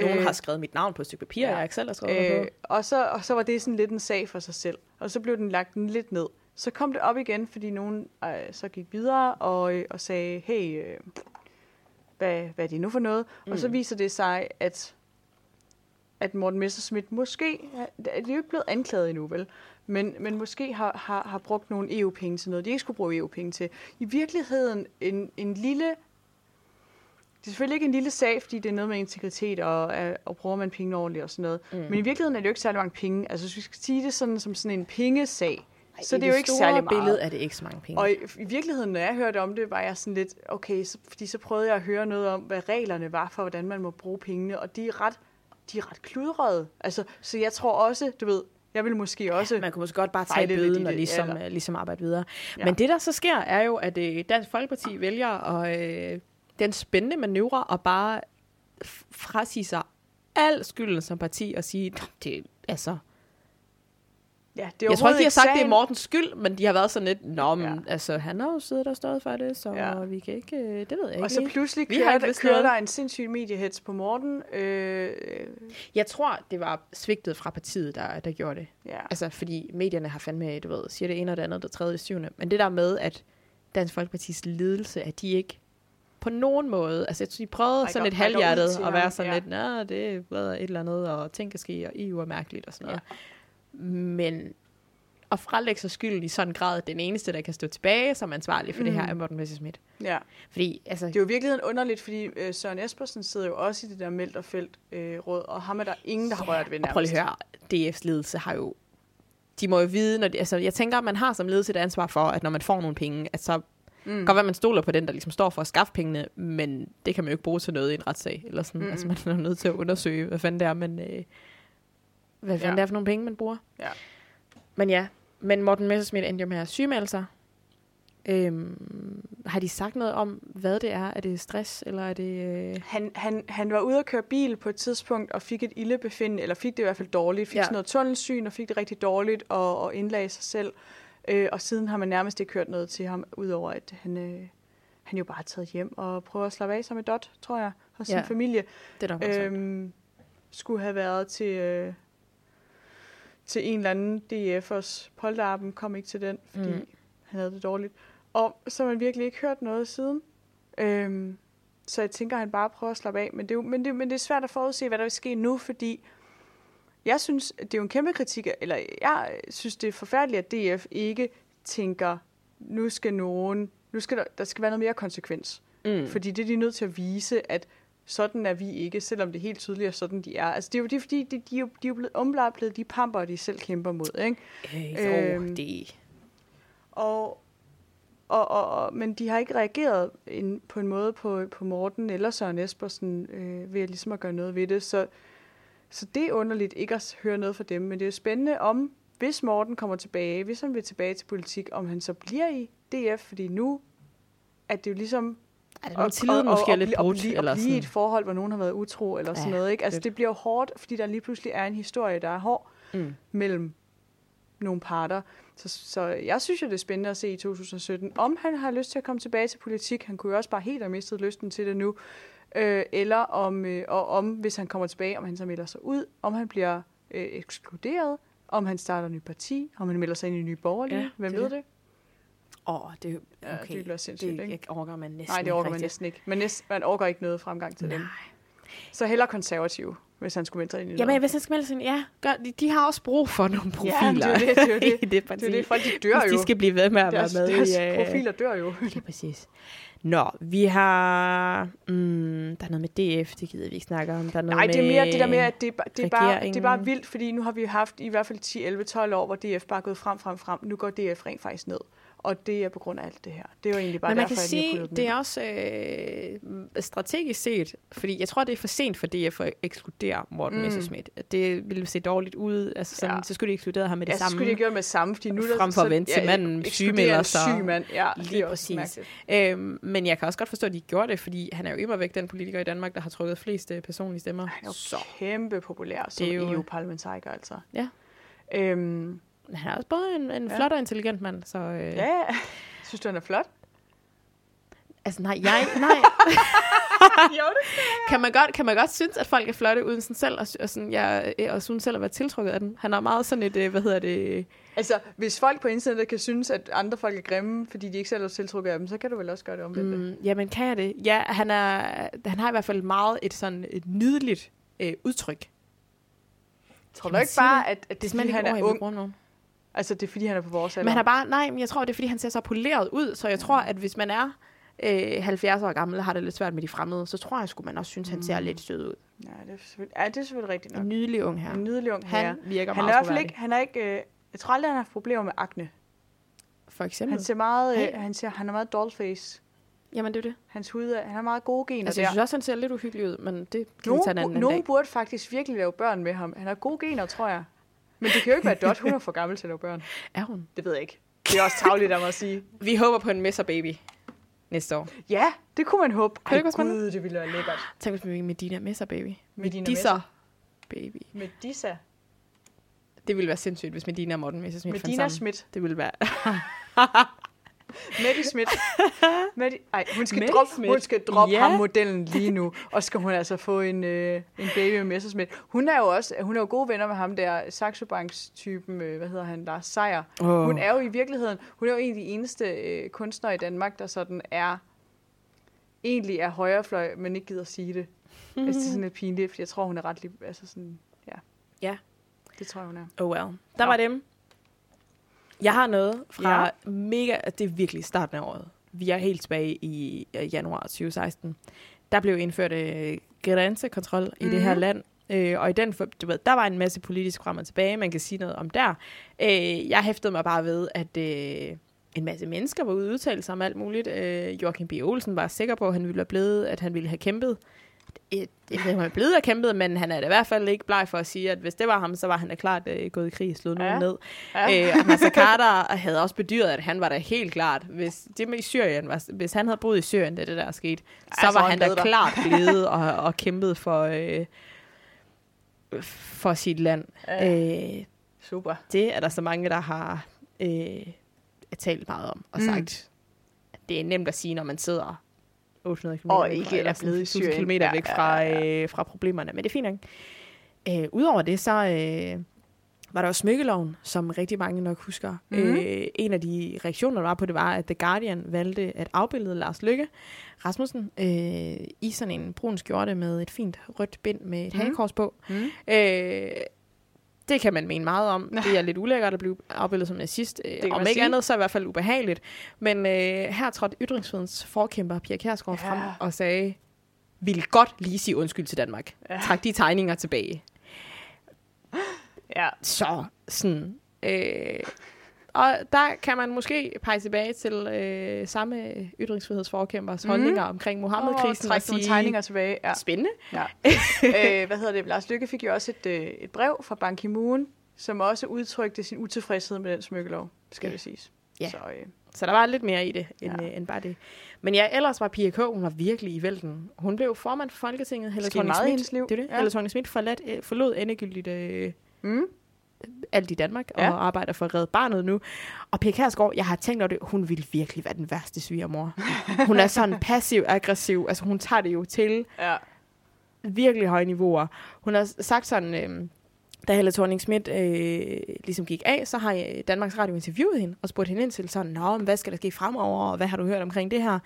[SPEAKER 2] nogen
[SPEAKER 1] Øh,
[SPEAKER 2] har skrevet mit navn på et stykke papir,
[SPEAKER 1] ja.
[SPEAKER 2] jeg ikke selv har skrevet øh,
[SPEAKER 1] og, så, og så var det sådan lidt en sag for sig selv. Og så blev den lagt den lidt ned. Så kom det op igen, fordi nogen øh, så gik videre og, øh, og sagde, hey, øh, hvad, hvad er det nu for noget? Mm. Og så
[SPEAKER 2] Mm.
[SPEAKER 1] viser det sig, at, at Morten Messerschmidt måske, det er jo ikke blevet anklaget endnu, vel? Men, men måske har, har, har brugt nogle EU-penge til noget, de ikke skulle bruge EU-penge til. I virkeligheden en, en lille det er selvfølgelig ikke en lille sag, fordi det er noget med integritet, og, og, bruger man penge ordentligt og sådan noget. Mm. Men i virkeligheden er det jo ikke særlig mange penge. Altså, hvis vi skal sige det sådan, som sådan en pengesag, Ej, så det er jo ikke særlig meget.
[SPEAKER 2] billede er det ikke så mange penge.
[SPEAKER 1] Og i, i virkeligheden, når jeg hørte om det, var jeg sådan lidt, okay, så, fordi så prøvede jeg at høre noget om, hvad reglerne var for, hvordan man må bruge pengene, og de er ret, de er ret kludrede. Altså, så jeg tror også, du ved, jeg vil måske også...
[SPEAKER 2] Man kunne måske godt bare tage bøden og ligesom,
[SPEAKER 1] eller-
[SPEAKER 2] øh, ligesom arbejde videre.
[SPEAKER 1] Ja.
[SPEAKER 2] Ja. Men det, der så sker, er jo, at øh, Dansk Folkeparti vælger at, øh, den spændende manøvre og bare frasige sig al skylden som parti og sige, "Nå, det, altså,
[SPEAKER 1] ja, det er
[SPEAKER 2] jeg tror ikke, de har sagt, det er
[SPEAKER 1] sagen.
[SPEAKER 2] Mortens skyld, men de har været sådan lidt, nå, men
[SPEAKER 1] Ja.
[SPEAKER 2] ja. altså, han har jo siddet og stået for det, så
[SPEAKER 1] Ja.
[SPEAKER 2] ja. vi kan ikke, øh, det ved jeg ikke
[SPEAKER 1] Og så pludselig
[SPEAKER 2] Vi har
[SPEAKER 1] kører,
[SPEAKER 2] ikke vidst
[SPEAKER 1] kører der en sindssyg mediehets på Morten. Øh, øh,
[SPEAKER 2] Jeg tror, det var svigtet fra partiet, der, der gjorde det.
[SPEAKER 1] ja.
[SPEAKER 2] Altså, fordi medierne har fandme, du ved, siger det ene og det andet, det tredje og syvende. Men det der med, at Dansk Folkepartis ledelse, at de ikke på nogen måde, altså jeg tror, de prøvede sådan lidt halvhjertet at være sådan
[SPEAKER 1] ja.
[SPEAKER 2] lidt, nej, det er et eller andet, og ting kan ske, og EU er mærkeligt og sådan noget. Men at frelægge sig skylden i sådan en grad, at den eneste, der kan stå tilbage som ansvarlig for mm. det her,
[SPEAKER 1] Mm.
[SPEAKER 2] er Morten Messerschmidt.
[SPEAKER 1] ja.
[SPEAKER 2] Fordi, altså,
[SPEAKER 1] Det er jo virkelig underligt, fordi øh, Søren Espersen sidder jo også i det der Meldt og Felt øh, råd, og ham er der ingen, der har rørt ved
[SPEAKER 2] og prøv lige
[SPEAKER 1] nærmest.
[SPEAKER 2] at høre, DF's ledelse har jo de må jo vide, når de, altså, jeg tænker, at man har som ledelse et ansvar for, at når man får nogle penge, at så
[SPEAKER 1] Mm.
[SPEAKER 2] godt være, man stoler på den, der ligesom står for at skaffe pengene, men det kan man jo ikke bruge til noget i en retssag. Eller sådan.
[SPEAKER 1] Mm.
[SPEAKER 2] Altså, man er nødt til at undersøge, hvad fanden det er, men, øh, hvad fanden
[SPEAKER 1] Ja.
[SPEAKER 2] det er for nogle penge, man bruger.
[SPEAKER 1] Ja.
[SPEAKER 2] Men ja, men Morten Messerschmidt endte jo med at sygemelde sig. Øhm, har de sagt noget om, hvad det er? Er det stress, eller er det... Øh...
[SPEAKER 1] Han, han, han var ude at køre bil på et tidspunkt og fik et ildebefindende, eller fik det i hvert fald dårligt. Fik
[SPEAKER 2] Ja.
[SPEAKER 1] sådan noget tunnelsyn og fik det rigtig dårligt og, og indlagde sig selv. Øh, og siden har man nærmest ikke hørt noget til ham, udover at han, øh, han jo bare er taget hjem og prøver at slappe af sig med Dot, tror jeg, hos
[SPEAKER 2] Ja.
[SPEAKER 1] sin familie.
[SPEAKER 2] Det er nok Øhm,
[SPEAKER 1] skulle have været til, øh, til en eller anden DF'ers polterappen, kom ikke til den, fordi
[SPEAKER 2] Mm.
[SPEAKER 1] han havde det dårligt. Og så har man virkelig ikke hørt noget siden. Øhm, så jeg tænker, at han bare prøver at slappe af. Men det, er jo, men, det, men det er svært at forudse, hvad der vil ske nu, fordi jeg synes, det er jo en kæmpe kritik, eller jeg synes, det er forfærdeligt, at DF ikke tænker, nu skal nogen, nu skal der, der skal være noget mere konsekvens.
[SPEAKER 2] mm.
[SPEAKER 1] Fordi det er de nødt til at vise, at sådan er vi ikke, selvom det er helt tydeligt, at sådan de er. Altså, det er jo det, er fordi, de, de, er jo, de er jo blevet blevet de pamper, de selv kæmper mod, ikke?
[SPEAKER 2] Øh,
[SPEAKER 1] øhm,
[SPEAKER 2] det...
[SPEAKER 1] Og, og, og, og, men de har ikke reageret en, på en måde på, på Morten eller Søren Espersen øh, ved at ligesom at gøre noget ved det. Så, så det er underligt ikke at høre noget fra dem. Men det er jo spændende om, hvis Morten kommer tilbage, hvis han vil tilbage til politik, om han så bliver i DF, fordi nu er det jo ligesom
[SPEAKER 2] Er det nu tilliden måske er lidt
[SPEAKER 1] og
[SPEAKER 2] brudt?
[SPEAKER 1] blive,
[SPEAKER 2] eller
[SPEAKER 1] og blive i et
[SPEAKER 2] sådan?
[SPEAKER 1] forhold, hvor nogen har været utro, eller sådan
[SPEAKER 2] Ja,
[SPEAKER 1] noget. Ikke? Altså,
[SPEAKER 2] lidt.
[SPEAKER 1] det bliver hårdt, fordi der lige pludselig er en historie, der er hård
[SPEAKER 2] Mm.
[SPEAKER 1] mellem nogle parter. Så, så jeg synes jo, det er spændende at se i 2017, om han har lyst til at komme tilbage til politik. Han kunne jo også bare helt have mistet lysten til det nu. Øh, eller om, øh, og om, hvis han kommer tilbage, om han så melder sig ud, om han bliver øh, ekskluderet, om han starter en ny parti, om han melder sig ind i en ny borgerlige.
[SPEAKER 2] Ja,
[SPEAKER 1] Hvem
[SPEAKER 2] det
[SPEAKER 1] ved
[SPEAKER 2] det.
[SPEAKER 1] Det?
[SPEAKER 2] Åh, oh, det,
[SPEAKER 1] Ja,
[SPEAKER 2] okay.
[SPEAKER 1] det ville være sindssygt,
[SPEAKER 2] det,
[SPEAKER 1] ikke?
[SPEAKER 2] overgår man næsten
[SPEAKER 1] Nej, det overgår man
[SPEAKER 2] rigtigt.
[SPEAKER 1] næsten ikke. Men næsten, man overgår ikke noget fremgang til
[SPEAKER 2] Nej.
[SPEAKER 1] dem. Så heller konservativ, hvis han skulle melde sig ind i
[SPEAKER 2] Jamen,
[SPEAKER 1] noget.
[SPEAKER 2] hvis han skal melde sig ind, ja, gør, de, de har også brug for nogle profiler.
[SPEAKER 1] Ja, det er det, det er det.
[SPEAKER 2] det.
[SPEAKER 1] Det er jo det, folk de dør
[SPEAKER 2] Hvis
[SPEAKER 1] jo.
[SPEAKER 2] de skal blive ved med at
[SPEAKER 1] deres,
[SPEAKER 2] være med
[SPEAKER 1] deres
[SPEAKER 2] øh,
[SPEAKER 1] profiler dør jo.
[SPEAKER 2] Lige præcis. Nå, vi har... Mm, der er noget med DF, det gider vi ikke snakke om. Der er noget
[SPEAKER 1] Nej, det er mere det der med, at det, er det, er bare, det er bare vildt, fordi nu har vi haft i hvert fald 10, 11, 12 år, hvor DF bare er gået frem, frem, frem. Nu går DF rent faktisk ned. Og det er på grund af alt det her. Det er jo egentlig bare
[SPEAKER 2] Men man
[SPEAKER 1] derfor,
[SPEAKER 2] kan sige, det er også øh, strategisk set, fordi jeg tror, det er for sent for DF at ekskludere Morten mm. Messerschmidt. Det ville se dårligt ud. Altså sådan, ja. Så skulle de ekskludere ham med det
[SPEAKER 1] Ja, så
[SPEAKER 2] samme.
[SPEAKER 1] skulle de gjort med samme, fordi nu er der
[SPEAKER 2] Frem for at vente til manden sygemelder sig.
[SPEAKER 1] syg mand. Ja,
[SPEAKER 2] Lige
[SPEAKER 1] det også
[SPEAKER 2] præcis.
[SPEAKER 1] mærkeligt.
[SPEAKER 2] Øhm, men jeg kan også godt forstå, at de gjorde det, fordi han er jo immer væk den politiker i Danmark, der har trukket flest øh, personlige stemmer.
[SPEAKER 1] Han er jo
[SPEAKER 2] Så.
[SPEAKER 1] kæmpe populær som
[SPEAKER 2] Det er
[SPEAKER 1] EU-parlamentariker, altså.
[SPEAKER 2] Ja.
[SPEAKER 1] Øhm,
[SPEAKER 2] Men han er også både en, en
[SPEAKER 1] Ja.
[SPEAKER 2] flot og intelligent mand, så... Øh,
[SPEAKER 1] ja, synes du, han er flot?
[SPEAKER 2] Altså nej, jeg, nej.
[SPEAKER 1] jo, det
[SPEAKER 2] kan, man godt, kan man godt synes, at folk er flotte uden sådan selv, og, og, sådan, jeg, og synes selv at være tiltrukket af den. Han er meget sådan et, øh, hvad hedder det...
[SPEAKER 1] Altså, hvis folk på internettet kan synes, at andre folk er grimme, fordi de ikke selv er tiltrukket af dem, så kan du vel også gøre det omvendt. Mm.
[SPEAKER 2] Jamen, kan jeg det? Ja, han, er, han har i hvert fald meget et sådan et nydeligt øh, udtryk.
[SPEAKER 1] Tror du ikke bare, at, at det
[SPEAKER 2] Det
[SPEAKER 1] er, fordi han er ung? Altså, det er, fordi han er på vores alder?
[SPEAKER 2] Men han er bare, nej, men jeg tror, det er, fordi han ser så poleret ud, så jeg tror, at hvis man er øh, 70 år gammel og har det lidt svært med de fremmede, så tror jeg sgu, man også synes, han ser
[SPEAKER 1] Mm.
[SPEAKER 2] lidt sød ud.
[SPEAKER 1] Ja, det er selvfølgelig, ja, det er selvfølgelig rigtigt nok.
[SPEAKER 2] En nydelig ung her.
[SPEAKER 1] En nydelig ung
[SPEAKER 2] Han
[SPEAKER 1] herre.
[SPEAKER 2] virker
[SPEAKER 1] Han er
[SPEAKER 2] meget troværdig.
[SPEAKER 1] ikke, han er ikke, øh, jeg tror aldrig, han har haft problemer med akne.
[SPEAKER 2] For eksempel.
[SPEAKER 1] Han ser meget,
[SPEAKER 2] Hey.
[SPEAKER 1] øh, han, ser, han er meget dollface.
[SPEAKER 2] Jamen, det er det.
[SPEAKER 1] Hans hud er, han har meget gode gener
[SPEAKER 2] Altså, jeg
[SPEAKER 1] der.
[SPEAKER 2] synes også, han ser lidt uhyggelig ud, men det kan vi tage en
[SPEAKER 1] Nogen,
[SPEAKER 2] anden, anden
[SPEAKER 1] nogen
[SPEAKER 2] dag.
[SPEAKER 1] burde faktisk virkelig lave børn med ham. Han har gode gener, tror jeg. Men det kan jo ikke være Dot, hun er for gammel til at lave børn.
[SPEAKER 2] Er hun?
[SPEAKER 1] Det ved jeg ikke. Det er også tavligt mig at sige.
[SPEAKER 2] Vi håber på en messer baby næste år.
[SPEAKER 1] Ja, det kunne man håbe.
[SPEAKER 2] Være spændende?
[SPEAKER 1] gud, det ville være lækkert.
[SPEAKER 2] Tænk, hvis vi med Dina messer baby.
[SPEAKER 1] Medina
[SPEAKER 2] Disser baby.
[SPEAKER 1] Med Disa.
[SPEAKER 2] Det ville være sindssygt, hvis Medina og Morten Messerschmidt
[SPEAKER 1] Med
[SPEAKER 2] fandt sammen.
[SPEAKER 1] Schmidt.
[SPEAKER 2] Det ville være...
[SPEAKER 1] Mette Schmidt. Mette, ej, hun skal
[SPEAKER 2] Mette
[SPEAKER 1] droppe,
[SPEAKER 2] Schmidt.
[SPEAKER 1] hun skal droppe
[SPEAKER 2] Ja.
[SPEAKER 1] ham modellen lige nu, og skal hun altså få en, øh, en baby med Messerschmidt. Hun er jo også, hun er jo gode venner med ham der, Saxo Banks typen, øh, hvad hedder han, Lars Seier.
[SPEAKER 2] Oh.
[SPEAKER 1] Hun er jo i virkeligheden, hun er jo en af de eneste øh, kunstnere i Danmark, der sådan er, egentlig er højrefløj, men ikke gider sige det. Mm-hmm. Altså, det er sådan lidt pinligt, for jeg tror, hun er ret lige, altså sådan, ja.
[SPEAKER 2] Ja.
[SPEAKER 1] Det tror jeg, hun er.
[SPEAKER 2] Oh well. Der
[SPEAKER 1] Nå.
[SPEAKER 2] var dem. Jeg har noget fra
[SPEAKER 1] Ja.
[SPEAKER 2] mega... Det er virkelig starten af året. Vi er helt tilbage i øh, januar 2016. Der blev indført øh, grænsekontrol mm. i det her
[SPEAKER 1] Mhm.
[SPEAKER 2] land. Øh, og i den, for, du ved, der var en masse politisk frem og tilbage, man kan sige noget om der. Øh, jeg hæftede mig bare ved, at øh, en masse mennesker var ude udtale sig om alt muligt. Øh, Joachim B. Olsen var sikker på, at han ville have blevet, at han ville have kæmpet. Ikke, om han er blevet og kæmpet, men han er da i hvert fald ikke bleg for at sige, at hvis det var ham, så var han da klart øh, gået i krig og slået ja. nogen ned. Ja. Øh, og Nasser Carter havde også bedyret, at han var da helt klart, hvis det med i Syrien, var, hvis han havde boet i Syrien, det det der skete, så ja, var han da klart blevet og, og kæmpet for, øh, for sit land. Ja. Øh,
[SPEAKER 1] Super.
[SPEAKER 2] Det er der så mange, der har øh, talt meget om og mm. sagt, at det er nemt at sige, når man sidder 800 km
[SPEAKER 1] og ikke eller
[SPEAKER 2] blevet i Syrien. kilometer væk fra, ja, ja, ja. Øh, fra problemerne. Men det er fint nok. Øh, Udover det, så øh, var der jo smykkeloven, som rigtig mange nok husker. Mm-hmm. Øh, en af de reaktioner, der var på det, var, at The Guardian valgte at afbilde Lars Lykke Rasmussen øh, i sådan en brun skjorte med et fint rødt bind med et mm. hagekors på. Mm. Øh, det kan man mene meget om. Det er lidt ulækkert at blive afbildet som nazist. Øh, om ikke sige. andet, så er det i hvert fald ubehageligt. Men øh, her trådte ytringsfridens forkæmper Pia Kjærsgaard ja. frem og sagde, vil godt lige sige undskyld til Danmark. Ja. Træk de tegninger tilbage.
[SPEAKER 1] Ja.
[SPEAKER 2] Så sådan... Øh, og der kan man måske pege tilbage til øh, samme ytringsfrihedsforkæmpers mm. holdninger omkring Mohammed-krisen.
[SPEAKER 1] Og trække nogle tegninger tilbage.
[SPEAKER 2] Ja. Spændende.
[SPEAKER 1] Ja. øh, hvad hedder det? Lars Lykke fik jo også et, øh, et brev fra Ban Ki-moon, som også udtrykte sin utilfredshed med den smykkelov, skal ja. det siges.
[SPEAKER 2] Ja. Så, øh. så der var lidt mere i det, end, ja. øh, end bare det. Men ja, ellers var Pia K., hun var virkelig i vælten. Hun blev formand for Folketinget.
[SPEAKER 1] Helle Thorning Schmidt,
[SPEAKER 2] liv. Det er det. Ja. Helle øh, forlod endegyldigt øh, mm alt i Danmark, ja. og arbejder for at redde barnet nu. Og Pia Kærsgaard, jeg har tænkt over det, hun vil virkelig være den værste svigermor. Hun er sådan passiv-aggressiv, altså hun tager det jo til ja. virkelig høje niveauer. Hun har sagt sådan, øh, da Helle thorning Schmidt øh, ligesom gik af, så har Danmarks Radio interviewet hende og spurgt hende ind til sådan, Nå, hvad skal der ske fremover, og hvad har du hørt omkring det her?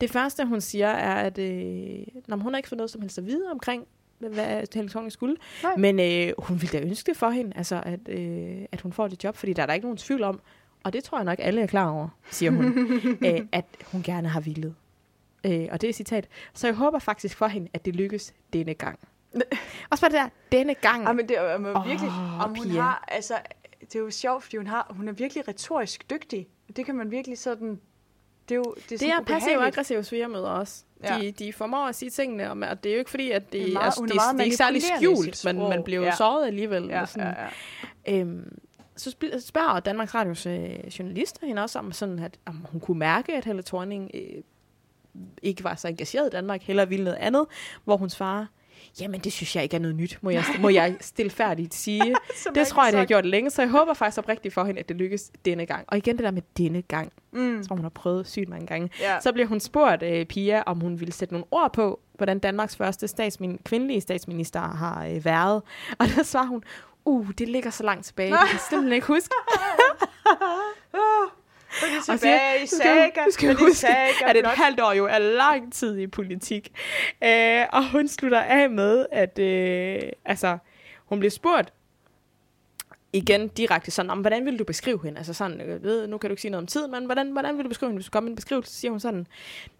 [SPEAKER 2] Det første, hun siger, er, at øh, når hun har ikke fået noget som helst at vide omkring hvad Helle Thorning skulle. Nej. Men øh, hun ville da ønske det for hende, altså at, øh, at hun får det job, fordi der er der ikke nogen tvivl om, og det tror jeg nok alle er klar over, siger hun, øh, at hun gerne har villet. Øh, og det er citat. Så jeg håber faktisk for hende, at det lykkes denne gang. Også bare det der, denne gang.
[SPEAKER 1] Ja, men det er oh, virkelig, om hun Pia. har, altså, det er jo sjovt, fordi hun, har, hun er virkelig retorisk dygtig. Det kan man virkelig sådan,
[SPEAKER 2] det er jo det er, det er passiv og aggressiv svigermøder også. Ja. De, de formår at sige tingene, og det er jo ikke fordi, at det, det er, meget, altså, det, er, det er ikke særlig skjult, men man bliver jo ja. såret alligevel. Ja, sådan. Ja, ja. Øhm, så spørger Danmarks Radios øh, journalister hende også om, sådan, at om hun kunne mærke, at Helle Thorning øh, ikke var så engageret i Danmark, heller ville noget andet, hvor hun svarer, Jamen, det synes jeg ikke er noget nyt, må jeg, må jeg stilfærdigt sige. det tror jeg, det har gjort længe, så jeg håber faktisk oprigtigt for hende, at det lykkes denne gang. Og igen det der med denne gang, mm. som hun har prøvet sygt mange gange. Yeah. Så bliver hun spurgt, uh, Pia, om hun ville sætte nogle ord på, hvordan Danmarks første statsmin- kvindelige statsminister har uh, været. Og der svarer hun, uh, det ligger så langt tilbage, det kan jeg simpelthen ikke huske.
[SPEAKER 1] Så er tilbage i saga.
[SPEAKER 2] Du skal huske, saga, at et halvt år jo er lang tid i politik. Øh, og hun slutter af med, at øh, altså, hun bliver spurgt, igen direkte sådan, om hvordan vil du beskrive hende? Altså sådan, jeg ved, nu kan du ikke sige noget om tid, men hvordan, hvordan vil du beskrive hende? Hvis du kommer med en beskrivelse, så siger hun sådan,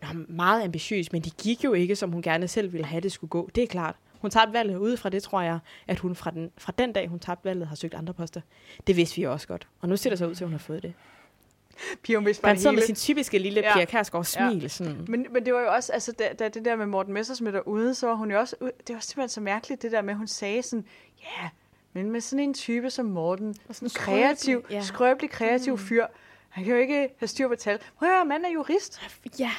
[SPEAKER 2] Nå, meget ambitiøs, men det gik jo ikke, som hun gerne selv ville have det skulle gå. Det er klart. Hun tabte valget ud fra det, tror jeg, at hun fra den, fra den dag, hun tabte valget, har søgt andre poster. Det vidste vi også godt. Og nu ser det så ud til, at hun har fået det.
[SPEAKER 1] Pia, hun
[SPEAKER 2] Man sidder med sin typiske lille ja. Pia Kærsgaard smil. Ja. Sådan.
[SPEAKER 1] Men, men det var jo også, altså da, da det der med Morten Messersmith ude, så var hun jo også, det var simpelthen så mærkeligt, det der med, at hun sagde sådan, ja, yeah, men med sådan en type som Morten, sådan en kreativ, ja. skrøbelig kreativ mm. fyr, han kan jo ikke have styr på tal. Prøv at høre, manden er jurist.
[SPEAKER 2] Ja,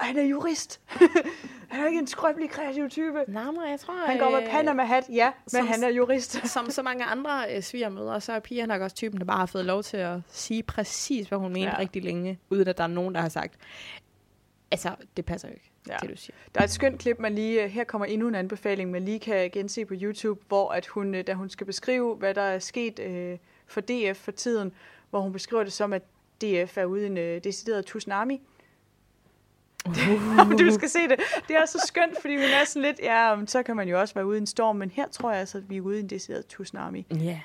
[SPEAKER 1] han er jurist. han er ikke en skrøbelig kreativ type.
[SPEAKER 2] Nej, men jeg tror...
[SPEAKER 1] Han går med øh, Panama-hat, ja, men som, han er jurist.
[SPEAKER 2] som så mange andre øh, svigermøder, så er Pia nok også typen, der bare har fået lov til at sige præcis, hvad hun mener ja. rigtig længe, uden at der er nogen, der har sagt, altså, det passer jo ikke, ja. det du siger.
[SPEAKER 1] Der er et skønt klip, man lige, øh, her kommer endnu en anbefaling, man lige kan gense på YouTube, hvor at hun, øh, da hun skal beskrive, hvad der er sket øh, for DF for tiden, hvor hun beskriver det som, at DF er ude i en øh, decideret tsunami, Uh. du skal se det. Det er så skønt, fordi hun er sådan lidt, ja, så kan man jo også være ude i en storm, men her tror jeg altså, at vi er ude i en decideret tsunami.
[SPEAKER 2] Ja. Yeah.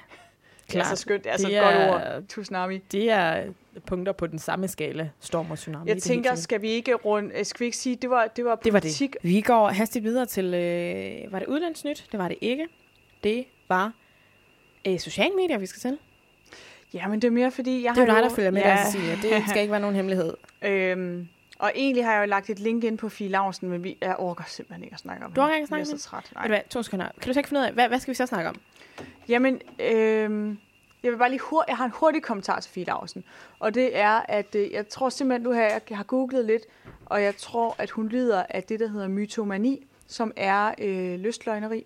[SPEAKER 1] Klart. Det er så skønt. Det er det så et er, godt ord. Tsunami.
[SPEAKER 2] Det er punkter på den samme skala, storm og tsunami.
[SPEAKER 1] Jeg tænker, skal vi ikke rundt, øh, skal vi ikke sige, det var, det var politik.
[SPEAKER 2] Det var det. Vi går hastigt videre til, øh, var det udlandsnyt? Det var det ikke. det var øh, sociale medier, vi skal til.
[SPEAKER 1] Ja, men det er mere fordi, jeg
[SPEAKER 2] Det er jo
[SPEAKER 1] har
[SPEAKER 2] dig, der følger med,
[SPEAKER 1] ja,
[SPEAKER 2] ja. Cecilia. Det skal ikke være nogen hemmelighed.
[SPEAKER 1] øhm, og egentlig har jeg jo lagt et link ind på Fie Lausen, men vi, jeg orker simpelthen ikke at snakke om
[SPEAKER 2] Du
[SPEAKER 1] hende.
[SPEAKER 2] ikke at snakke
[SPEAKER 1] Jeg er
[SPEAKER 2] om
[SPEAKER 1] så træt.
[SPEAKER 2] Ved du hvad, to sekunder. Kan du så ikke finde ud af, hvad, hvad skal vi så snakke om?
[SPEAKER 1] Jamen, øhm, jeg vil bare lige hurtigt, jeg har en hurtig kommentar til Fie Lausen. Og det er, at øh, jeg tror simpelthen, nu har jeg, jeg har googlet lidt, og jeg tror, at hun lider af det, der hedder mytomani, som er øh, lystløgneri.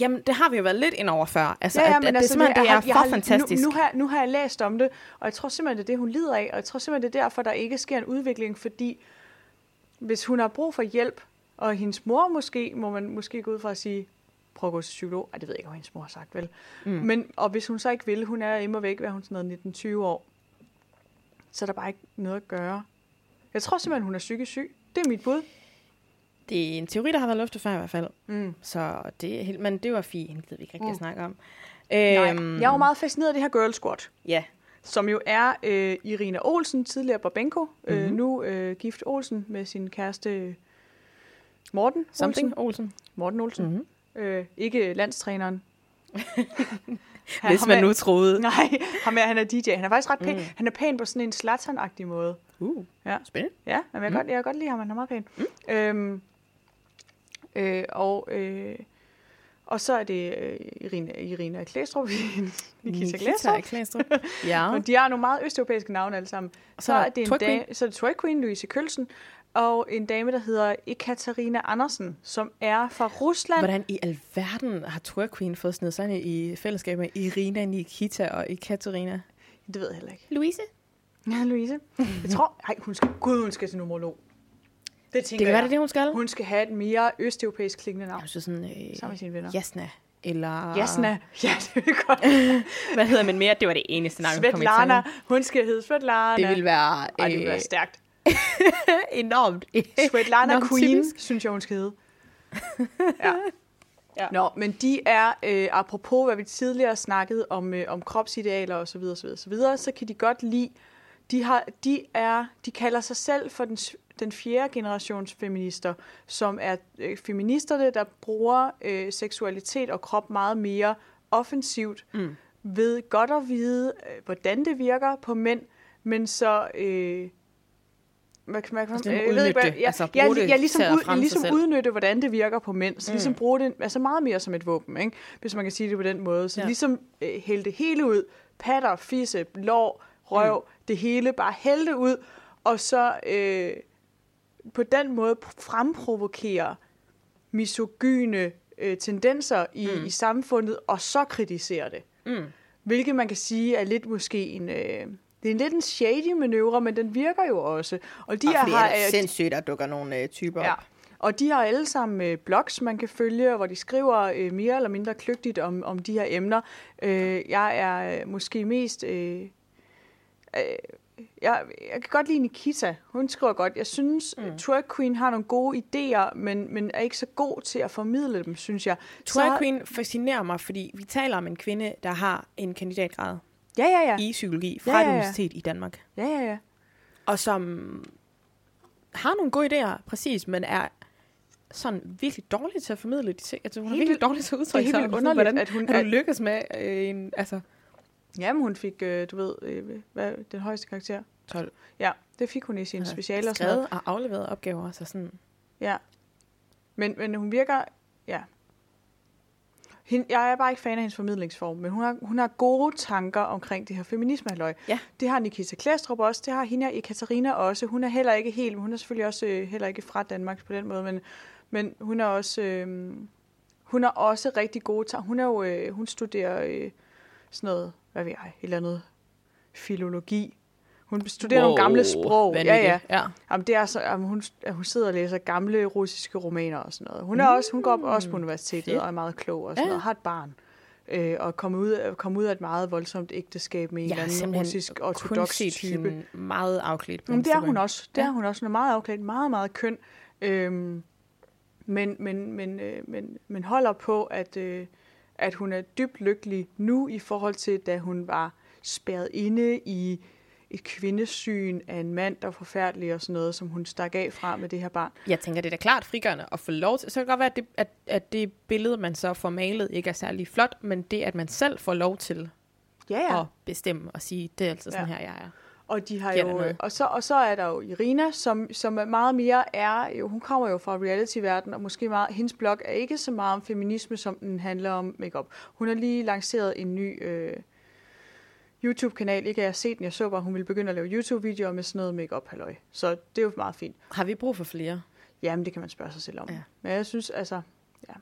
[SPEAKER 2] Jamen, det har vi jo været lidt ind over før. Altså,
[SPEAKER 1] Ja, ja,
[SPEAKER 2] at,
[SPEAKER 1] men
[SPEAKER 2] at det
[SPEAKER 1] altså,
[SPEAKER 2] simpelthen det er
[SPEAKER 1] jeg
[SPEAKER 2] for
[SPEAKER 1] har-
[SPEAKER 2] fantastisk.
[SPEAKER 1] Nu, nu, har, nu har jeg læst om det, og jeg tror simpelthen, det er det, hun lider af. Og jeg tror simpelthen, det er derfor, der ikke sker en udvikling, fordi hvis hun har brug for hjælp, og hendes mor måske, må man måske gå ud fra at sige, prøv at gå til psykolog. Ej, det ved jeg ikke, hvad hendes mor har sagt, vel? Mm. Men, og hvis hun så ikke vil, hun er immer væk, hvad er hun sådan noget 19-20 år, så er der bare ikke noget at gøre. Jeg tror simpelthen, hun er psykisk syg. Det er mit bud.
[SPEAKER 2] Det er en teori, der har været luftet før i hvert fald.
[SPEAKER 1] Mm.
[SPEAKER 2] Så det er helt, men det var fint. Det gider vi ikke rigtig
[SPEAKER 1] Mm.
[SPEAKER 2] at snakke om.
[SPEAKER 1] Nej,
[SPEAKER 2] Øhm,
[SPEAKER 1] jeg er jo meget fascineret af det her girl squad.
[SPEAKER 2] Ja,
[SPEAKER 1] som jo er øh, Irina Olsen, tidligere Babenko, mm-hmm. øh,
[SPEAKER 2] Mhm.
[SPEAKER 1] nu øh, gift Olsen med sin kæreste Morten
[SPEAKER 2] something
[SPEAKER 1] Olsen.
[SPEAKER 2] Olsen.
[SPEAKER 1] Morten Olsen.
[SPEAKER 2] Mhm.
[SPEAKER 1] Mm-hmm. Øh, ikke landstræneren. Han-
[SPEAKER 2] Hvis man
[SPEAKER 1] er-
[SPEAKER 2] nu troede.
[SPEAKER 1] Nej, ham er, han er DJ. Han er faktisk ret pæn.
[SPEAKER 2] Mm.
[SPEAKER 1] Han er pæn på sådan en Zlatan-agtig måde.
[SPEAKER 2] Uh,
[SPEAKER 1] Ja.
[SPEAKER 2] spændende.
[SPEAKER 1] Ja, men jeg, mm. godt, jeg kan godt lide ham. Han er meget pæn. Mm. Øhm, øh, og, øh, og så er det øh, Irina, Irina Klæstrup. Nikita Klæstrup.
[SPEAKER 2] Klæstrup. ja.
[SPEAKER 1] Og de har nogle meget østeuropæiske navne alle sammen. Så,
[SPEAKER 2] Så
[SPEAKER 1] så
[SPEAKER 2] er
[SPEAKER 1] det en dame, så er det Twerk Queen, Louise Kølsen, og en dame, der hedder Ekaterina Andersen, som er fra Rusland.
[SPEAKER 2] Hvordan i alverden har Twerk Queen fået snedet sig ind i fællesskab med Irina, Nikita og Ekaterina?
[SPEAKER 1] Det ved jeg heller ikke.
[SPEAKER 2] Louise?
[SPEAKER 1] Ja, Louise. Jeg tror, ej, hun skal, gud, hun skal til numerolog. Det tænker
[SPEAKER 2] Det kan være, det er det, hun skal.
[SPEAKER 1] Hun skal have et mere østeuropæisk klingende navn.
[SPEAKER 2] Jeg synes sådan, øh,
[SPEAKER 1] Sammen med sine venner.
[SPEAKER 2] Jasna. Eller...
[SPEAKER 1] Jasna. Ja, det vil godt.
[SPEAKER 2] Hvad hedder man mere? Det var det eneste navn, der kom i
[SPEAKER 1] Svetlana.
[SPEAKER 2] tanken.
[SPEAKER 1] Hun skal hedde Svetlana.
[SPEAKER 2] Det ville være,
[SPEAKER 1] Ej, det ville være
[SPEAKER 2] øh,
[SPEAKER 1] stærkt.
[SPEAKER 2] enormt.
[SPEAKER 1] Svetlana
[SPEAKER 2] enormt
[SPEAKER 1] Queen,
[SPEAKER 2] typisk.
[SPEAKER 1] synes jeg, hun skal hedde. Ja.
[SPEAKER 2] Ja.
[SPEAKER 1] Nå, men de er, øh, apropos hvad vi tidligere snakkede om, øh, om kropsidealer og så videre, så videre, så videre, så kan de godt lide, de, har, de, er, de kalder sig selv for den, den fjerde generations feminister, som er øh, feministerne, der bruger øh, seksualitet og krop meget mere offensivt,
[SPEAKER 2] Mm.
[SPEAKER 1] ved godt at vide, øh, hvordan det virker på mænd, men så... Øh, hvad kan man,
[SPEAKER 2] Altså,
[SPEAKER 1] øh, jeg ved ikke, hvad- ja,
[SPEAKER 2] Altså,
[SPEAKER 1] ja,
[SPEAKER 2] det
[SPEAKER 1] ja, ligesom, ud, ligesom udnytte, hvordan det virker på mænd. Så ligesom
[SPEAKER 2] Mm.
[SPEAKER 1] bruge det altså meget mere som et våben, ikke? hvis man kan sige det på den måde. Så
[SPEAKER 2] ja.
[SPEAKER 1] ligesom øh, hælde det hele ud, patter, fisse, lår, røv, mm. Det hele, bare hælde det ud, og så øh, på den måde fremprovokere misogyne øh, tendenser i,
[SPEAKER 2] Mm.
[SPEAKER 1] i samfundet, og så kritisere det.
[SPEAKER 2] Mm.
[SPEAKER 1] Hvilket man kan sige er lidt måske en... Øh, det er en lidt en shady manøvre, men den virker jo også. Og de
[SPEAKER 2] Og
[SPEAKER 1] er,
[SPEAKER 2] fordi
[SPEAKER 1] har,
[SPEAKER 2] er
[SPEAKER 1] øh,
[SPEAKER 2] sindssygt, at dukker nogle øh, typer
[SPEAKER 1] Ja.
[SPEAKER 2] op.
[SPEAKER 1] Og de har alle sammen øh, blogs, man kan følge, hvor de skriver øh, mere eller mindre kløgtigt om, om de her emner. Øh, jeg er øh, måske mest... Øh, øh, jeg, jeg kan godt lide Nikita. Hun skriver godt. Jeg synes,
[SPEAKER 2] Mm.
[SPEAKER 1] Twerk Queen har nogle gode idéer, men, men er ikke så god til at formidle dem, synes jeg.
[SPEAKER 2] Twerk
[SPEAKER 1] Så-
[SPEAKER 2] Queen fascinerer mig, fordi vi taler om en kvinde, der har en kandidatgrad
[SPEAKER 1] Ja, ja, ja.
[SPEAKER 2] i psykologi fra
[SPEAKER 1] Ja,
[SPEAKER 2] et
[SPEAKER 1] ja, ja.
[SPEAKER 2] universitet i Danmark.
[SPEAKER 1] Ja, ja, ja.
[SPEAKER 2] Og som har nogle gode idéer, præcis, men er sådan virkelig dårlig til at formidle de ting. Altså, hun er virkelig dårlig til at
[SPEAKER 1] Det er
[SPEAKER 2] udtrykke
[SPEAKER 1] helt
[SPEAKER 2] sig.
[SPEAKER 1] vildt underligt,
[SPEAKER 2] hvordan
[SPEAKER 1] at hun... Er,
[SPEAKER 2] lykkes med øh, en, altså,
[SPEAKER 1] jamen, hun fik, øh, du ved, øh, hvad, den højeste karakter.
[SPEAKER 2] 12
[SPEAKER 1] Ja, det fik hun i sin
[SPEAKER 2] altså,
[SPEAKER 1] speciale og sådan noget.
[SPEAKER 2] skrevet og afleveret opgaver, så sådan,
[SPEAKER 1] Ja. Men, men hun virker... Ja. Hende, jeg er bare ikke fan af hendes formidlingsform, men hun har, hun har gode tanker omkring det her feminisme
[SPEAKER 2] Ja.
[SPEAKER 1] Det har Nikita Klæstrup også, det har hende i Katarina også. Hun er heller ikke helt, hun er selvfølgelig også øh, heller ikke fra Danmark på den måde, men, men hun er også... Øh, hun har også rigtig gode tanker. Hun er jo, øh, hun studerer øh, sådan noget, hvad ved jeg, et eller andet filologi. Hun studerer wow, nogle gamle sprog. Ja,
[SPEAKER 2] vanvittigt.
[SPEAKER 1] ja.
[SPEAKER 2] ja.
[SPEAKER 1] Jamen, det er så, jamen, hun, hun sidder og læser gamle russiske romaner og sådan noget. Hun, er også, hun går op også på universitetet
[SPEAKER 2] Mm. fedt.
[SPEAKER 1] og er meget klog og sådan
[SPEAKER 2] Ja.
[SPEAKER 1] noget. Har et barn. Øh, og kommer ud, kommer ud af et meget voldsomt ægteskab med en
[SPEAKER 2] Jeg
[SPEAKER 1] eller anden russisk ortodox type.
[SPEAKER 2] meget afklædt på
[SPEAKER 1] Jamen, det er hun også. Det
[SPEAKER 2] Ja.
[SPEAKER 1] er hun også. Hun er meget afklædt, meget, meget køn. Øhm, men, men, men, øh, men, men holder på, at, øh, at hun er dybt lykkelig nu i forhold til, da hun var spærret inde i et kvindesyn af en mand, der er forfærdelig og sådan noget, som hun stak af fra med det her barn.
[SPEAKER 2] Jeg tænker, det er da klart frigørende at få lov til. Så kan det godt være, at det, at, at det billede, man så får malet, ikke er særlig flot, men det, at man selv får lov til
[SPEAKER 1] Ja, ja.
[SPEAKER 2] at bestemme og sige, det er altså sådan
[SPEAKER 1] Ja.
[SPEAKER 2] her, jeg er.
[SPEAKER 1] Og de har
[SPEAKER 2] Giver
[SPEAKER 1] jo, og så, og så er der jo Irina, som, som er meget mere er, jo, hun kommer jo fra reality-verdenen, og måske meget, hendes blog er ikke så meget om feminisme, som den handler om makeup. Hun har lige lanceret en ny øh, YouTube-kanal, ikke at jeg har set den, jeg så bare, hun ville begynde at lave YouTube-videoer med sådan noget makeup halløj. Så det er jo meget fint.
[SPEAKER 2] Har vi brug for flere?
[SPEAKER 1] Jamen, det kan man spørge sig selv om.
[SPEAKER 2] Ja.
[SPEAKER 1] Men jeg synes, altså, ja.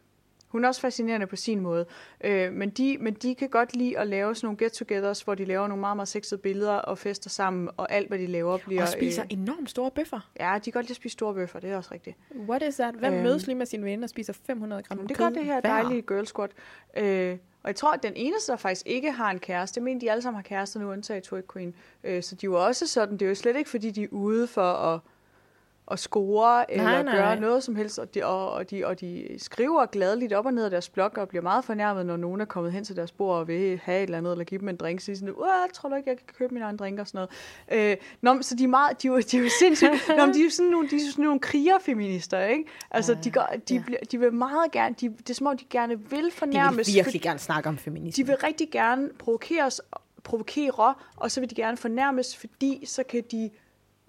[SPEAKER 1] Hun er også fascinerende på sin måde. Øh, men, de, men de kan godt lide at lave sådan nogle get-togethers, hvor de laver nogle meget, meget sexede billeder og fester sammen, og alt, hvad de laver, bliver...
[SPEAKER 2] Og spiser
[SPEAKER 1] Øh,
[SPEAKER 2] enormt store bøffer.
[SPEAKER 1] ja, de kan godt lide at spise store bøffer, det er også rigtigt.
[SPEAKER 2] What is that? Hvem
[SPEAKER 1] Øhm.
[SPEAKER 2] mødes lige med sine venner og spiser 500 gram
[SPEAKER 1] Men det
[SPEAKER 2] kød
[SPEAKER 1] gør det her dejlige girl squad. Øh, og jeg tror, at den eneste, der faktisk ikke har en kæreste, mener, de alle sammen har kærester nu, undtagen Twig Queen. Øh, så de er jo også sådan, det er jo slet ikke, fordi de er ude for at, at score eller
[SPEAKER 2] Nej,
[SPEAKER 1] nej, gøre noget som helst. Og de, og, og, de, og de skriver gladeligt op og ned af deres blog og bliver meget fornærmet, når nogen er kommet hen til deres bord og vil have et eller andet, eller give dem en drink. Så de sådan, Åh, tror du ikke, jeg kan købe min egen drink og sådan noget. Øh, nå, så de er, meget, de er, jo, de er jo sindssygt. nå, de er jo sådan nogle, de er sådan nogle krigerfeminister, ikke? Altså,
[SPEAKER 2] Ja,
[SPEAKER 1] de, gør, de,
[SPEAKER 2] ja.
[SPEAKER 1] bliver, de vil meget gerne, de, det er som om, de gerne vil
[SPEAKER 2] De
[SPEAKER 1] fornærmes.
[SPEAKER 2] vil virkelig gerne snakke om feminisme.
[SPEAKER 1] De vil rigtig gerne provokeres, provokere, og så vil de gerne fornærmes, fordi så kan de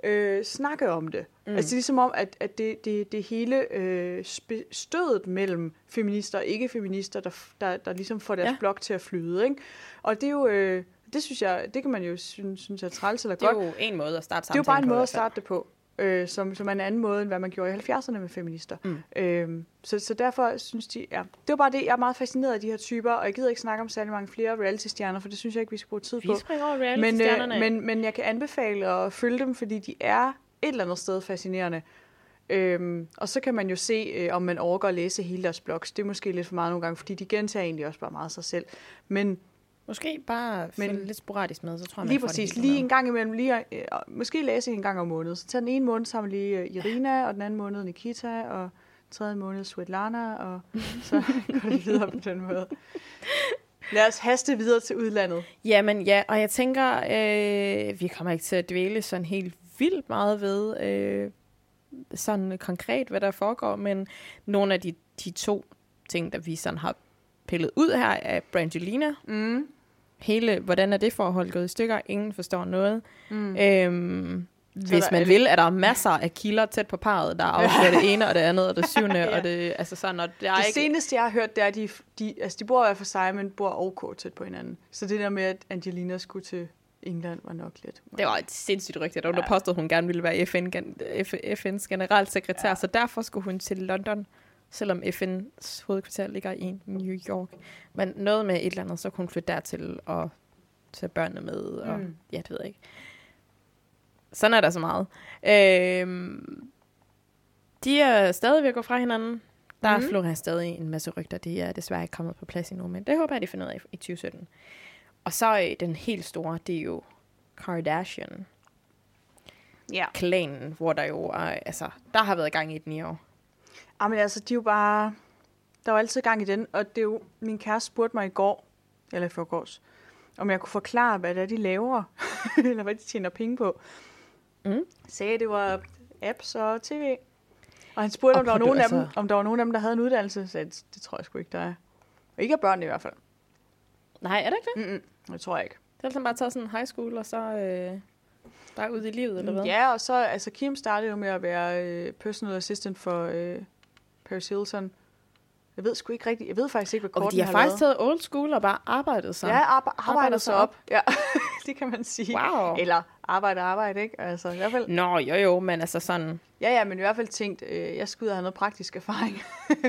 [SPEAKER 1] øh, snakke om det. Mm. Altså det er ligesom om, at, at det, det, det hele øh, stødet mellem feminister og ikke-feminister, der, der, der ligesom får deres
[SPEAKER 2] Ja.
[SPEAKER 1] blok til at flyde. Ikke? Og det er jo, øh, det synes jeg, det kan man jo synes, synes er træls eller
[SPEAKER 2] det er
[SPEAKER 1] godt.
[SPEAKER 2] jo en måde at starte
[SPEAKER 1] Det er jo
[SPEAKER 2] samtalen
[SPEAKER 1] bare en
[SPEAKER 2] på,
[SPEAKER 1] måde at starte det på, øh, som, som er en anden måde, end hvad man gjorde i 70'erne med feminister.
[SPEAKER 2] Mm.
[SPEAKER 1] Øh, så, så derfor synes de, ja, det var bare det, jeg er meget fascineret af de her typer, og jeg gider ikke snakke om særlig mange flere reality-stjerner, for det synes jeg ikke, vi skal bruge tid på.
[SPEAKER 2] Vi springer over
[SPEAKER 1] Men, øh, men, men jeg kan anbefale at følge dem, fordi de er et eller andet sted fascinerende. Øhm, og så kan man jo se, øh, om man overgår at læse hele deres blogs. Det er måske lidt for meget nogle gange, fordi de gentager egentlig også bare meget sig selv. Men
[SPEAKER 2] Måske bare
[SPEAKER 1] Men-
[SPEAKER 2] lidt sporadisk med, så tror jeg,
[SPEAKER 1] lige præcis,
[SPEAKER 2] det
[SPEAKER 1] lige en gang imellem, lige, øh, måske læse en gang om måneden. Så tager den ene måned sammen lige øh, Irina, og den anden måned Nikita, og tredje måned Svetlana, og så går det videre på den måde. Lad os haste videre til udlandet.
[SPEAKER 2] Jamen ja, og jeg tænker, øh, vi kommer ikke til at dvæle sådan helt vildt meget ved, øh, sådan konkret, hvad der foregår, men nogle af de, de to ting, der vi sådan har pillet ud her, er Brangelina.
[SPEAKER 1] Mm.
[SPEAKER 2] Hele, hvordan er det forhold gået i stykker? Ingen forstår noget.
[SPEAKER 1] Mm.
[SPEAKER 2] Øhm, hvis man
[SPEAKER 1] alle-
[SPEAKER 2] vil, er der masser af kilder tæt på parret, der afslører det ene og det andet og det syvende,
[SPEAKER 1] Ja.
[SPEAKER 2] og det, altså sådan, og der er
[SPEAKER 1] Det
[SPEAKER 2] ikke...
[SPEAKER 1] seneste, jeg har hørt, det er, at de, de, altså de bor hver for sig, men bor OK tæt på hinanden. Så det der med, at Angelina skulle til England, var nok lidt.
[SPEAKER 2] Det var et sindssygt rygte. Der var ja. Påstod, at hun gerne ville være FN, FN's generalsekretær. Ja. så derfor skulle hun til London, selvom FN's hovedkvarter ligger i New York. Men noget med et eller andet, så kunne hun flytte dertil og tage børnene med, og mm. Ja, det ved jeg ikke. Sådan er der så meget. Øhm, de er stadig ved at gå fra hinanden. Der mm.
[SPEAKER 1] Mhm.
[SPEAKER 2] florerer stadig en masse rygter. De er desværre ikke kommet på plads endnu, men det håber jeg, de finder ud af i 2017. Og så øh, den helt store, det er jo Kardashian
[SPEAKER 1] Ja.
[SPEAKER 2] klanen, hvor der jo er, altså, der har været gang i den i år.
[SPEAKER 1] Ah, men altså, de er jo bare... Der var altid gang i den, og det er jo... Min kæreste spurgte mig i går, eller i forgårs, om jeg kunne forklare, hvad det er, de laver, eller hvad de tjener penge på.
[SPEAKER 2] Mm.
[SPEAKER 1] Sagde, det var apps og tv. Og han spurgte,
[SPEAKER 2] Og
[SPEAKER 1] om der, var nogen af dem,
[SPEAKER 2] altså-
[SPEAKER 1] om der var nogen af dem, der havde en uddannelse. Så jeg, det tror jeg sgu ikke, der er. Og ikke af børn i hvert fald.
[SPEAKER 2] Nej, er det ikke det?
[SPEAKER 1] Mm-mm, det tror jeg ikke.
[SPEAKER 2] Det er altså bare taget sådan en high school, og så øh, bare ud i livet, eller hvad?
[SPEAKER 1] Ja, og så, altså Kim startede jo med at være øh, personal assistant for øh, Paris Hilton. Jeg ved sgu ikke rigtigt, jeg ved faktisk ikke, hvad
[SPEAKER 2] Og
[SPEAKER 1] korten
[SPEAKER 2] de har
[SPEAKER 1] har
[SPEAKER 2] faktisk
[SPEAKER 1] lavet.
[SPEAKER 2] taget old school og bare arbejdet sig.
[SPEAKER 1] Ja, arbejder, arbejder sig
[SPEAKER 2] sig
[SPEAKER 1] op. Ja, det kan man sige.
[SPEAKER 2] Wow.
[SPEAKER 1] Eller arbejde, arbejde, ikke? Altså i hvert fald,
[SPEAKER 2] Nå, jo jo, men altså sådan,
[SPEAKER 1] ja, ja, men i hvert fald tænkt, øh, jeg skal ud og have noget praktisk erfaring.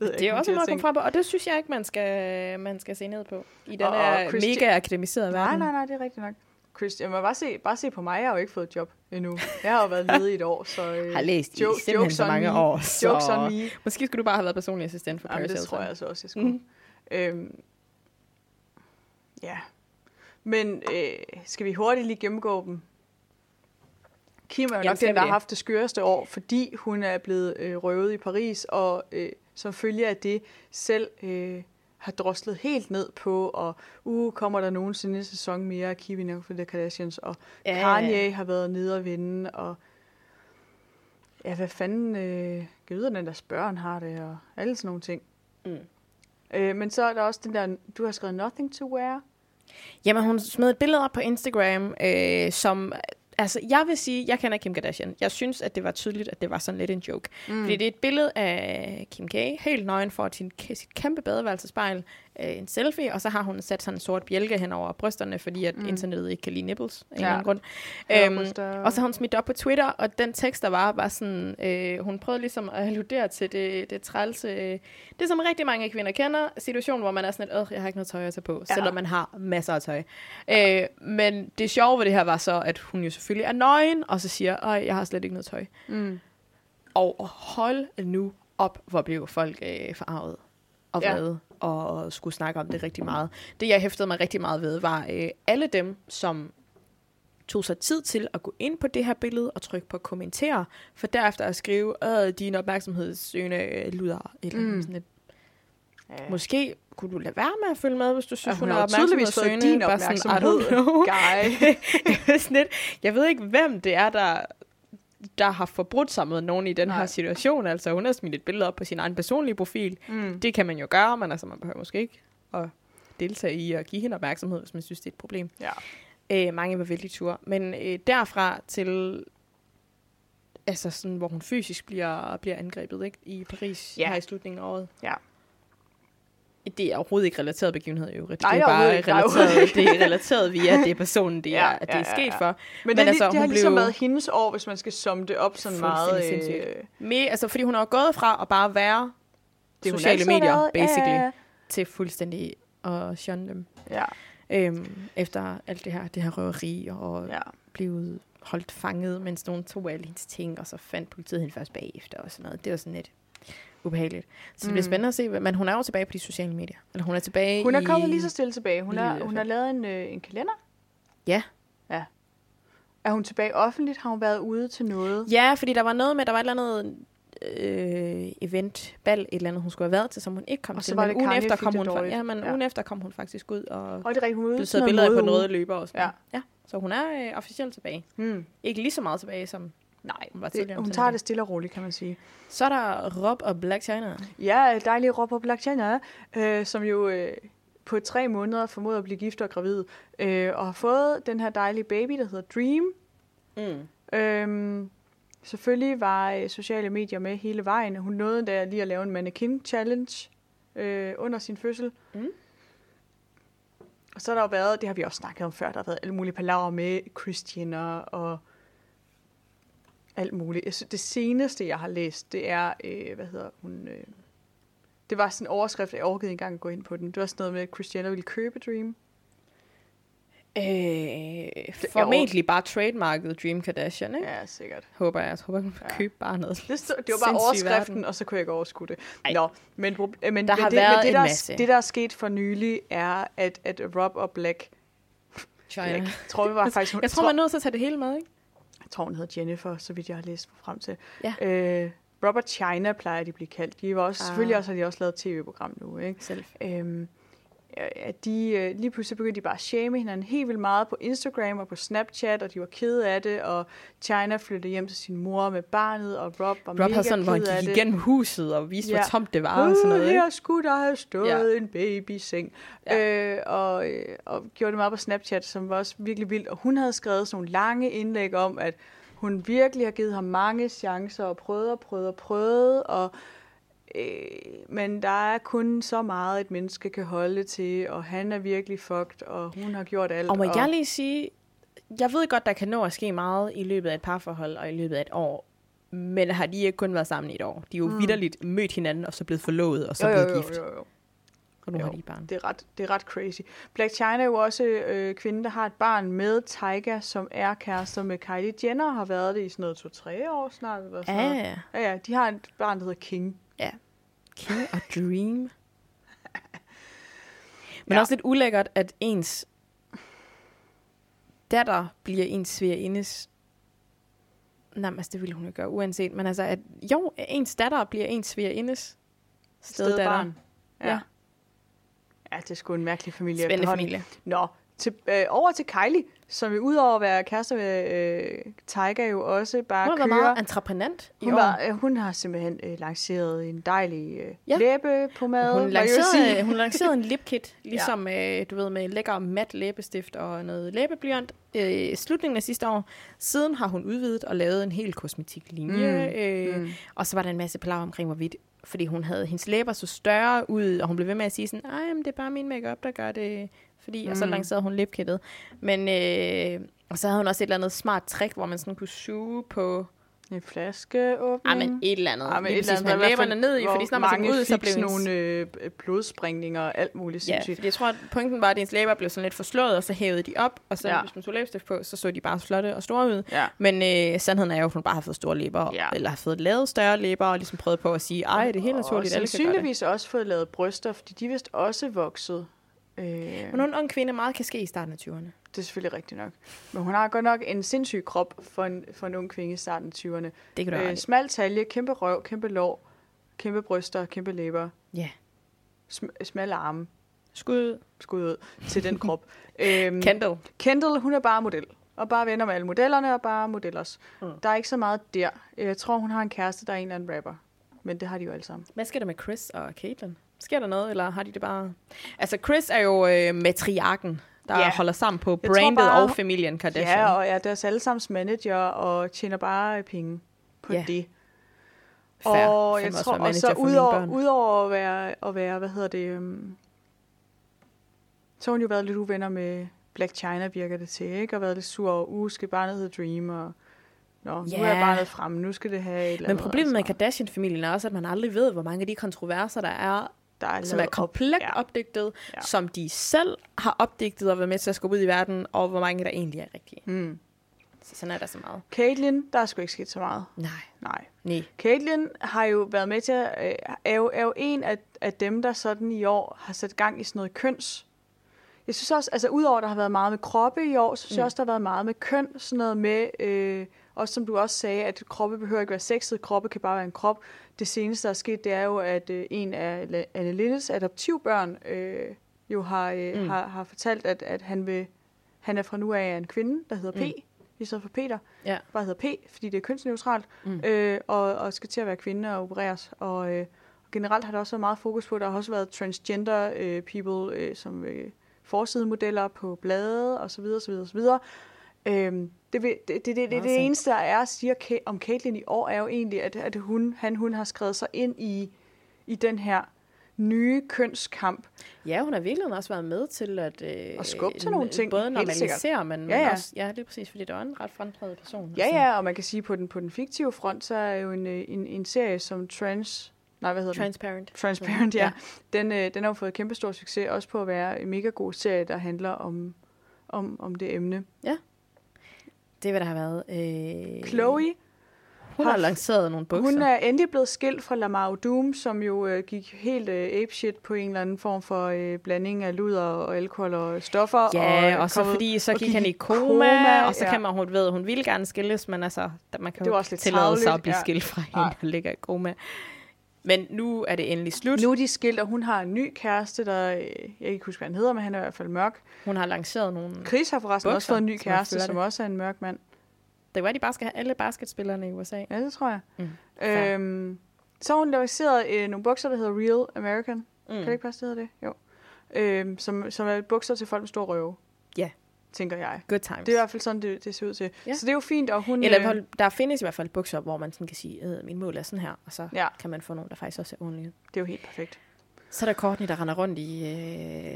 [SPEAKER 2] Det
[SPEAKER 1] ikke,
[SPEAKER 2] er
[SPEAKER 1] om
[SPEAKER 2] også meget at komme
[SPEAKER 1] tænkt.
[SPEAKER 2] frem på, og det synes jeg ikke, man skal, man skal se ned på. I den
[SPEAKER 1] Og- og
[SPEAKER 2] her
[SPEAKER 1] Christi-
[SPEAKER 2] mega akademiserede
[SPEAKER 1] Nej,
[SPEAKER 2] verden.
[SPEAKER 1] nej, nej, det er rigtigt nok. Chris, jeg må bare se, bare se på mig, jeg har jo ikke fået et job endnu. Jeg har jo været ledig i et år, så... Øh,
[SPEAKER 2] har læst i
[SPEAKER 1] jo-
[SPEAKER 2] simpelthen
[SPEAKER 1] jokes
[SPEAKER 2] så mange
[SPEAKER 1] me.
[SPEAKER 2] år. Så
[SPEAKER 1] Jokes on me.
[SPEAKER 2] Måske skulle du bare have været personlig assistent for Paris
[SPEAKER 1] det
[SPEAKER 2] Hilton.
[SPEAKER 1] tror jeg altså også, jeg skulle.
[SPEAKER 2] Mhm.
[SPEAKER 1] Mm. Øhm, ja. Men øh, skal vi hurtigt lige gennemgå dem? Kim er jo
[SPEAKER 2] Jamen,
[SPEAKER 1] nok den, der har
[SPEAKER 2] det?
[SPEAKER 1] haft det skøreste år, fordi hun er blevet øh, røvet i Paris, og øh, som følge af det selv øh, har droslet helt ned på, og uh, kommer der nogensinde en sæson mere af Keeping Up with the Kardashians, og
[SPEAKER 2] Ja.
[SPEAKER 1] Kanye har været nede og vinde, og ja, hvad fanden, øh, hvordan deres børn har det, og alle sådan nogle ting.
[SPEAKER 2] Mm.
[SPEAKER 1] Øh, men så er der også den der, du har skrevet Nothing to Wear.
[SPEAKER 2] Jamen, hun smed et billede op på Instagram, øh, som... Altså, jeg vil sige, jeg kender Kim Kardashian. Jeg synes, at det var tydeligt, at det var sådan lidt en joke. Mm. Fordi det er et billede af Kim K, helt nøgen for sin, sit kæmpe badeværelsespejl, øh, en selfie, og så har hun sat sådan en sort bjælke hen over brysterne, fordi at mm. internettet ikke kan lide nipples af en
[SPEAKER 1] Ja.
[SPEAKER 2] eller anden grund.
[SPEAKER 1] Ja,
[SPEAKER 2] Øhm, og så har hun smidt op på Twitter, og den tekst, der var, var sådan, øh, hun prøvede ligesom at alludere til det, det trælse, øh, det som rigtig mange kvinder kender, situation, hvor man er sådan lidt, øh, jeg har ikke noget tøj at tage på, ja.
[SPEAKER 1] Ja.
[SPEAKER 2] selvom man har masser af tøj. Øh, men det sjove ved det her var så, at hun jo selvfølgelig er nøgen, og så siger, øh, jeg har slet ikke noget tøj.
[SPEAKER 1] Mm.
[SPEAKER 2] Og hold nu op, hvor blev folk øh, forarvet og
[SPEAKER 1] Ja.
[SPEAKER 2] Og skulle snakke om det rigtig meget. Det, jeg hæftede mig rigtig meget ved, var øh, alle dem, som tog sig tid til at gå ind på det her billede og trykke på kommentere, for derefter at skrive, øh, din opmærksomhedssøgende øh, luder. Eller
[SPEAKER 1] Mm.
[SPEAKER 2] sådan et.
[SPEAKER 1] Ja.
[SPEAKER 2] Måske kunne du lade være med at følge med, hvis du synes,
[SPEAKER 1] Ja, hun
[SPEAKER 2] hun, er
[SPEAKER 1] har jo tydeligvis fået
[SPEAKER 2] opmærksomhedssøgende.
[SPEAKER 1] din opmærksomhed, guy.
[SPEAKER 2] Sådan lidt, jeg ved ikke, hvem det er, der, der har forbrudt sig med nogen i den
[SPEAKER 1] Nej.
[SPEAKER 2] her situation. Altså, hun har smidt et billede op på sin egen personlige profil.
[SPEAKER 1] Mm.
[SPEAKER 2] Det kan man jo gøre, men altså, man behøver måske ikke at deltage i at give hende opmærksomhed, hvis man synes, det er et problem.
[SPEAKER 1] Ja.
[SPEAKER 2] Øh, mange var vældig tur. Men øh, derfra til, altså sådan, hvor hun fysisk bliver, bliver angrebet ikke? i Paris
[SPEAKER 1] Ja.
[SPEAKER 2] her i slutningen af året.
[SPEAKER 1] Ja.
[SPEAKER 2] Det er overhovedet ikke relateret begivenhed i øvrigt.
[SPEAKER 1] Nej,
[SPEAKER 2] det er bare
[SPEAKER 1] ikke.
[SPEAKER 2] Relateret, det er relateret via, det er personen, det er,
[SPEAKER 1] Ja,
[SPEAKER 2] at det er
[SPEAKER 1] ja, ja,
[SPEAKER 2] sket for.
[SPEAKER 1] Men,
[SPEAKER 2] Men
[SPEAKER 1] det,
[SPEAKER 2] altså,
[SPEAKER 1] altså, det har ligesom været hendes år, hvis man skal summe det op sådan meget.
[SPEAKER 2] Fuldstændig
[SPEAKER 1] Øh,
[SPEAKER 2] sindssygt. Med, altså, fordi hun har gået fra at bare være
[SPEAKER 1] det
[SPEAKER 2] sociale medier,
[SPEAKER 1] været.
[SPEAKER 2] basically,
[SPEAKER 1] Ja,
[SPEAKER 2] til fuldstændig at shunne dem.
[SPEAKER 1] ja,
[SPEAKER 2] Øhm, efter alt det her, det her røveri, og ja. blev holdt fanget, mens nogen tog alle hendes ting, og så fandt politiet hende først bagefter og sådan noget. Det var sådan lidt ubehageligt. Så det bliver
[SPEAKER 1] Mm.
[SPEAKER 2] spændende at se, men hun er jo tilbage på de sociale medier. Eller hun er tilbage
[SPEAKER 1] Hun er
[SPEAKER 2] i...
[SPEAKER 1] kommet lige så stille tilbage. Hun, er, hun har lavet en, øh, en kalender.
[SPEAKER 2] Ja.
[SPEAKER 1] Ja. Er hun tilbage offentligt? Har hun været ude til noget?
[SPEAKER 2] Ja, fordi der var noget med, der var et eller andet øh, event, bal, et eller andet, hun skulle have været til, som hun ikke kom
[SPEAKER 1] Og så
[SPEAKER 2] til. men ugen efter kom hun,
[SPEAKER 1] dårligt.
[SPEAKER 2] ja, men
[SPEAKER 1] Ja.
[SPEAKER 2] ugen efter kom hun faktisk ud og
[SPEAKER 1] Og det hun
[SPEAKER 2] blev taget billeder på noget løber og sådan
[SPEAKER 1] Ja.
[SPEAKER 2] ja. Så hun er øh, officielt tilbage.
[SPEAKER 1] Hmm.
[SPEAKER 2] Ikke lige så meget tilbage som
[SPEAKER 1] Nej,
[SPEAKER 2] hun var
[SPEAKER 1] det, hun tager det stille og roligt, kan man sige.
[SPEAKER 2] Så er der Rob og Black China.
[SPEAKER 1] Ja, dejlig Robert Black China, øh, som jo øh, på tre måneder formoder at blive gift og gravid, øh, og har fået den her dejlige baby, der hedder Dream.
[SPEAKER 2] Mm.
[SPEAKER 1] Øhm, selvfølgelig var øh, sociale medier med hele vejen. Hun nåede da lige at lave en mannequin challenge øh, under sin fødsel.
[SPEAKER 2] Mm.
[SPEAKER 1] Og så har der jo været, det har vi også snakket om før, der har været alle mulige palaver med Christianer og alt muligt. Jeg synes, det seneste, jeg har læst, det er, øh, hvad hedder hun, øh, det var sådan en overskrift, jeg ikke engang at gå ind på den. Det var sådan noget med, at Christiana ville købe Dream.
[SPEAKER 2] Øh, formentlig bare trademarket Dream Kardashian, ikke?
[SPEAKER 1] Ja, sikkert.
[SPEAKER 2] Håber jeg. Jeg håber, hun vil
[SPEAKER 1] Ja.
[SPEAKER 2] købe bare noget.
[SPEAKER 1] Det, stod, det var bare overskriften,
[SPEAKER 2] verden.
[SPEAKER 1] og så kunne jeg ikke overskue det.
[SPEAKER 2] Ej.
[SPEAKER 1] Nå, men, prob- øh, men,
[SPEAKER 2] Der
[SPEAKER 1] men
[SPEAKER 2] har
[SPEAKER 1] det,
[SPEAKER 2] været
[SPEAKER 1] men det, der,
[SPEAKER 2] masse.
[SPEAKER 1] det, der er sket for nylig, er, at, at Rob og Black,
[SPEAKER 2] China.
[SPEAKER 1] Black tror vi var faktisk...
[SPEAKER 2] Jeg tror, man er nødt til at tage det hele med, ikke?
[SPEAKER 1] Jeg tror, hun hedder Jennifer, så vidt jeg har læst frem til.
[SPEAKER 2] Ja.
[SPEAKER 1] Øh, Robert China plejer de at blive kaldt. De var også,
[SPEAKER 2] Ah.
[SPEAKER 1] Selvfølgelig også, har de også lavet et tv-program nu, ikke?
[SPEAKER 2] Selv.
[SPEAKER 1] Øhm, at de, øh, lige pludselig begyndte de bare at shame hinanden helt vildt meget på Instagram og på Snapchat, og de var kede af det, og China flyttede hjem til sin mor med barnet, og Rob var
[SPEAKER 2] Rob
[SPEAKER 1] mega
[SPEAKER 2] havde sådan, hvor han gik igennem huset og viste, hvor
[SPEAKER 1] Ja.
[SPEAKER 2] tomt det var og sådan noget,
[SPEAKER 1] her skulle der have stået
[SPEAKER 2] Ja.
[SPEAKER 1] en babyseng. Ja. Øh, og, øh, og gjorde det meget på Snapchat, som var også virkelig vildt. Og hun havde skrevet sådan nogle lange indlæg om, at hun virkelig har givet ham mange chancer, og prøvet og prøvet og prøvet, og øh, men der er kun så meget, et menneske kan holde til, og han er virkelig fucked, og hun har gjort alt.
[SPEAKER 2] Og må jeg lige sige, jeg ved godt, der kan nå at ske meget i løbet af et parforhold og i løbet af et år. Men har de ikke kun været sammen i et år? De er jo mm. vidderligt mødt hinanden, og så blevet forlovet, og så
[SPEAKER 1] jo, jo,
[SPEAKER 2] blevet
[SPEAKER 1] jo,
[SPEAKER 2] gift.
[SPEAKER 1] jo, jo.
[SPEAKER 2] Og nu
[SPEAKER 1] Jo.
[SPEAKER 2] har de barn.
[SPEAKER 1] Det er ret, det er ret crazy. Black China er jo også øh, kvinden, der har et barn med Tyga, som er kærester med Kylie Jenner, har været det i sådan noget to-tre år snart. Eller sådan
[SPEAKER 2] Ja,
[SPEAKER 1] noget.
[SPEAKER 2] ja.
[SPEAKER 1] ja, ja. De har et barn, der hedder King.
[SPEAKER 2] King og Dream. Men
[SPEAKER 1] Ja.
[SPEAKER 2] ja. også lidt ulækkert, at ens datter bliver ens svigerindes Nej, men altså, det ville hun jo gøre, uanset. Men altså, at jo, ens datter bliver ens svigerindes steddatter.
[SPEAKER 1] Stedbarn. Ja.
[SPEAKER 2] Ja.
[SPEAKER 1] Ja, det er sgu en mærkelig familie.
[SPEAKER 2] Spændende familie.
[SPEAKER 1] Nå, til, øh, over til Kylie, som jo udover at være kæreste med øh, Tiger jo også bare
[SPEAKER 2] Hun
[SPEAKER 1] kører.
[SPEAKER 2] meget entreprenant i
[SPEAKER 1] Hun,
[SPEAKER 2] år.
[SPEAKER 1] var, øh, hun har simpelthen øh, lanceret en dejlig øh,
[SPEAKER 2] Ja.
[SPEAKER 1] læbepomade.
[SPEAKER 2] Hun lancerede,
[SPEAKER 1] sige.
[SPEAKER 2] hun lancerede en lipkit, ligesom ja. øh, du ved, med lækker mat læbestift og noget læbeblyant øh, i slutningen af sidste år. Siden har hun udvidet og lavet en hel kosmetiklinje. Mm. Øh, mm. Og så var der en masse palaver omkring, hvorvidt fordi hun havde, hendes læber så større ud, og hun blev ved med at sige sådan, ej, men det er bare min makeup der gør det. Fordi, mm. Og så
[SPEAKER 1] Mm.
[SPEAKER 2] lancerede hun lipkittet. Men, øh, og så havde hun også et eller andet smart trick, hvor man sådan kunne suge på,
[SPEAKER 1] En flaskeåbning.
[SPEAKER 2] ah, men et eller andet.
[SPEAKER 1] Ja, men et eller andet, hvert
[SPEAKER 2] læberne ned i, fordi snart man ud, så blev
[SPEAKER 1] sådan nogle øh, blodsprængninger og alt muligt
[SPEAKER 2] Ja,
[SPEAKER 1] sindssygt.
[SPEAKER 2] fordi jeg tror, at pointen var, at ens læber blev sådan lidt forslået, og så hævede de op, og så ja.
[SPEAKER 1] Ja.
[SPEAKER 2] hvis man tog læbestift på, så så de bare flotte og store ud.
[SPEAKER 1] Ja.
[SPEAKER 2] Men øh, sandheden er jo, at hun bare har fået store læber,
[SPEAKER 1] Ja.
[SPEAKER 2] eller har fået lavet større læber, og ligesom prøvet på at sige, ej, det er helt naturligt,
[SPEAKER 1] og
[SPEAKER 2] alle kan gøre det.
[SPEAKER 1] også fået lavet bryster, fordi de vist også vokset. Øh,
[SPEAKER 2] Men en ung kvinde meget kan ske i starten af 20'erne.
[SPEAKER 1] det er selvfølgelig rigtigt nok. Men hun har godt nok en sindssyg krop for en, for en ung kvinde i starten af 20'erne.
[SPEAKER 2] Det kan du
[SPEAKER 1] Øh, smal talje, kæmpe røv, kæmpe lår, kæmpe bryster, kæmpe læber,
[SPEAKER 2] Ja.
[SPEAKER 1] sm- smalle arme,
[SPEAKER 2] Skud.
[SPEAKER 1] skud ud til den krop. øhm,
[SPEAKER 2] Kendall.
[SPEAKER 1] Kendall, hun er bare model. Og bare venner med alle modellerne, og bare modellers.
[SPEAKER 2] Mm.
[SPEAKER 1] Der er ikke så meget der. Jeg tror, hun har en kæreste, der er en eller anden rapper. Men det har de jo alle sammen.
[SPEAKER 2] Hvad sker der med Chris og Caitlyn? Sker der noget, eller har de det bare... Altså, Chris er jo øh, matriarken, der
[SPEAKER 1] Ja.
[SPEAKER 2] holder sammen på
[SPEAKER 1] Jeg
[SPEAKER 2] brandet
[SPEAKER 1] bare-
[SPEAKER 2] og familien Kardashian.
[SPEAKER 1] Ja, og er deres allesammens manager, og tjener bare penge på
[SPEAKER 2] Ja.
[SPEAKER 1] det.
[SPEAKER 2] Fair.
[SPEAKER 1] Og jeg tror og så udover, udover at være, at være, hvad hedder det, um, så har hun jo været lidt uvenner med Black China, virker det til, ikke? Og været lidt sur over, uh, skal barnet hedde Dream, og Nå, nu
[SPEAKER 2] Ja.
[SPEAKER 1] er barnet fremme, nu skal det have et eller
[SPEAKER 2] Men problemet med. Kardashian-familien er også, at man aldrig ved, hvor mange af de kontroverser, der er,
[SPEAKER 1] der er
[SPEAKER 2] som er
[SPEAKER 1] lavet op.
[SPEAKER 2] komplet
[SPEAKER 1] Ja.
[SPEAKER 2] opdigtet,
[SPEAKER 1] Ja.
[SPEAKER 2] som de selv har opdigtet og været med til at skubbe ud i verden, og hvor mange der egentlig er rigtige.
[SPEAKER 1] Mm.
[SPEAKER 2] Så sådan er der så meget.
[SPEAKER 1] Caitlyn, der er sgu ikke sket så meget.
[SPEAKER 2] Nej.
[SPEAKER 1] Nej.
[SPEAKER 2] Nej.
[SPEAKER 1] Caitlyn har jo været med til at, øh, er, jo, er jo en af, af dem, der sådan i år har sat gang i sådan noget køns. Jeg synes også, altså udover at der har været meget med kroppe i år, så synes mm. jeg også, der har været meget med køn. Sådan noget med, øh, også som du også sagde, at kroppe behøver ikke være sexet, kroppe kan bare være en krop. Det seneste, der er sket, det er jo, at øh, en af Anne Lindes adoptivbørn øh, jo har, øh,
[SPEAKER 2] Mm.
[SPEAKER 1] har, har fortalt, at, at han, vil, han er fra nu af en kvinde, der hedder P,
[SPEAKER 2] Mm.
[SPEAKER 1] i stedet for Peter
[SPEAKER 2] Ja.
[SPEAKER 1] bare hedder P, fordi det er kønsneutralt,
[SPEAKER 2] Mm.
[SPEAKER 1] øh, og, og skal til at være kvinde og opereres. Og øh, generelt har der også været meget fokus på, der har også været transgender øh, people, øh, som øh, forsidemodeller på blade, og så videre, så videre, så videre. Øhm, det, det, det, det, det, det, eneste, der er at sige Ka- om Caitlyn i år, er jo egentlig, at, at hun, han, hun har skrevet sig ind i, i den her nye kønskamp.
[SPEAKER 2] Ja, hun har virkelig også været med til at... Øh,
[SPEAKER 1] Og skubbe til nogle ting,
[SPEAKER 2] Både normalisere, men, men
[SPEAKER 1] Ja, ja.
[SPEAKER 2] også... Ja, det er præcis, fordi det var en ret fremtrædet person.
[SPEAKER 1] Ja,
[SPEAKER 2] Altså,
[SPEAKER 1] ja, og man kan sige, på den, på den fiktive front, så er jo en, øh, en, en serie som Trans... Nej, hvad hedder den?
[SPEAKER 2] Transparent.
[SPEAKER 1] Transparent, ja. Den, øh, den har jo fået kæmpe stor succes, også på at være en mega god serie, der handler om, om, om det emne.
[SPEAKER 2] Det vil der have været. Øh,
[SPEAKER 1] Chloe,
[SPEAKER 2] Hun har lanceret nogle bukser.
[SPEAKER 1] hun er endelig blevet skilt fra Lamar Odom, som jo øh, gik helt øh, apeshit på en eller anden form for øh, blanding af luder og alkohol og stoffer.
[SPEAKER 2] Ja, og,
[SPEAKER 1] er
[SPEAKER 2] og så
[SPEAKER 1] kommet-
[SPEAKER 2] fordi så gik
[SPEAKER 1] gik
[SPEAKER 2] han
[SPEAKER 1] i
[SPEAKER 2] koma,
[SPEAKER 1] koma,
[SPEAKER 2] og så
[SPEAKER 1] ja.
[SPEAKER 2] kan man, hun ved, hun ville gerne skilles, men altså, man kan
[SPEAKER 1] Det
[SPEAKER 2] jo
[SPEAKER 1] også
[SPEAKER 2] tillade sig at blive
[SPEAKER 1] ja.
[SPEAKER 2] skilt fra hende, der ligger i koma. Men nu er det endelig slut.
[SPEAKER 1] Nu er de skilt, og hun har en ny kæreste, der, øh, jeg kan ikke huske, hvad han hedder, men han er i hvert fald mørk.
[SPEAKER 2] Hun har lanceret nogle...
[SPEAKER 1] Chris har forresten
[SPEAKER 2] Bukser,
[SPEAKER 1] også fået en ny
[SPEAKER 2] som
[SPEAKER 1] kæreste,
[SPEAKER 2] flotte.
[SPEAKER 1] som også er en mørk mand.
[SPEAKER 2] Det var, de bare skal have alle basketspillerne i USA.
[SPEAKER 1] Ja, det tror jeg.
[SPEAKER 2] Mm, fair.
[SPEAKER 1] Øhm, så har hun lanceret øh, nogle bukser, der hedder Real American. Mm. Kan det ikke passe, det hedder det? Jo. Øhm, som, som er bukser til folk med stor røve. Tænker jeg.
[SPEAKER 2] Good times.
[SPEAKER 1] Det er i hvert fald sådan, det, det ser ud til.
[SPEAKER 2] Ja.
[SPEAKER 1] Så det er jo fint, og hun...
[SPEAKER 2] Eller i
[SPEAKER 1] øh,
[SPEAKER 2] hvert fald, der findes i hvert fald bukser, hvor man sådan kan sige, at min mål er sådan her, og så
[SPEAKER 1] Ja.
[SPEAKER 2] kan man få nogle, der faktisk også er ordentlige.
[SPEAKER 1] det er jo helt perfekt.
[SPEAKER 2] Så er der Courtney, der render rundt i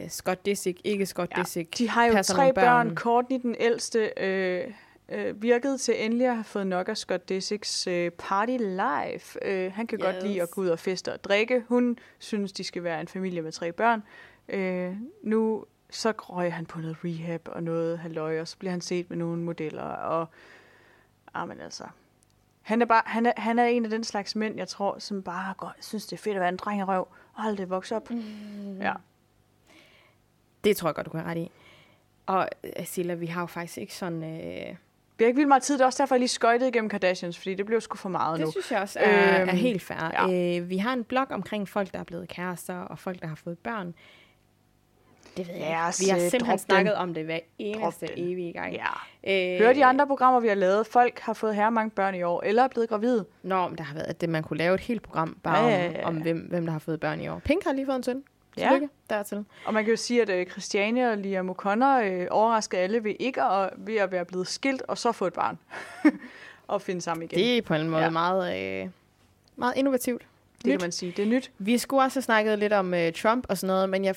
[SPEAKER 2] øh, Scott Disick, ikke Scott
[SPEAKER 1] Ja.
[SPEAKER 2] Disick.
[SPEAKER 1] De har jo tre børn.
[SPEAKER 2] børn.
[SPEAKER 1] Courtney, den ældste, øh, øh, virkede til endelig at have fået nok af Scott Disicks øh, party life. Øh, han kan yes. godt lide at gå ud og feste og drikke. Hun synes, de skal være en familie med tre børn. Øh, nu så røg han på noget rehab og noget halløj, og så bliver han set med nogle modeller. Og, ah, men altså, han er, bare, han, er, han er en af den slags mænd, jeg tror, som bare går, synes, det er fedt at være en dreng røv og holde det vokse op.
[SPEAKER 2] Mm.
[SPEAKER 1] Ja.
[SPEAKER 2] Det tror jeg godt, du kan ret i. Og øh, Silla, vi har jo faktisk ikke sådan... Øh,
[SPEAKER 1] Vi har ikke vildt meget tid, det er også derfor, jeg lige skøjtede igennem Kardashians, fordi det blev sgu for meget nu.
[SPEAKER 2] det synes jeg også er, øhm, er helt fair.
[SPEAKER 1] Ja.
[SPEAKER 2] Øh, vi har en blog omkring folk, der er blevet kærester, og folk, der har fået børn. Det ved jeg
[SPEAKER 1] Ja,
[SPEAKER 2] ikke. Vi har
[SPEAKER 1] så
[SPEAKER 2] simpelthen
[SPEAKER 1] drop den.
[SPEAKER 2] snakket om det hver eneste evige gang.
[SPEAKER 1] Ja.
[SPEAKER 2] Øh,
[SPEAKER 1] Hør de andre programmer, vi har lavet. Folk har fået her mange børn i år, eller er blevet gravide.
[SPEAKER 2] Nå, men der har været det, man kunne lave et helt program bare
[SPEAKER 1] Ja,
[SPEAKER 2] ja,
[SPEAKER 1] ja,
[SPEAKER 2] ja,
[SPEAKER 1] ja,
[SPEAKER 2] ja. om, om hvem, hvem der har fået børn i år. Pink har lige fået en søn.
[SPEAKER 1] Ja.
[SPEAKER 2] Tillykke dertil.
[SPEAKER 1] Og man kan jo sige, at øh, Christiane og Liam O'Connor øh, overrasker alle ved ikke at, ved at være blevet skilt, og så få et barn. og finde sammen igen.
[SPEAKER 2] Det er på en måde
[SPEAKER 1] Ja.
[SPEAKER 2] ja. meget, øh, meget innovativt.
[SPEAKER 1] det kan
[SPEAKER 2] nyt.
[SPEAKER 1] man sige. Det er nyt.
[SPEAKER 2] Vi skulle også have snakket lidt om øh, Trump og sådan noget, men jeg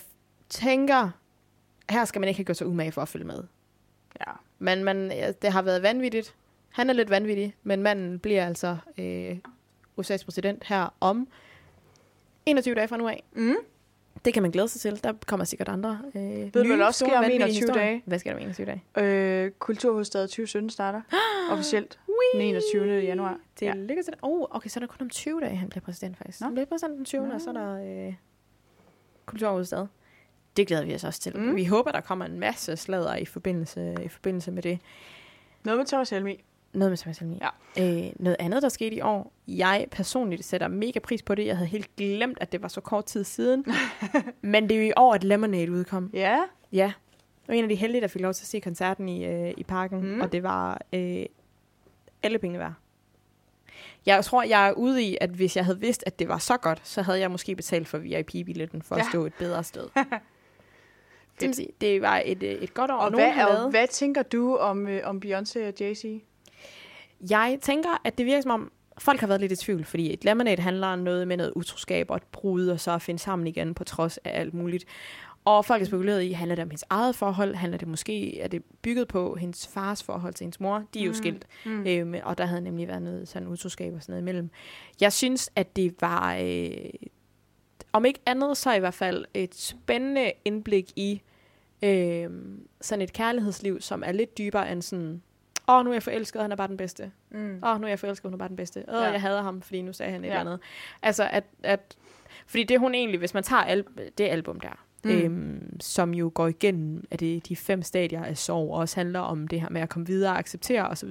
[SPEAKER 2] tænker, her skal man ikke have gjort sig umage for at følge med.
[SPEAKER 1] Ja.
[SPEAKER 2] Men man, det har været vanvittigt. Han er lidt vanvittig, men manden bliver altså øh, USA's præsident her om 21 dage fra nu af.
[SPEAKER 1] Mm.
[SPEAKER 2] Det kan man glæde sig til. Der kommer sikkert andre øh, Ved
[SPEAKER 1] du, hvad der også sker om 21 dage?
[SPEAKER 2] Hvad sker der om 21 dage?
[SPEAKER 1] Øh, Kulturhovedstad 2017 starter officielt den 21. januar.
[SPEAKER 2] Til
[SPEAKER 1] Ja.
[SPEAKER 2] lykke til det. Oh, okay, så er der kun om 20 dage, han bliver præsident faktisk.
[SPEAKER 1] Nå.
[SPEAKER 2] Han bliver præsident den 20.
[SPEAKER 1] Nå.
[SPEAKER 2] og så er der øh, kulturhovedstad. Det glæder vi os også til.
[SPEAKER 1] Mm.
[SPEAKER 2] Vi håber, der kommer en masse sladder i forbindelse, i forbindelse med det.
[SPEAKER 1] Noget med Thomas Helmi.
[SPEAKER 2] Noget med Thomas Helmi.
[SPEAKER 1] Ja.
[SPEAKER 2] Øh, noget andet, der skete i år. Jeg personligt sætter mega pris på det. Jeg havde helt glemt, at det var så kort tid siden. Men det er jo i år, at Lemonade udkom.
[SPEAKER 1] Ja.
[SPEAKER 2] Ja. Var en af de heldige, der fik lov til at se koncerten i, øh, i parken.
[SPEAKER 1] Mm.
[SPEAKER 2] Og det var øh, alle penge værd. Jeg tror, jeg er ude i, at hvis jeg havde vidst, at det var så godt, så havde jeg måske betalt for VIP-billetten for. Ja. at stå et bedre sted. det, vil sige, det var et, øh, et godt år.
[SPEAKER 1] Og
[SPEAKER 2] Nogen
[SPEAKER 1] hvad, og hvad tænker du om, øh, om Beyoncé og Jay-Z?
[SPEAKER 2] Jeg tænker, at det virker som om, folk har været lidt i tvivl, fordi et Lemonade handler om noget med noget utroskab og et brud, og så at finde sammen igen på trods af alt muligt. Og folk har spekuleret i, handler det om hendes eget forhold? Handler det måske, er det bygget på hendes fars forhold til hendes mor? De er jo
[SPEAKER 1] Mm.
[SPEAKER 2] skilt,
[SPEAKER 1] Mm.
[SPEAKER 2] øhm, og der havde nemlig været noget sådan utroskab og sådan noget imellem. Jeg synes, at det var, øh, om ikke andet, så i hvert fald et spændende indblik i øh, sådan et kærlighedsliv, som er lidt dybere end sådan, åh, oh, nu er jeg forelsket, han er bare den bedste.
[SPEAKER 1] Mm.
[SPEAKER 2] Åh, oh, nu er jeg forelsket, hun er bare den bedste. Åh, oh,
[SPEAKER 1] Ja.
[SPEAKER 2] jeg hader ham, fordi nu sagde han et
[SPEAKER 1] Ja.
[SPEAKER 2] eller andet. Altså, at, at, fordi det hun egentlig, hvis man tager al, det album der,
[SPEAKER 1] Mm.
[SPEAKER 2] øhm, som jo går igennem at det de fem stadier af sorg, og også handler om det her med at komme videre og acceptere osv.,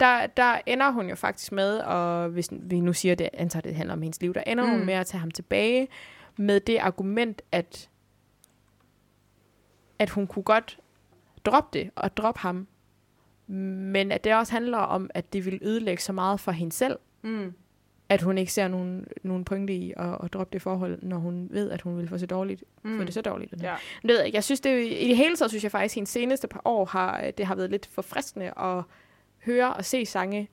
[SPEAKER 2] der, der ender hun jo faktisk med, og hvis vi nu siger det, antager det handler om hendes liv, der ender mm. Hun med at tage ham tilbage med det argument, at at hun kunne godt droppe det og droppe ham, men at det også handler om, at det vil ødelægge så meget for hende selv,
[SPEAKER 1] Mm.
[SPEAKER 2] At hun ikke ser nogen, nogen pointe i at, at droppe det forhold, når hun ved, at hun vil få så dårligt, mm. få det så dårligt.
[SPEAKER 1] Ja.
[SPEAKER 2] Det ved jeg, ikke. jeg synes, det, i det hele taget synes jeg faktisk, at hendes seneste par år har det har været lidt forfriskende at høre og se sange,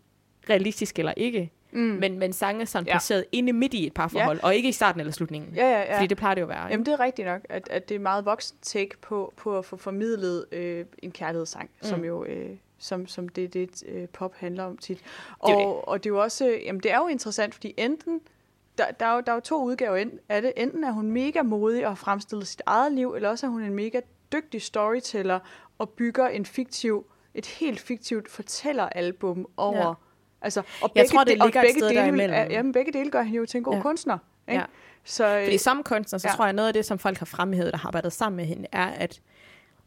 [SPEAKER 2] realistisk eller ikke,
[SPEAKER 1] Mm.
[SPEAKER 2] men, men sange sådan
[SPEAKER 1] Ja.
[SPEAKER 2] placeret inde midt i et parforhold, ja. og ikke i starten eller slutningen.
[SPEAKER 1] Ja, ja, ja.
[SPEAKER 2] Fordi det plejer det jo at være.
[SPEAKER 1] Jamen, det er rigtigt nok, at, at det er meget voksen take på, på at få formidlet øh, en kærlighedssang, mm. som
[SPEAKER 2] Mm.
[SPEAKER 1] jo øh, som, som det, det øh, pop handler om tit.
[SPEAKER 2] er
[SPEAKER 1] Og,
[SPEAKER 2] jo
[SPEAKER 1] og det er jo også, øh, jamen det er jo interessant, fordi enten, der, der, er jo, der er jo to udgaver ind- af det. Enten er hun mega modig og har fremstillet sit eget liv, eller også er hun en mega dygtig storyteller og bygger en fiktiv, et helt fiktivt fortælleralbum over...
[SPEAKER 2] Ja.
[SPEAKER 1] Altså, og
[SPEAKER 2] Jeg tror, det
[SPEAKER 1] og
[SPEAKER 2] ligger et
[SPEAKER 1] begge
[SPEAKER 2] sted
[SPEAKER 1] dele,
[SPEAKER 2] derimellem.
[SPEAKER 1] Jamen, begge dele gør hende jo til en god
[SPEAKER 2] Ja.
[SPEAKER 1] kunstner. Ikke?
[SPEAKER 2] Ja.
[SPEAKER 1] Så, øh,
[SPEAKER 2] Fordi som kunstner, så
[SPEAKER 1] ja.
[SPEAKER 2] tror jeg, noget af det, som folk har fremhævet, der har arbejdet sammen med hende, er, at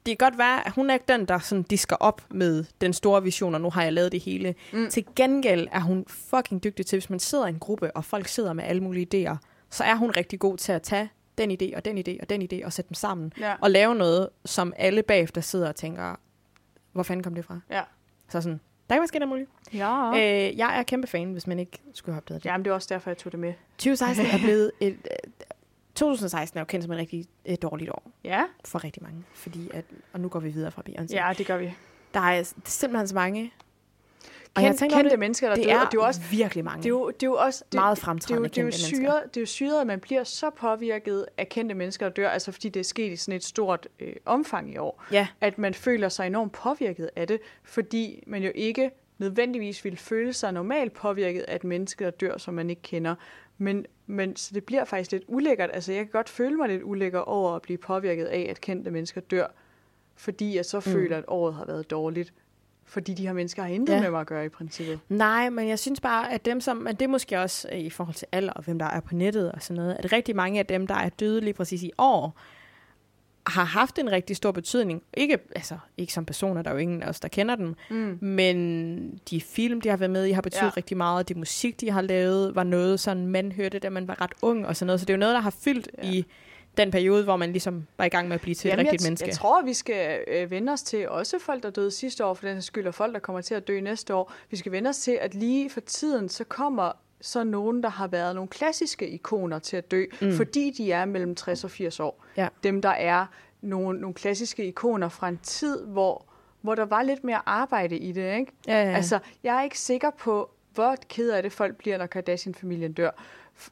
[SPEAKER 2] det kan godt være, at hun er ikke den, der sådan disker op med den store vision, og nu har jeg lavet det hele.
[SPEAKER 1] Mm.
[SPEAKER 2] Til gengæld er hun fucking dygtig til, hvis man sidder i en gruppe, og folk sidder med alle mulige idéer, så er hun rigtig god til at tage den idé, og den idé, og den idé, og sætte dem sammen,
[SPEAKER 1] ja.
[SPEAKER 2] og lave noget, som alle bagefter sidder og tænker, hvor fanden kom det fra?
[SPEAKER 1] Ja.
[SPEAKER 2] Så sådan, der kan sket alt muligt.
[SPEAKER 1] Ja.
[SPEAKER 2] Øh, jeg er kæmpe fan, hvis man ikke skulle have opdaget det.
[SPEAKER 1] Jamen, det er også derfor, jeg tog det med.
[SPEAKER 2] 2016 er blevet et... øh, 2016 er jo kendt som et rigtig et dårligt år
[SPEAKER 1] Ja,
[SPEAKER 2] for rigtig mange. Fordi at, og nu går vi videre fra Beyoncé.
[SPEAKER 1] ja det gør vi.
[SPEAKER 2] Der er simpelthen så mange. Og
[SPEAKER 1] Kend,
[SPEAKER 2] tænker
[SPEAKER 1] kendte
[SPEAKER 2] det,
[SPEAKER 1] mennesker, der
[SPEAKER 2] det
[SPEAKER 1] døde,
[SPEAKER 2] er,
[SPEAKER 1] og det er jo også,
[SPEAKER 2] virkelig mange.
[SPEAKER 1] det er jo, det er jo også det,
[SPEAKER 2] meget
[SPEAKER 1] det, er jo,
[SPEAKER 2] fremtrædende
[SPEAKER 1] det, er jo
[SPEAKER 2] kendte mennesker.
[SPEAKER 1] syret, det er jo syret, at man bliver så påvirket af kendte mennesker, der dør, altså fordi det er sket i sådan et stort øh, omfang i år,
[SPEAKER 2] Ja,
[SPEAKER 1] at man føler sig enormt påvirket af det, fordi man jo ikke nødvendigvis vil føle sig normalt påvirket af et menneske, der dør, som man ikke kender. Men, men så det bliver faktisk lidt ulækkert. Altså jeg kan godt føle mig lidt ulækker over at blive påvirket af, at kendte mennesker dør, fordi jeg så
[SPEAKER 2] Mm.
[SPEAKER 1] føler, at året har været dårligt. Fordi de her mennesker har intet
[SPEAKER 2] Ja.
[SPEAKER 1] med mig at gøre i princippet.
[SPEAKER 2] nej, men jeg synes bare, at dem som, men det er måske også øh, i forhold til alder, og hvem der er på nettet og sådan noget, at rigtig mange af dem, der er døde lige præcis i år, har haft en rigtig stor betydning. Ikke, altså, ikke som personer, der er jo ingen af os, der kender dem,
[SPEAKER 1] Mm.
[SPEAKER 2] Men de film, de har været med i, har betydet
[SPEAKER 1] Ja.
[SPEAKER 2] rigtig meget. Det musik, de har lavet, var noget, sådan man hørte, da man var ret ung og sådan noget. Så det er jo noget, der har fyldt
[SPEAKER 1] ja.
[SPEAKER 2] i den periode, hvor man ligesom var i gang med at blive til
[SPEAKER 1] Jamen,
[SPEAKER 2] et rigtigt
[SPEAKER 1] jeg,
[SPEAKER 2] menneske.
[SPEAKER 1] Jeg tror, vi skal øh, vende os til også folk, der døde sidste år, for den skyld, og folk, der kommer til at dø næste år. Vi skal vende os til, at lige for tiden, så kommer så nogen, der har været nogle klassiske ikoner til at dø, mm. fordi de er mellem 60 og 80 år.
[SPEAKER 2] Ja.
[SPEAKER 1] Dem, der er nogle, nogle klassiske ikoner fra en tid, hvor, hvor der var lidt mere arbejde i det. Ikke?
[SPEAKER 2] Ja, ja.
[SPEAKER 1] Altså, jeg er ikke sikker på, hvor ked af det folk bliver, når Kardashian-familien dør.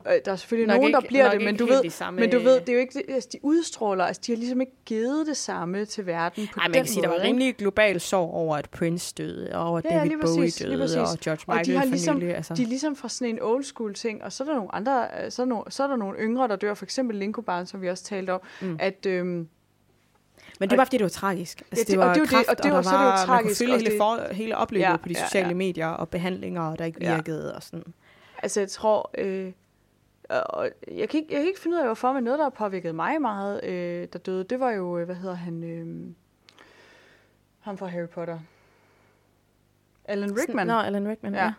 [SPEAKER 1] Øh, Der er selvfølgelig
[SPEAKER 2] Nok
[SPEAKER 1] nogen, der
[SPEAKER 2] ikke-
[SPEAKER 1] bliver det, men du, ved,
[SPEAKER 2] de samme-
[SPEAKER 1] men du ved, det er jo ikke, altså, de udstråler, altså de har ligesom ikke givet det samme til verden på
[SPEAKER 2] Ej, man
[SPEAKER 1] den
[SPEAKER 2] kan sige, der var
[SPEAKER 1] måde,
[SPEAKER 2] rimelig global sorg over, at Prince døde, og over
[SPEAKER 1] Ja, ja,
[SPEAKER 2] David Bowie
[SPEAKER 1] præcis,
[SPEAKER 2] døde, og George
[SPEAKER 1] Og de
[SPEAKER 2] Michael
[SPEAKER 1] har ligesom,
[SPEAKER 2] nylig. Altså.
[SPEAKER 1] de er ligesom fra sådan en old school ting, og så er der nogle andre, øh, så er der nogle, så er der nogle yngre, der dør, for eksempel Linko Barn, som vi også talte om, mm. at øhm,
[SPEAKER 2] Men det var, fordi det var tragisk. Altså,
[SPEAKER 1] Ja,
[SPEAKER 2] det,
[SPEAKER 1] det-
[SPEAKER 2] var
[SPEAKER 1] og det er jo det-
[SPEAKER 2] kraft,
[SPEAKER 1] og det
[SPEAKER 2] og
[SPEAKER 1] var- så det
[SPEAKER 2] var, man kunne
[SPEAKER 1] tragisk,
[SPEAKER 2] følge
[SPEAKER 1] og
[SPEAKER 2] hele, for, hele opløbet
[SPEAKER 1] Ja,
[SPEAKER 2] på de
[SPEAKER 1] ja,
[SPEAKER 2] sociale
[SPEAKER 1] ja.
[SPEAKER 2] medier, og behandlinger, der ikke
[SPEAKER 1] Ja.
[SPEAKER 2] virkede, og sådan.
[SPEAKER 1] altså jeg tror, øh, og jeg kan, ikke, jeg kan ikke finde ud af, hvorfor, men noget, der har påvirket mig meget, øh, der døde, det var jo, øh, hvad hedder han, øh, ham fra Harry Potter. Alan Rickman.
[SPEAKER 2] Nå, Alan Rickman, ja.
[SPEAKER 1] Ja.
[SPEAKER 2] ja.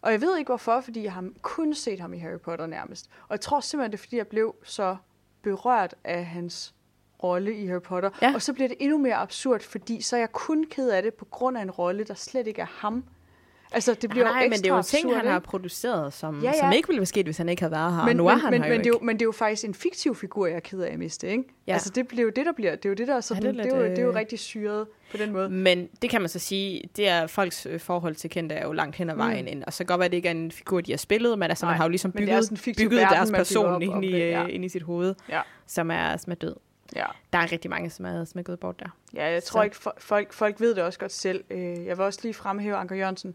[SPEAKER 1] Og jeg ved ikke hvorfor, fordi jeg har kun set ham i Harry Potter nærmest. Og jeg tror simpelthen, det er, fordi jeg blev så berørt af hans rolle i Harry Potter.
[SPEAKER 2] Ja.
[SPEAKER 1] Og så bliver det endnu mere absurd, fordi så er jeg kun ked af det på grund af en rolle, der slet ikke er ham. Altså, det bliver
[SPEAKER 2] Nej,
[SPEAKER 1] jo
[SPEAKER 2] men
[SPEAKER 1] ekstra
[SPEAKER 2] det er jo
[SPEAKER 1] absurd,
[SPEAKER 2] ting, han har produceret, som,
[SPEAKER 1] Ja, ja.
[SPEAKER 2] som ikke ville være sket, hvis han ikke havde været her.
[SPEAKER 1] men,
[SPEAKER 2] nu
[SPEAKER 1] men,
[SPEAKER 2] er han
[SPEAKER 1] men,
[SPEAKER 2] her
[SPEAKER 1] men,
[SPEAKER 2] jo
[SPEAKER 1] det er jo, men det er jo faktisk en fiktiv figur, jeg er ked af at miste, ikke?
[SPEAKER 2] Ja.
[SPEAKER 1] Altså, det bliver jo det, der bliver, det er jo det, der er sådan,
[SPEAKER 2] Ja, det er
[SPEAKER 1] det, er jo, det er jo
[SPEAKER 2] øh,
[SPEAKER 1] rigtig syret på den måde.
[SPEAKER 2] Men det kan man så sige, det er folks øh, forhold til kendte er jo langt hen ad vejen. Mm. Og så kan godt være, det ikke er en figur, de har spillet, men altså,
[SPEAKER 1] Nej,
[SPEAKER 2] man har jo ligesom
[SPEAKER 1] men
[SPEAKER 2] bygget, bygget
[SPEAKER 1] verden,
[SPEAKER 2] deres person
[SPEAKER 1] op
[SPEAKER 2] ind
[SPEAKER 1] om
[SPEAKER 2] i,
[SPEAKER 1] ja.
[SPEAKER 2] ja. ind i sit hoved,
[SPEAKER 1] Ja,
[SPEAKER 2] som er, som er død.
[SPEAKER 1] ja.
[SPEAKER 2] Der er rigtig mange, som er, som er gået bort der.
[SPEAKER 1] Ja, jeg tror
[SPEAKER 2] Så.
[SPEAKER 1] ikke, fo- folk, folk ved det også godt selv. Øh, Jeg vil også lige fremhæve Anker Jørgensen,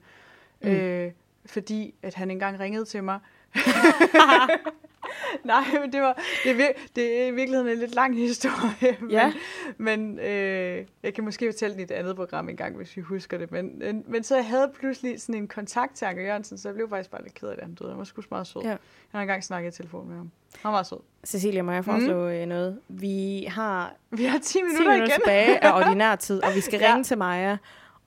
[SPEAKER 1] mm. øh, fordi at han engang ringede til mig. Nej, men det, var, det, er, det er i virkeligheden en lidt lang historie.
[SPEAKER 2] Ja.
[SPEAKER 1] Men, men øh, jeg kan måske fortælle den i et andet program engang, hvis vi husker det. Men, men, men så jeg havde pludselig sådan en kontakt til Anker Jørgensen, så jeg blev faktisk bare lidt ked af det, han døde. Han var sgu meget sød.
[SPEAKER 2] Ja.
[SPEAKER 1] Jeg har engang snakket i telefon med ham. Han var sød.
[SPEAKER 2] Cecilia, må jeg foreslå mm. noget? Vi har
[SPEAKER 1] Vi har 10
[SPEAKER 2] 10
[SPEAKER 1] minutter,
[SPEAKER 2] minutter
[SPEAKER 1] igen.
[SPEAKER 2] tilbage af ordinær tid, og vi skal
[SPEAKER 1] Ja.
[SPEAKER 2] ringe til Maja,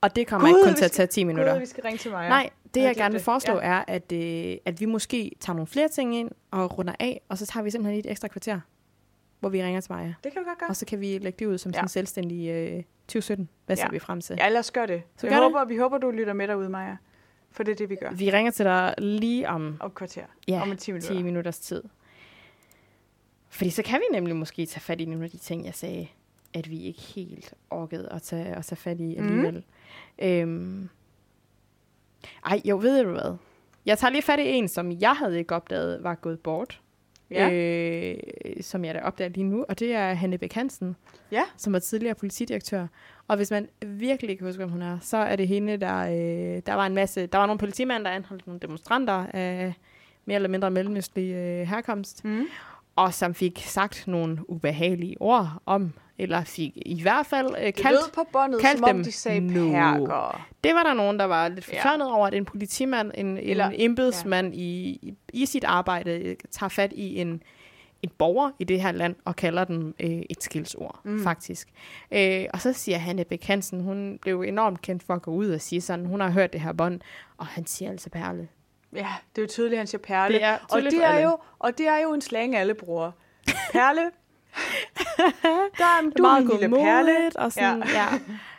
[SPEAKER 2] og det kommer
[SPEAKER 1] Gud,
[SPEAKER 2] ikke kun
[SPEAKER 1] vi
[SPEAKER 2] til at tage 10 minutter.
[SPEAKER 1] Gud, vi skal ringe til mig.
[SPEAKER 2] Nej, det
[SPEAKER 1] Jeg
[SPEAKER 2] jeg gerne vil foreslå
[SPEAKER 1] Ja.
[SPEAKER 2] er, at, øh, at vi måske tager nogle flere ting ind og runder af, og så tager vi simpelthen lige et ekstra kvarter, hvor vi ringer til Maja.
[SPEAKER 1] Det kan vi godt gøre.
[SPEAKER 2] Og så kan vi lægge det ud som
[SPEAKER 1] Ja.
[SPEAKER 2] sådan en selvstændig øh, 2017. Hvad ser
[SPEAKER 1] Ja.
[SPEAKER 2] vi frem til?
[SPEAKER 1] Ja, lad os gøre det.
[SPEAKER 2] Så gør
[SPEAKER 1] jeg
[SPEAKER 2] det.
[SPEAKER 1] håber, vi håber, du lytter med derude, Maja. For det er det, vi gør.
[SPEAKER 2] Vi ringer til dig lige om
[SPEAKER 1] Om kvarter.
[SPEAKER 2] ja,
[SPEAKER 1] Om en 10 minutter.
[SPEAKER 2] 10 minutters tid. Fordi så kan vi nemlig måske tage fat i nogle af de ting, jeg sagde, at vi ikke helt orkede at tage, at tage fat i
[SPEAKER 1] Mhm.
[SPEAKER 2] alligevel. Mm. Øhm. Ej, jo, ved du hvad? Jeg tager lige fat i en, som jeg havde ikke opdaget var gået bort.
[SPEAKER 1] Ja.
[SPEAKER 2] Øh, som jeg da opdager lige nu, og det er Hanne Bæk Hansen,
[SPEAKER 1] Ja.
[SPEAKER 2] som var tidligere politidirektør. Og hvis man virkelig ikke kan huske, hvem hun er, så er det hende, der, øh, der var en masse, der var nogle politimænd, der anholdt nogle demonstranter af mere eller mindre mellemøstlig øh, herkomst,
[SPEAKER 1] Mm.
[SPEAKER 2] og som fik sagt nogle ubehagelige ord om, eller fik i hvert fald øh,
[SPEAKER 1] Det
[SPEAKER 2] kaldt,
[SPEAKER 1] lød på båndet,
[SPEAKER 2] kaldt
[SPEAKER 1] som om
[SPEAKER 2] dem
[SPEAKER 1] de sagde
[SPEAKER 2] nu.
[SPEAKER 1] perker.
[SPEAKER 2] det var der nogen, der var lidt
[SPEAKER 1] Ja.
[SPEAKER 2] fortørnet over, at en politimand, en, en
[SPEAKER 1] Eller-
[SPEAKER 2] embedsmand i, i, i sit arbejde øh, tager fat i en, en borger i det her land og kalder den øh, et skilsord,
[SPEAKER 1] Mm.
[SPEAKER 2] faktisk. Øh, og så siger Hanne Bæk Hansen, hun blev enormt kendt for at gå ud og sige sådan, hun har hørt det her bånd, og han siger altså perle.
[SPEAKER 1] Ja, det er jo tydeligt, han siger perle.
[SPEAKER 2] Det er
[SPEAKER 1] og, det er jo, og det er jo en slang, alle bruger. Perle. Der er du
[SPEAKER 2] meget
[SPEAKER 1] lille perle.
[SPEAKER 2] og sådan, ja.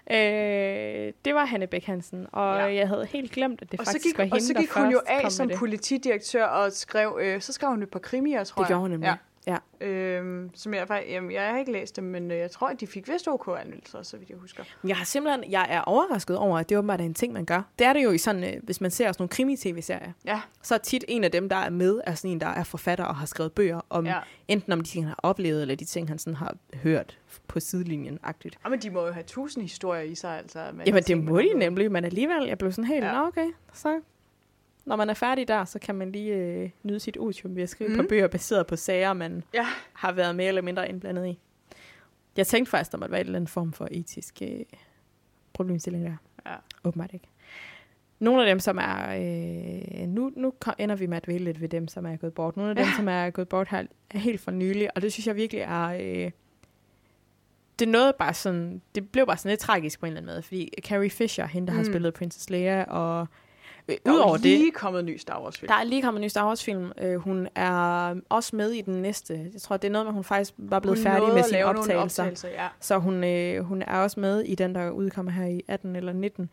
[SPEAKER 2] ja. Øh, det var Hanne Bæk Hansen, og
[SPEAKER 1] Ja.
[SPEAKER 2] jeg havde helt glemt, at det
[SPEAKER 1] Og
[SPEAKER 2] faktisk
[SPEAKER 1] gik,
[SPEAKER 2] var hende,
[SPEAKER 1] og så gik hun jo af som
[SPEAKER 2] det.
[SPEAKER 1] politidirektør og skrev, øh, så skrev hun et par krimier, tror
[SPEAKER 2] Det
[SPEAKER 1] jeg.
[SPEAKER 2] gjorde hun nemlig. Ja. Ja.
[SPEAKER 1] Øhm, som jeg, faktisk, jamen, jeg har ikke læst dem, men øh, jeg tror, at de fik vist OK-anmeldelser, så vidt jeg husker.
[SPEAKER 2] Jeg har simpelthen, jeg er overrasket over, at det åbenbart er en ting, man gør. Det er det jo i sådan, øh, hvis man ser sådan nogle krimi-tv-serier.
[SPEAKER 1] Ja,
[SPEAKER 2] Så er tit en af dem, der er med, er sådan en, der er forfatter og har skrevet bøger om,
[SPEAKER 1] ja.
[SPEAKER 2] enten om de ting, han har oplevet, eller de ting, han sådan har hørt på sidelinjen-agtigt.
[SPEAKER 1] Ja, men de må jo have tusind historier i sig, altså. med
[SPEAKER 2] Jamen, det
[SPEAKER 1] ting,
[SPEAKER 2] må de nemlig, men alligevel, jeg blev sådan helt,
[SPEAKER 1] ja.
[SPEAKER 2] okay, så når man er færdig der, så kan man lige øh, nyde sit otium ved at skrive mm. På bøger baseret på sager, man
[SPEAKER 1] Ja,
[SPEAKER 2] har været mere eller mindre indblandet i. Jeg tænkte faktisk, om det var en eller anden form for etisk øh, problemstilling der.
[SPEAKER 1] Ja.
[SPEAKER 2] Åbenbart ikke. Nogle af dem, som er... Øh, nu, nu ender vi med at dvæle lidt ved dem, som er gået bort. Nogle af dem,
[SPEAKER 1] Ja.
[SPEAKER 2] som er gået bort her er helt for nylig, og det synes jeg virkelig er... Øh, det nåede bare sådan... Det blev bare sådan lidt tragisk på en eller anden måde, fordi Carrie Fisher, hende der mm. har spillet Princess Leia, og Øh,
[SPEAKER 1] Der er
[SPEAKER 2] Udover det,
[SPEAKER 1] lige kommet en ny Star Wars film.
[SPEAKER 2] der er lige kommet en ny Star Wars-film. Øh, hun er også med i den næste. Jeg tror, det er noget med, at hun faktisk var blevet
[SPEAKER 1] Hun
[SPEAKER 2] færdig med sine
[SPEAKER 1] lave nogle
[SPEAKER 2] optagelser.
[SPEAKER 1] optagelser ja.
[SPEAKER 2] Så hun, øh, hun er også med i den, der udkommer her i 18 eller 19.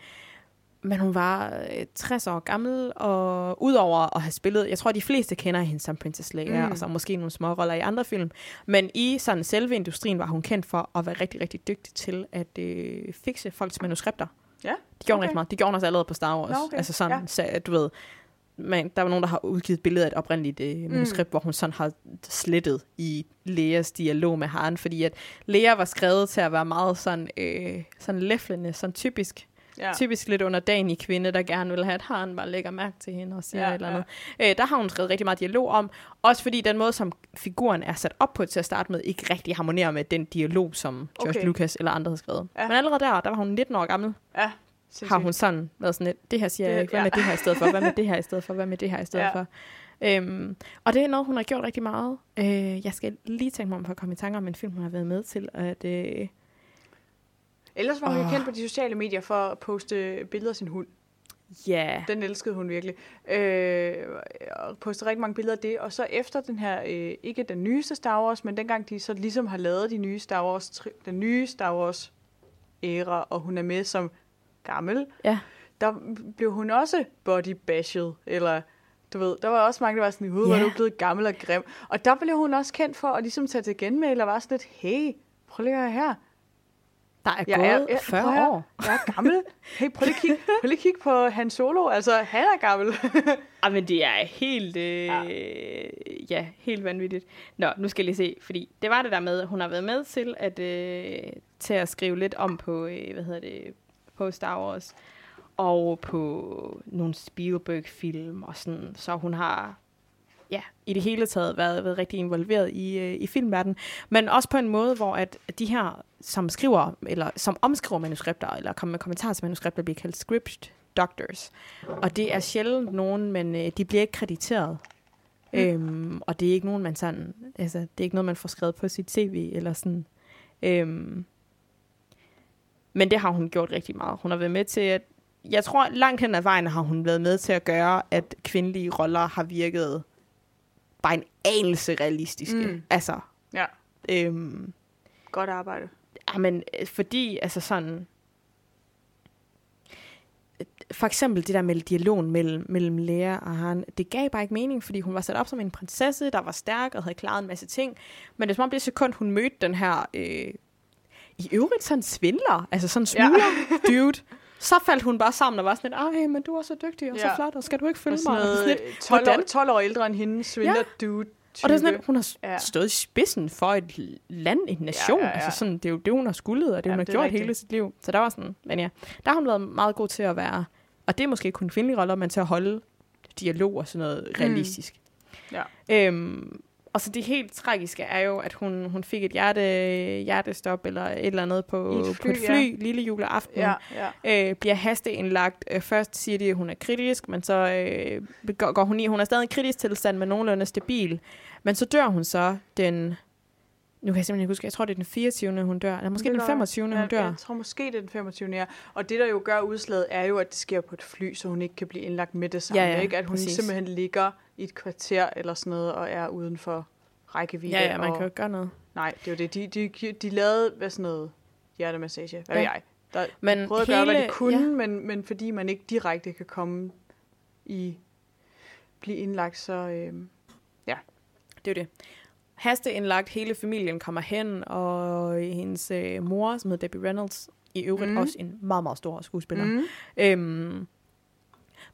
[SPEAKER 2] Men hun var øh, 60 år gammel, og udover at have spillet, jeg tror, de fleste kender hende som Princess Leia,
[SPEAKER 1] mm.
[SPEAKER 2] og så måske nogle små roller i andre film. Men i sådan selve industrien var hun kendt for at være rigtig, rigtig dygtig til at øh, fikse folks manuskripter.
[SPEAKER 1] Ja,
[SPEAKER 2] De gjorde
[SPEAKER 1] okay.
[SPEAKER 2] rigtig meget. De gjorde også allerede på Star Wars.
[SPEAKER 1] Nå, okay.
[SPEAKER 2] Altså sådan,
[SPEAKER 1] Ja.
[SPEAKER 2] så, du ved, man, der var nogen, der har udgivet et billede af et oprindeligt øh, manuskript, mm. hvor hun sådan har slettet i Leas dialog med Han, fordi at Lea var skrevet til at være meget sådan, øh, sådan læflende, sådan typisk,
[SPEAKER 1] ja.
[SPEAKER 2] typisk lidt underdanig kvinde, der gerne vil have, at Han bare lægger mærke til hende og siger
[SPEAKER 1] Ja,
[SPEAKER 2] et eller andet. Ja. Øh, der har hun skrevet rigtig meget dialog om, også fordi den måde, som figuren er sat op på til at starte med, ikke rigtig harmonerer med den dialog, som George
[SPEAKER 1] Okay.
[SPEAKER 2] Lucas eller andre har skrevet.
[SPEAKER 1] Ja.
[SPEAKER 2] Men allerede der, der var hun 19 år gammel,
[SPEAKER 1] ja.
[SPEAKER 2] har hun sådan været sådan lidt, det her siger
[SPEAKER 1] Det-
[SPEAKER 2] jeg ikke, hvad
[SPEAKER 1] ja.
[SPEAKER 2] med det her i stedet for, hvad med det her i stedet for, hvad med det her i stedet
[SPEAKER 1] ja.
[SPEAKER 2] for. Øhm, og det er noget, hun har gjort rigtig meget. Øh, jeg skal lige tænke mig om for at komme i tanke om en film, hun har været med til. At, øh,
[SPEAKER 1] Ellers var hun jo
[SPEAKER 2] Åh.
[SPEAKER 1] kendt på de sociale medier for at poste billeder af sin hund.
[SPEAKER 2] ja,
[SPEAKER 1] Den elskede hun virkelig. Øh, og postede rigtig mange billeder af det. Og så efter den her, øh, ikke den nyeste Star Wars, men dengang de så ligesom har lavet de nye Star Wars, den nye Star Wars æra, og hun er med som gammel,
[SPEAKER 2] ja.
[SPEAKER 1] der blev hun også body bashed, eller du ved, der var også mange, der var sådan, hvor
[SPEAKER 2] Ja.
[SPEAKER 1] er du blevet gammel og grim. Og der blev hun også kendt for at ligesom tage til genmæle og var sådan lidt, hey, prøv lige her.
[SPEAKER 2] Der er
[SPEAKER 1] Jeg
[SPEAKER 2] gået
[SPEAKER 1] er- jeg-
[SPEAKER 2] 40
[SPEAKER 1] prøv her.
[SPEAKER 2] år.
[SPEAKER 1] Jeg er gammel. Hey, prøv lige at kigge, prøv lige at kigge på Han Solo. Altså, han er gammel.
[SPEAKER 2] Ah, men det er helt, øh,
[SPEAKER 1] Ja.
[SPEAKER 2] ja. helt vanvittigt. Nå, nu skal jeg lige se, fordi det var det der med, at hun har været med til at, øh, til at skrive lidt om på, øh, hvad hedder det, på Star Wars, og på nogle Spielberg-film og sådan, så hun har ja, i det hele taget været, været rigtig involveret i, øh, i filmverdenen, men også på en måde, hvor at de her, som skriver, eller som omskriver manuskripter, eller kommer med kommentarer til manuskripter, bliver kaldt script doctors. Og det er sjældent nogen, men øh, de bliver ikke krediteret. Mm. Øhm, og det er ikke nogen, man sådan, altså, det er ikke noget, man får skrevet på sit CV, eller sådan. Øhm, men det har hun gjort rigtig meget. Hun har været med til at, jeg tror langt hen ad vejen har hun været med til at gøre, at kvindelige roller har virket bare en anelse realistiske.
[SPEAKER 1] Mm.
[SPEAKER 2] Altså,
[SPEAKER 1] ja,
[SPEAKER 2] øhm,
[SPEAKER 1] godt arbejde.
[SPEAKER 2] Jamen, øh, fordi, altså sådan... For eksempel det der med dialogen mellem, mellem Lea og han, det gav bare ikke mening, fordi hun var sat op som en prinsesse, der var stærk og havde klaret en masse ting. Men det er som om det sekund, hun mødte den her, øh, i øvrigt sådan svindler, altså sådan
[SPEAKER 1] Ja.
[SPEAKER 2] smugler dude, så faldt hun bare sammen og var sådan lidt, ej, men du er så dygtig og så
[SPEAKER 1] Ja.
[SPEAKER 2] flot, og skal du ikke
[SPEAKER 1] Og
[SPEAKER 2] følge
[SPEAKER 1] sådan
[SPEAKER 2] mig? Og sådan lidt,
[SPEAKER 1] øh, 12, år,
[SPEAKER 2] hvordan?
[SPEAKER 1] 12 år ældre end hende, svindler ja. dude
[SPEAKER 2] Og det er sådan, at hun har
[SPEAKER 1] Ja.
[SPEAKER 2] ja. stået i spidsen for et land, en nation.
[SPEAKER 1] Ja,
[SPEAKER 2] Ja,
[SPEAKER 1] ja,
[SPEAKER 2] ja,
[SPEAKER 1] ja.
[SPEAKER 2] Altså sådan, det er jo det, hun har skuldet, og det,
[SPEAKER 1] Jamen,
[SPEAKER 2] hun har
[SPEAKER 1] det
[SPEAKER 2] gjort hele sit liv. Så der var sådan, men ja, der har hun været meget god til at være, og det er måske kun kvindelige roller, men til at holde dialog og sådan noget realistisk.
[SPEAKER 1] Ja.
[SPEAKER 2] Øhm, og så det helt tragiske er jo, at hun, hun fik et hjerte, hjertestop eller et eller andet på
[SPEAKER 1] et fly,
[SPEAKER 2] på et fly ja. lille juleaften
[SPEAKER 1] Ja, ja.
[SPEAKER 2] øh, bliver hasteindlagt. Øh, først siger de, at hun er kritisk, men så øh, går, går hun i. Hun er stadig i kritisk tilstand, men nogenlunde stabil. Men så dør hun så den... Nu kan jeg simpelthen ikke huske, jeg tror, det er den 24. hun dør. Eller måske
[SPEAKER 1] Det
[SPEAKER 2] den
[SPEAKER 1] gør
[SPEAKER 2] 25. hun
[SPEAKER 1] Ja,
[SPEAKER 2] dør.
[SPEAKER 1] Jeg tror måske, det er den 25. Ja. Og det, der jo gør udslaget, er jo, at det sker på et fly, så hun ikke kan blive indlagt med det samme.
[SPEAKER 2] Ja, ja,
[SPEAKER 1] ikke? At hun
[SPEAKER 2] præcis.
[SPEAKER 1] simpelthen ligger i et kvarter eller sådan noget, og er uden for rækkevidde.
[SPEAKER 2] Ja, ja, man
[SPEAKER 1] og,
[SPEAKER 2] kan jo ikke gøre noget.
[SPEAKER 1] Nej, det var det. De, de, de lavede, hvad sådan noget, hjertemassage. Hvad
[SPEAKER 2] Ja.
[SPEAKER 1] ja. ved jeg? Der,
[SPEAKER 2] Men
[SPEAKER 1] prøvede at gøre, hvad de
[SPEAKER 2] hele-
[SPEAKER 1] kunne,
[SPEAKER 2] ja.
[SPEAKER 1] ja. men, men fordi man ikke direkte kan komme i blive indlagt, så... Øh,
[SPEAKER 2] Det er det. Hasteindlagt, hele familien kommer hen, og hendes øh, mor, som hedder Debbie Reynolds, i øvrigt mm. også en meget, meget stor skuespiller,
[SPEAKER 1] mm,
[SPEAKER 2] øhm,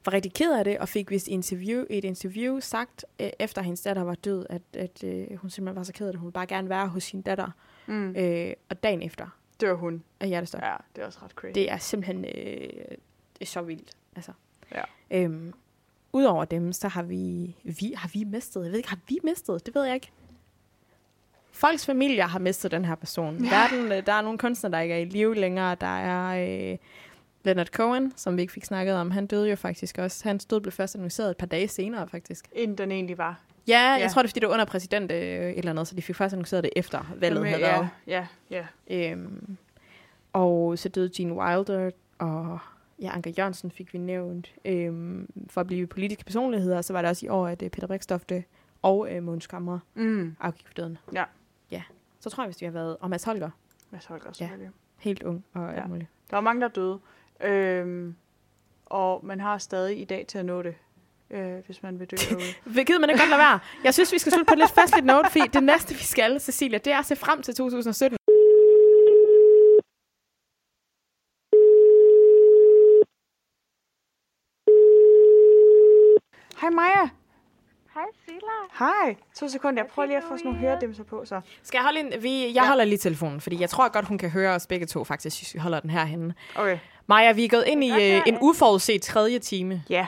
[SPEAKER 2] var rigtig ked af det, og fik vist interview, et interview sagt, øh, efter hendes datter var død, at, at øh, hun simpelthen var så ked af det. Hun ville bare gerne være hos sin datter.
[SPEAKER 1] mm.
[SPEAKER 2] Øh, og dagen efter
[SPEAKER 1] dør hun.
[SPEAKER 2] af hjertestop. Ja.
[SPEAKER 1] Det er også ret crazy.
[SPEAKER 2] Det er simpelthen øh, det er så vildt. Altså.
[SPEAKER 1] Ja.
[SPEAKER 2] Øhm, Udover dem, så har vi, vi, har vi mistet, jeg ved ikke, har vi mistet? Det ved jeg ikke. Folks familier har mistet den her person.
[SPEAKER 1] Ja.
[SPEAKER 2] Verden, øh, der er nogle kunstnere, der ikke er i live længere. Der er øh, Leonard Cohen, som vi ikke fik snakket om. Han døde jo faktisk også. Hans død blev først annonceret et par dage senere, faktisk.
[SPEAKER 1] Inden den egentlig var.
[SPEAKER 2] Ja, jeg
[SPEAKER 1] Ja.
[SPEAKER 2] tror, det er, fordi det var under præsident øh, et eller andet, så de fik først annonceret det efter valget
[SPEAKER 1] Jamen,
[SPEAKER 2] havde
[SPEAKER 1] ja,
[SPEAKER 2] været.
[SPEAKER 1] ja, ja.
[SPEAKER 2] Øhm, og så døde Gene Wilder, og ja, Anker Jørgensen fik vi nævnt. Øhm, for at blive politiske personligheder, så var det også i år, at øh, Peter Brikstofte og øh, Måns Kammer
[SPEAKER 1] Mm.
[SPEAKER 2] afgik for døden.
[SPEAKER 1] Ja.
[SPEAKER 2] Ja. Så tror jeg, hvis vi har været... Og Mads Holger.
[SPEAKER 1] Mads Holger,
[SPEAKER 2] Ja.
[SPEAKER 1] selvfølgelig.
[SPEAKER 2] Helt ung og
[SPEAKER 1] Ja.
[SPEAKER 2] alt muligt.
[SPEAKER 1] Der var mange, der døde. Øhm, og man har stadig i dag til at nå det, øh, hvis man vil dø derude.
[SPEAKER 2] Gider man ikke godt lade være? Jeg synes, vi skal slutte på et lidt festligt note, fordi det næste, vi skal, Cecilia, det er at se frem til 2017.
[SPEAKER 1] Hej Maja.
[SPEAKER 3] Hej Silla.
[SPEAKER 1] Hej. To sekunder. Jeg prøver lige at få sådan nogle høredæmser på, så.
[SPEAKER 2] Skal jeg holde en... Vi, jeg holder lige telefonen, fordi jeg tror godt, hun kan høre os begge to, faktisk, hvis vi holder den her henne.
[SPEAKER 1] Okay.
[SPEAKER 2] Maja, vi er gået ind i øh, en uforudset tredje time.
[SPEAKER 1] Ja,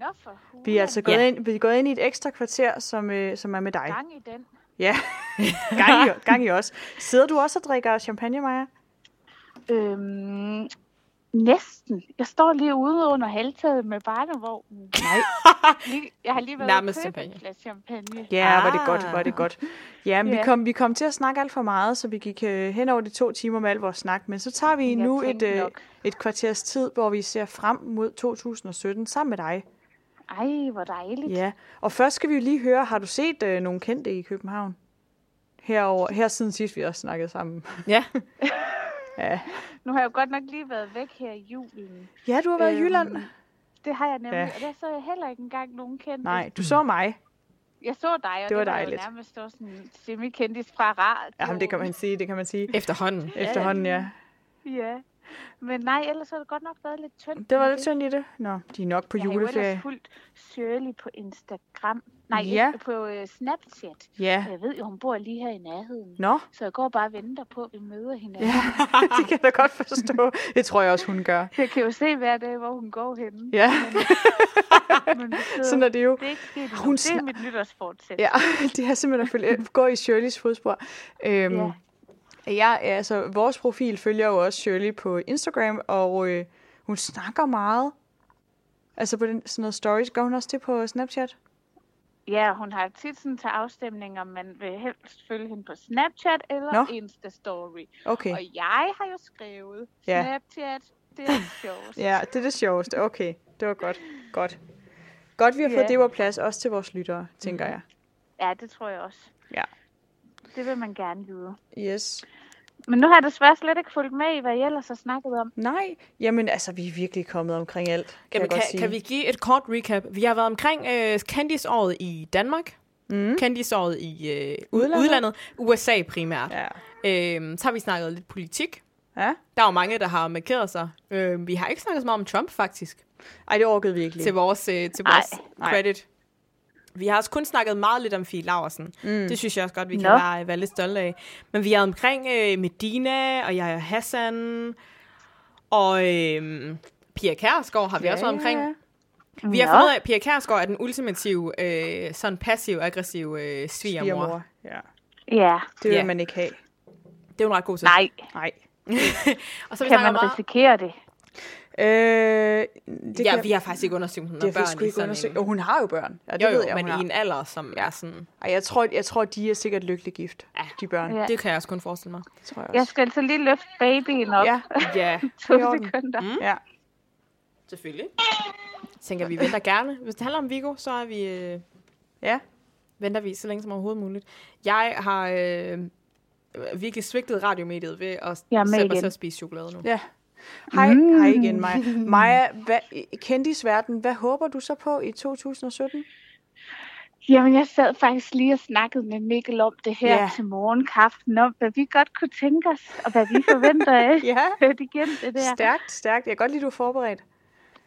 [SPEAKER 3] Nå for hulen.
[SPEAKER 1] vi er altså gået,
[SPEAKER 2] Ja.
[SPEAKER 1] ind, vi er gået ind i et ekstra kvarter, som, øh, som er med dig.
[SPEAKER 3] Gang i den.
[SPEAKER 1] Ja, gang i, gang i os. Sidder du også og drikker champagne, Maja?
[SPEAKER 3] Øhm, næsten. Jeg står lige ude under halvtaget med barnevognen.
[SPEAKER 1] Nej.
[SPEAKER 3] Lige, jeg har lige været
[SPEAKER 2] Nærmest champagne.
[SPEAKER 3] en flaske champagne.
[SPEAKER 1] Ja, var det
[SPEAKER 2] Ah.
[SPEAKER 1] godt, var det godt. Ja, men vi,
[SPEAKER 3] Ja.
[SPEAKER 1] kom, vi kom til at snakke alt for meget, så vi gik øh, hen over de to timer med al vores snak. Men så tager vi
[SPEAKER 3] Jeg
[SPEAKER 1] nu et, øh,
[SPEAKER 3] nok.
[SPEAKER 1] Et kvarters tid, hvor vi ser frem mod 2017 sammen med dig.
[SPEAKER 3] Ej, hvor dejligt.
[SPEAKER 1] Ja, og først skal vi jo lige høre, har du set øh, nogle kendte i København? Herover, her siden sidst vi også snakkede sammen.
[SPEAKER 2] Ja.
[SPEAKER 1] Ja,
[SPEAKER 3] Nu har jeg jo godt nok lige været væk her i julen.
[SPEAKER 1] ja du har været i
[SPEAKER 3] Øhm,
[SPEAKER 1] Jylland.
[SPEAKER 3] Det har jeg nemlig,
[SPEAKER 1] Ja.
[SPEAKER 3] og der så jeg heller ikke engang nogen kendte.
[SPEAKER 1] Nej, du så mig.
[SPEAKER 3] Jeg så dig, og
[SPEAKER 1] Det var
[SPEAKER 3] det var
[SPEAKER 1] dejligt.
[SPEAKER 3] jo nærmest også en semi-kendis fra radio.
[SPEAKER 1] Jamen, det kan man sige, det kan man sige.
[SPEAKER 2] Efterhånden.
[SPEAKER 1] Efterhånden, ja.
[SPEAKER 3] Ja. Men nej, ellers har det godt nok været lidt tyndt.
[SPEAKER 1] Det var lidt synd i det. Nå, de er nok på
[SPEAKER 3] Jeg har jo
[SPEAKER 1] juleferie.
[SPEAKER 3] ellers fulgt Shirley på Instagram. Nej,
[SPEAKER 1] Ja.
[SPEAKER 3] ikke på uh, Snapchat.
[SPEAKER 1] Ja.
[SPEAKER 3] Jeg ved jo, hun bor lige her i nærheden.
[SPEAKER 1] Nå,
[SPEAKER 3] Så jeg går bare og venter på, at vi møder hinanden.
[SPEAKER 1] ja, det kan jeg da godt forstå. Det tror jeg også, hun gør.
[SPEAKER 3] Jeg kan jo se hver dag, hvor hun går henne.
[SPEAKER 1] Ja,
[SPEAKER 3] Men sidder-
[SPEAKER 1] sådan er det jo.
[SPEAKER 3] det er ikke sket.
[SPEAKER 1] Hun
[SPEAKER 3] Det er
[SPEAKER 1] snak-
[SPEAKER 3] mit nytårsfortsæt.
[SPEAKER 1] Ja, det er simpelthen at følge, gå i Shirleys fodspor. Øhm,
[SPEAKER 3] Ja.
[SPEAKER 1] Ja, altså, vores profil følger jo også Shirley på Instagram, og øh, hun snakker meget. Altså på den, sådan noget stories. Går hun også til på Snapchat?
[SPEAKER 3] Ja, hun har tit sådan til afstemninger, man vil helst følge hende på Snapchat eller
[SPEAKER 1] Nå.
[SPEAKER 3] Insta-story.
[SPEAKER 1] Okay.
[SPEAKER 3] Og jeg har jo skrevet,
[SPEAKER 1] Ja.
[SPEAKER 3] Snapchat, det er sjovt.
[SPEAKER 1] Ja, det er det sjoveste. Okay, det var godt. Godt. Godt, vi har fået
[SPEAKER 3] Ja.
[SPEAKER 1] det på plads, også til vores lyttere, tænker jeg.
[SPEAKER 3] ja, det tror jeg også.
[SPEAKER 1] Ja.
[SPEAKER 3] Det vil man gerne vide.
[SPEAKER 1] Yes.
[SPEAKER 3] Men nu har jeg desværre slet ikke fulgt med i, hvad I ellers har snakket om.
[SPEAKER 1] Nej, jamen altså, vi er virkelig kommet omkring alt, kan
[SPEAKER 2] Jamen,
[SPEAKER 1] jeg godt
[SPEAKER 2] kan,
[SPEAKER 1] sige.
[SPEAKER 2] kan vi give et kort recap? Vi har været omkring øh, Candice-året i Danmark.
[SPEAKER 1] Mm.
[SPEAKER 2] Candice-året i øh,
[SPEAKER 1] Udlandet.
[SPEAKER 2] udlandet. USA primært.
[SPEAKER 1] Ja.
[SPEAKER 2] Øhm, så har vi snakket lidt politik.
[SPEAKER 1] ja.
[SPEAKER 2] Der er jo mange, der har markeret sig. Øhm, vi har ikke snakket så meget om Trump, faktisk.
[SPEAKER 1] Ej, det orkede vi ikke lige.
[SPEAKER 2] Til vores, øh, til
[SPEAKER 3] Ej.
[SPEAKER 2] vores
[SPEAKER 1] Nej.
[SPEAKER 2] credit. Vi har også kun snakket meget lidt om Fie Laversen.
[SPEAKER 1] Mm.
[SPEAKER 2] Det synes jeg også godt, vi kan
[SPEAKER 3] Nå.
[SPEAKER 2] være, være lidt stolte af. Men vi er omkring øh, Medina og Yahya Hassan og øh, Pia Kærsgaard har vi
[SPEAKER 1] Ja,
[SPEAKER 2] også været omkring.
[SPEAKER 1] ja.
[SPEAKER 2] Vi har
[SPEAKER 3] Nå.
[SPEAKER 2] fundet af, at Pia Kærsgaard er den ultimative, øh, sådan passiv-aggressiv øh, svigermor.
[SPEAKER 1] Svigermor. Ja.
[SPEAKER 3] Ja,
[SPEAKER 1] Det vil
[SPEAKER 2] Ja.
[SPEAKER 1] man ikke have.
[SPEAKER 2] Det er hun ret god til.
[SPEAKER 3] nej,
[SPEAKER 1] Nej.
[SPEAKER 2] Og så har vi
[SPEAKER 3] kan man
[SPEAKER 2] meget...
[SPEAKER 3] risikere det?
[SPEAKER 1] Øh, det
[SPEAKER 2] ja,
[SPEAKER 1] kan,
[SPEAKER 2] vi har faktisk ikke undersøgt, om hun
[SPEAKER 1] det
[SPEAKER 2] har børn
[SPEAKER 1] ikke undersøgt.
[SPEAKER 2] en...
[SPEAKER 1] Og hun har jo børn. Ja, det
[SPEAKER 2] Jo, jo,
[SPEAKER 1] ved jeg,
[SPEAKER 2] men
[SPEAKER 1] har.
[SPEAKER 2] i en alder, som
[SPEAKER 1] Ja.
[SPEAKER 2] er sådan...
[SPEAKER 1] Ej, jeg tror, jeg tror, de er sikkert lykkeligt gift,
[SPEAKER 2] Ja.
[SPEAKER 1] de børn.
[SPEAKER 3] Ja.
[SPEAKER 2] Det kan jeg også kun forestille mig.
[SPEAKER 1] Tror jeg
[SPEAKER 3] Jeg
[SPEAKER 1] også.
[SPEAKER 3] skal altså lige løfte babyen op.
[SPEAKER 1] Ja,
[SPEAKER 2] Ja,
[SPEAKER 3] To sekunder.
[SPEAKER 2] Mm.
[SPEAKER 1] ja.
[SPEAKER 2] selvfølgelig. Jeg tænker, vi venter gerne. Hvis det handler om Vigo, så er vi... Øh,
[SPEAKER 1] Ja.
[SPEAKER 2] venter vi så længe som overhovedet muligt. Jeg har øh, virkelig svigtet radiomediet ved at
[SPEAKER 3] Jeg med
[SPEAKER 2] sætte mig til at spise chokolade nu.
[SPEAKER 1] Ja. Hej,
[SPEAKER 3] Mm.
[SPEAKER 1] hej igen, Maja. Maja, hvad, kendisverden, hvad håber du så på i 2017?
[SPEAKER 3] Jamen, jeg sad faktisk lige og snakkede med Mikkel om det her
[SPEAKER 1] ja.
[SPEAKER 3] til morgenkaffen, om hvad vi godt kunne tænke os, og hvad vi forventer af
[SPEAKER 1] Ja,
[SPEAKER 3] det igen, det der.
[SPEAKER 1] stærkt, stærkt. Jeg kan godt lide, du er forberedt.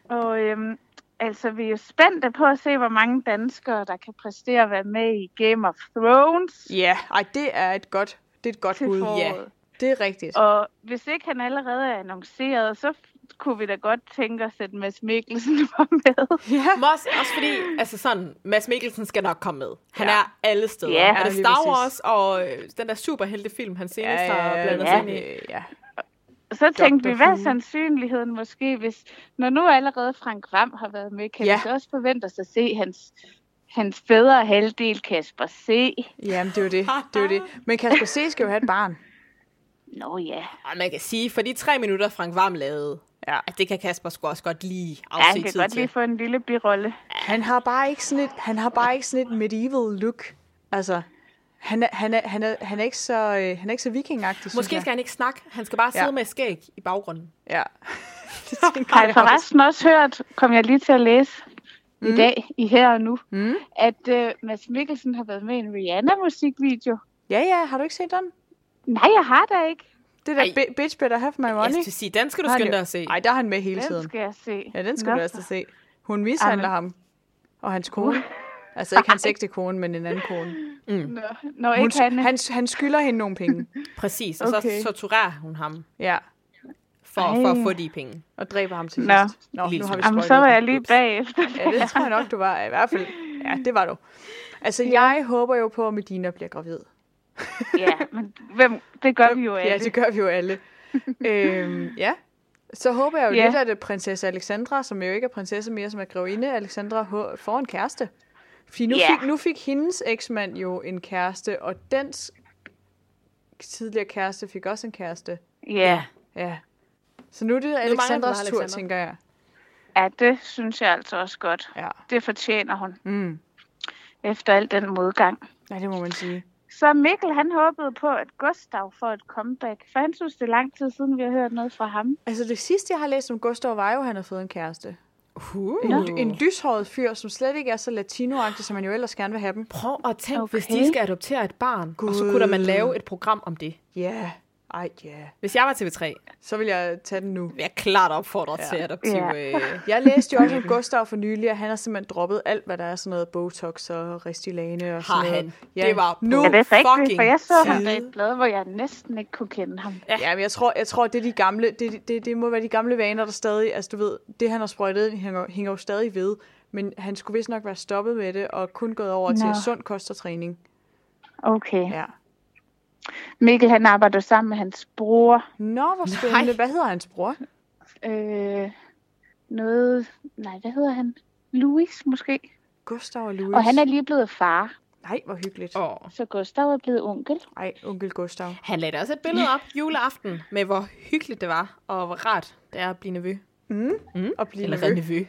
[SPEAKER 3] Og øhm, altså, vi er jo spændte på at se, hvor mange danskere, der kan præstere at være med i Game of Thrones
[SPEAKER 1] Ja, ej, det er et godt, det er et godt bud.
[SPEAKER 2] Ja.
[SPEAKER 1] Det er rigtigt.
[SPEAKER 3] Og hvis ikke han allerede er annonceret, så kunne vi da godt tænke os, at Mads Mikkelsen var med.
[SPEAKER 1] Ja,
[SPEAKER 2] Men også, også fordi, altså sådan, Mads Mikkelsen skal nok komme med. Han
[SPEAKER 1] Ja.
[SPEAKER 2] er alle steder.
[SPEAKER 3] Ja.
[SPEAKER 2] er
[SPEAKER 1] Ja,
[SPEAKER 2] det Star. Wars og øh, den der superheltefilm, han senest har blandet sig
[SPEAKER 3] ja.
[SPEAKER 2] ind i.
[SPEAKER 1] ja.
[SPEAKER 3] Så tænkte vi, hvad er sandsynligheden måske, hvis, når nu allerede Frank Ram har været med, kan
[SPEAKER 1] Ja.
[SPEAKER 3] ja. vi så også forvente os at se hans, hans bedre halvdel, Kasper C.
[SPEAKER 1] Jamen, det er jo det. det, er jo det. Men Kasper C. skal jo have et barn.
[SPEAKER 3] Nå ja.
[SPEAKER 2] Og man kan sige, for de tre minutter, Frank Varm lavede,
[SPEAKER 1] Ja.
[SPEAKER 2] at det kan Kasper sgu også godt lige
[SPEAKER 3] Ja,
[SPEAKER 2] afse
[SPEAKER 3] han kan
[SPEAKER 2] tid
[SPEAKER 3] godt
[SPEAKER 2] til.
[SPEAKER 3] lige få en lille birolle.
[SPEAKER 1] Han har bare ikke sådan et, han har bare ikke sådan et medieval look. Altså, han er, han er, han er, han er ikke så, øh, han er ikke så vikingagtig,
[SPEAKER 2] Måske skal han ikke snakke. Han skal bare
[SPEAKER 1] Ja.
[SPEAKER 2] sidde med skæg i baggrunden.
[SPEAKER 1] Ja.
[SPEAKER 3] Har jeg forresten også hørt, kom jeg lige til at læse mm. i dag, i her og nu,
[SPEAKER 1] Mm.
[SPEAKER 3] at uh, Mads Mikkelsen har været med i en Rihanna-musikvideo.
[SPEAKER 1] Ja, ja, har du ikke set den?
[SPEAKER 3] Nej, jeg har da ikke.
[SPEAKER 1] Det der
[SPEAKER 2] Ej.
[SPEAKER 1] bi- Bitch Better Have My
[SPEAKER 2] Jeg
[SPEAKER 1] Money.
[SPEAKER 2] skal sige, den skal du skynde dig at se.
[SPEAKER 1] Ej, der er han med hele
[SPEAKER 3] Den
[SPEAKER 1] tiden.
[SPEAKER 3] skal jeg se.
[SPEAKER 1] Ja, den skal
[SPEAKER 3] Nå,
[SPEAKER 1] du også se. Hun mishandler
[SPEAKER 3] Amen.
[SPEAKER 1] ham. Og hans kone. Altså ikke hans ægte kone, men en anden kone.
[SPEAKER 3] Nå, når
[SPEAKER 1] Hun,
[SPEAKER 3] ikke han...
[SPEAKER 1] han, han skylder hende nogle penge.
[SPEAKER 2] Præcis, og
[SPEAKER 3] Okay.
[SPEAKER 2] så torturerer hun ham
[SPEAKER 1] Ja,
[SPEAKER 2] for, for at
[SPEAKER 3] Ej.
[SPEAKER 2] få de penge.
[SPEAKER 1] og dræber ham til
[SPEAKER 3] Nå.
[SPEAKER 1] sidst. Nå,
[SPEAKER 2] Lille
[SPEAKER 1] nu har vi
[SPEAKER 3] Jamen, så var
[SPEAKER 1] den.
[SPEAKER 3] jeg lige bagefter.
[SPEAKER 1] Ja, det tror jeg nok, du var. I hvert fald. Ja, det var du. Altså, jeg håber jo på, at Medina bliver gravid.
[SPEAKER 3] Ja, men hvem, det gør vi jo alle.
[SPEAKER 1] Ja, det gør vi jo alle. øhm, ja. Så håber jeg jo
[SPEAKER 3] Ja.
[SPEAKER 1] lidt, at det prinsesse Alexandra, som jo ikke er prinsesse mere, som er grevinde, Alexandra, får en kæreste. Fordi nu,
[SPEAKER 3] Ja.
[SPEAKER 1] fik, nu fik hendes eksmand jo en kæreste, og dens tidligere kæreste fik også en kæreste.
[SPEAKER 3] Ja,
[SPEAKER 1] Ja. Så nu er det Alexandras tur,
[SPEAKER 2] Alexandra.
[SPEAKER 1] tænker jeg.
[SPEAKER 3] ja, det synes jeg altså også godt.
[SPEAKER 1] Ja.
[SPEAKER 3] Det fortjener hun,
[SPEAKER 1] Mm.
[SPEAKER 3] efter al den modgang.
[SPEAKER 1] Nej, det må man sige.
[SPEAKER 3] Så Mikkel, han håbede på, at Gustav får et comeback, for han synes, det er lang tid siden, vi har hørt noget fra ham.
[SPEAKER 1] Altså, det sidste, jeg har læst om Gustav, var jo, at han har fået en kæreste.
[SPEAKER 2] Uh.
[SPEAKER 1] En, en lyshåret fyr, som slet ikke er så latinoagtig, som man jo ellers gerne vil have dem.
[SPEAKER 2] Prøv at tænke, okay. hvis de skal adoptere et barn, og så kunne der man lave et program om det.
[SPEAKER 1] Ja, yeah. Ej ja. Yeah.
[SPEAKER 2] Hvis jeg var TV3,
[SPEAKER 1] Så vil jeg tage den nu.
[SPEAKER 2] jeg klart opfordre ja.
[SPEAKER 1] Ja.
[SPEAKER 2] til adoptiv...
[SPEAKER 3] Ja.
[SPEAKER 2] Øh,
[SPEAKER 1] Jeg læste jo også om Gustav for nylig, at han har simpelthen droppet alt, hvad der er sådan noget Botox og Restylane og sådan
[SPEAKER 2] har
[SPEAKER 1] noget.
[SPEAKER 2] han. Ja. Det var
[SPEAKER 1] nu.
[SPEAKER 3] Er det rigtigt?
[SPEAKER 2] fucking
[SPEAKER 3] For jeg så ham i et blad, hvor jeg næsten ikke kunne kende ham.
[SPEAKER 1] Ja, men jeg tror, jeg tror, det er de gamle, det, det, det må være de gamle vaner, der stadig, altså du ved, det han har sprøjtet, ind, hænger, hænger jo stadig ved. Men han skulle vist nok være stoppet med det, og kun gået over
[SPEAKER 3] Nå.
[SPEAKER 1] til sund kost og træning.
[SPEAKER 3] Okay.
[SPEAKER 1] Ja.
[SPEAKER 3] Mikkel, han arbejder sammen med hans bror.
[SPEAKER 1] Nå, hvor spændende.
[SPEAKER 2] Nej.
[SPEAKER 1] Hvad hedder hans bror?
[SPEAKER 3] Øh, noget... Nej, hvad hedder han? Louis, måske.
[SPEAKER 1] Gustav og Louis.
[SPEAKER 3] Og han er lige blevet far,
[SPEAKER 1] Nej, hvor hyggeligt.
[SPEAKER 2] Åh.
[SPEAKER 3] så Gustav er blevet onkel.
[SPEAKER 1] Ej, onkel Gustav.
[SPEAKER 2] Han lagde også et billede op juleaften med, hvor hyggeligt det var, og hvor rart det er at blive nevø.
[SPEAKER 1] Mm.
[SPEAKER 2] Mm.
[SPEAKER 1] Og blive
[SPEAKER 2] Eller nevø.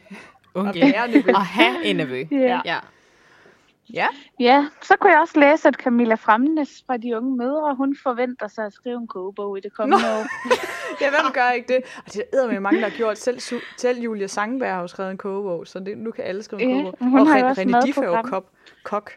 [SPEAKER 1] Og
[SPEAKER 2] Onkel.
[SPEAKER 1] være nevø.
[SPEAKER 2] Og have en nevø.
[SPEAKER 3] Ja.
[SPEAKER 2] Ja.
[SPEAKER 1] Ja,
[SPEAKER 3] Ja, så kunne jeg også læse, at Camilla Fremnes fra De Unge Mødre, hun forventer sig at skrive en kogebog i det kommende år.
[SPEAKER 1] ja hvem gør ikke det? Og det er med mange, der har gjort. Selv, selv Julia Sangberg har jo skrevet en kogebog, så det, nu kan alle skrive en
[SPEAKER 3] Ja,
[SPEAKER 1] kogebog.
[SPEAKER 3] hun
[SPEAKER 1] og
[SPEAKER 3] har jo
[SPEAKER 1] Ren-
[SPEAKER 3] også
[SPEAKER 1] René Diff er jo kop, kok.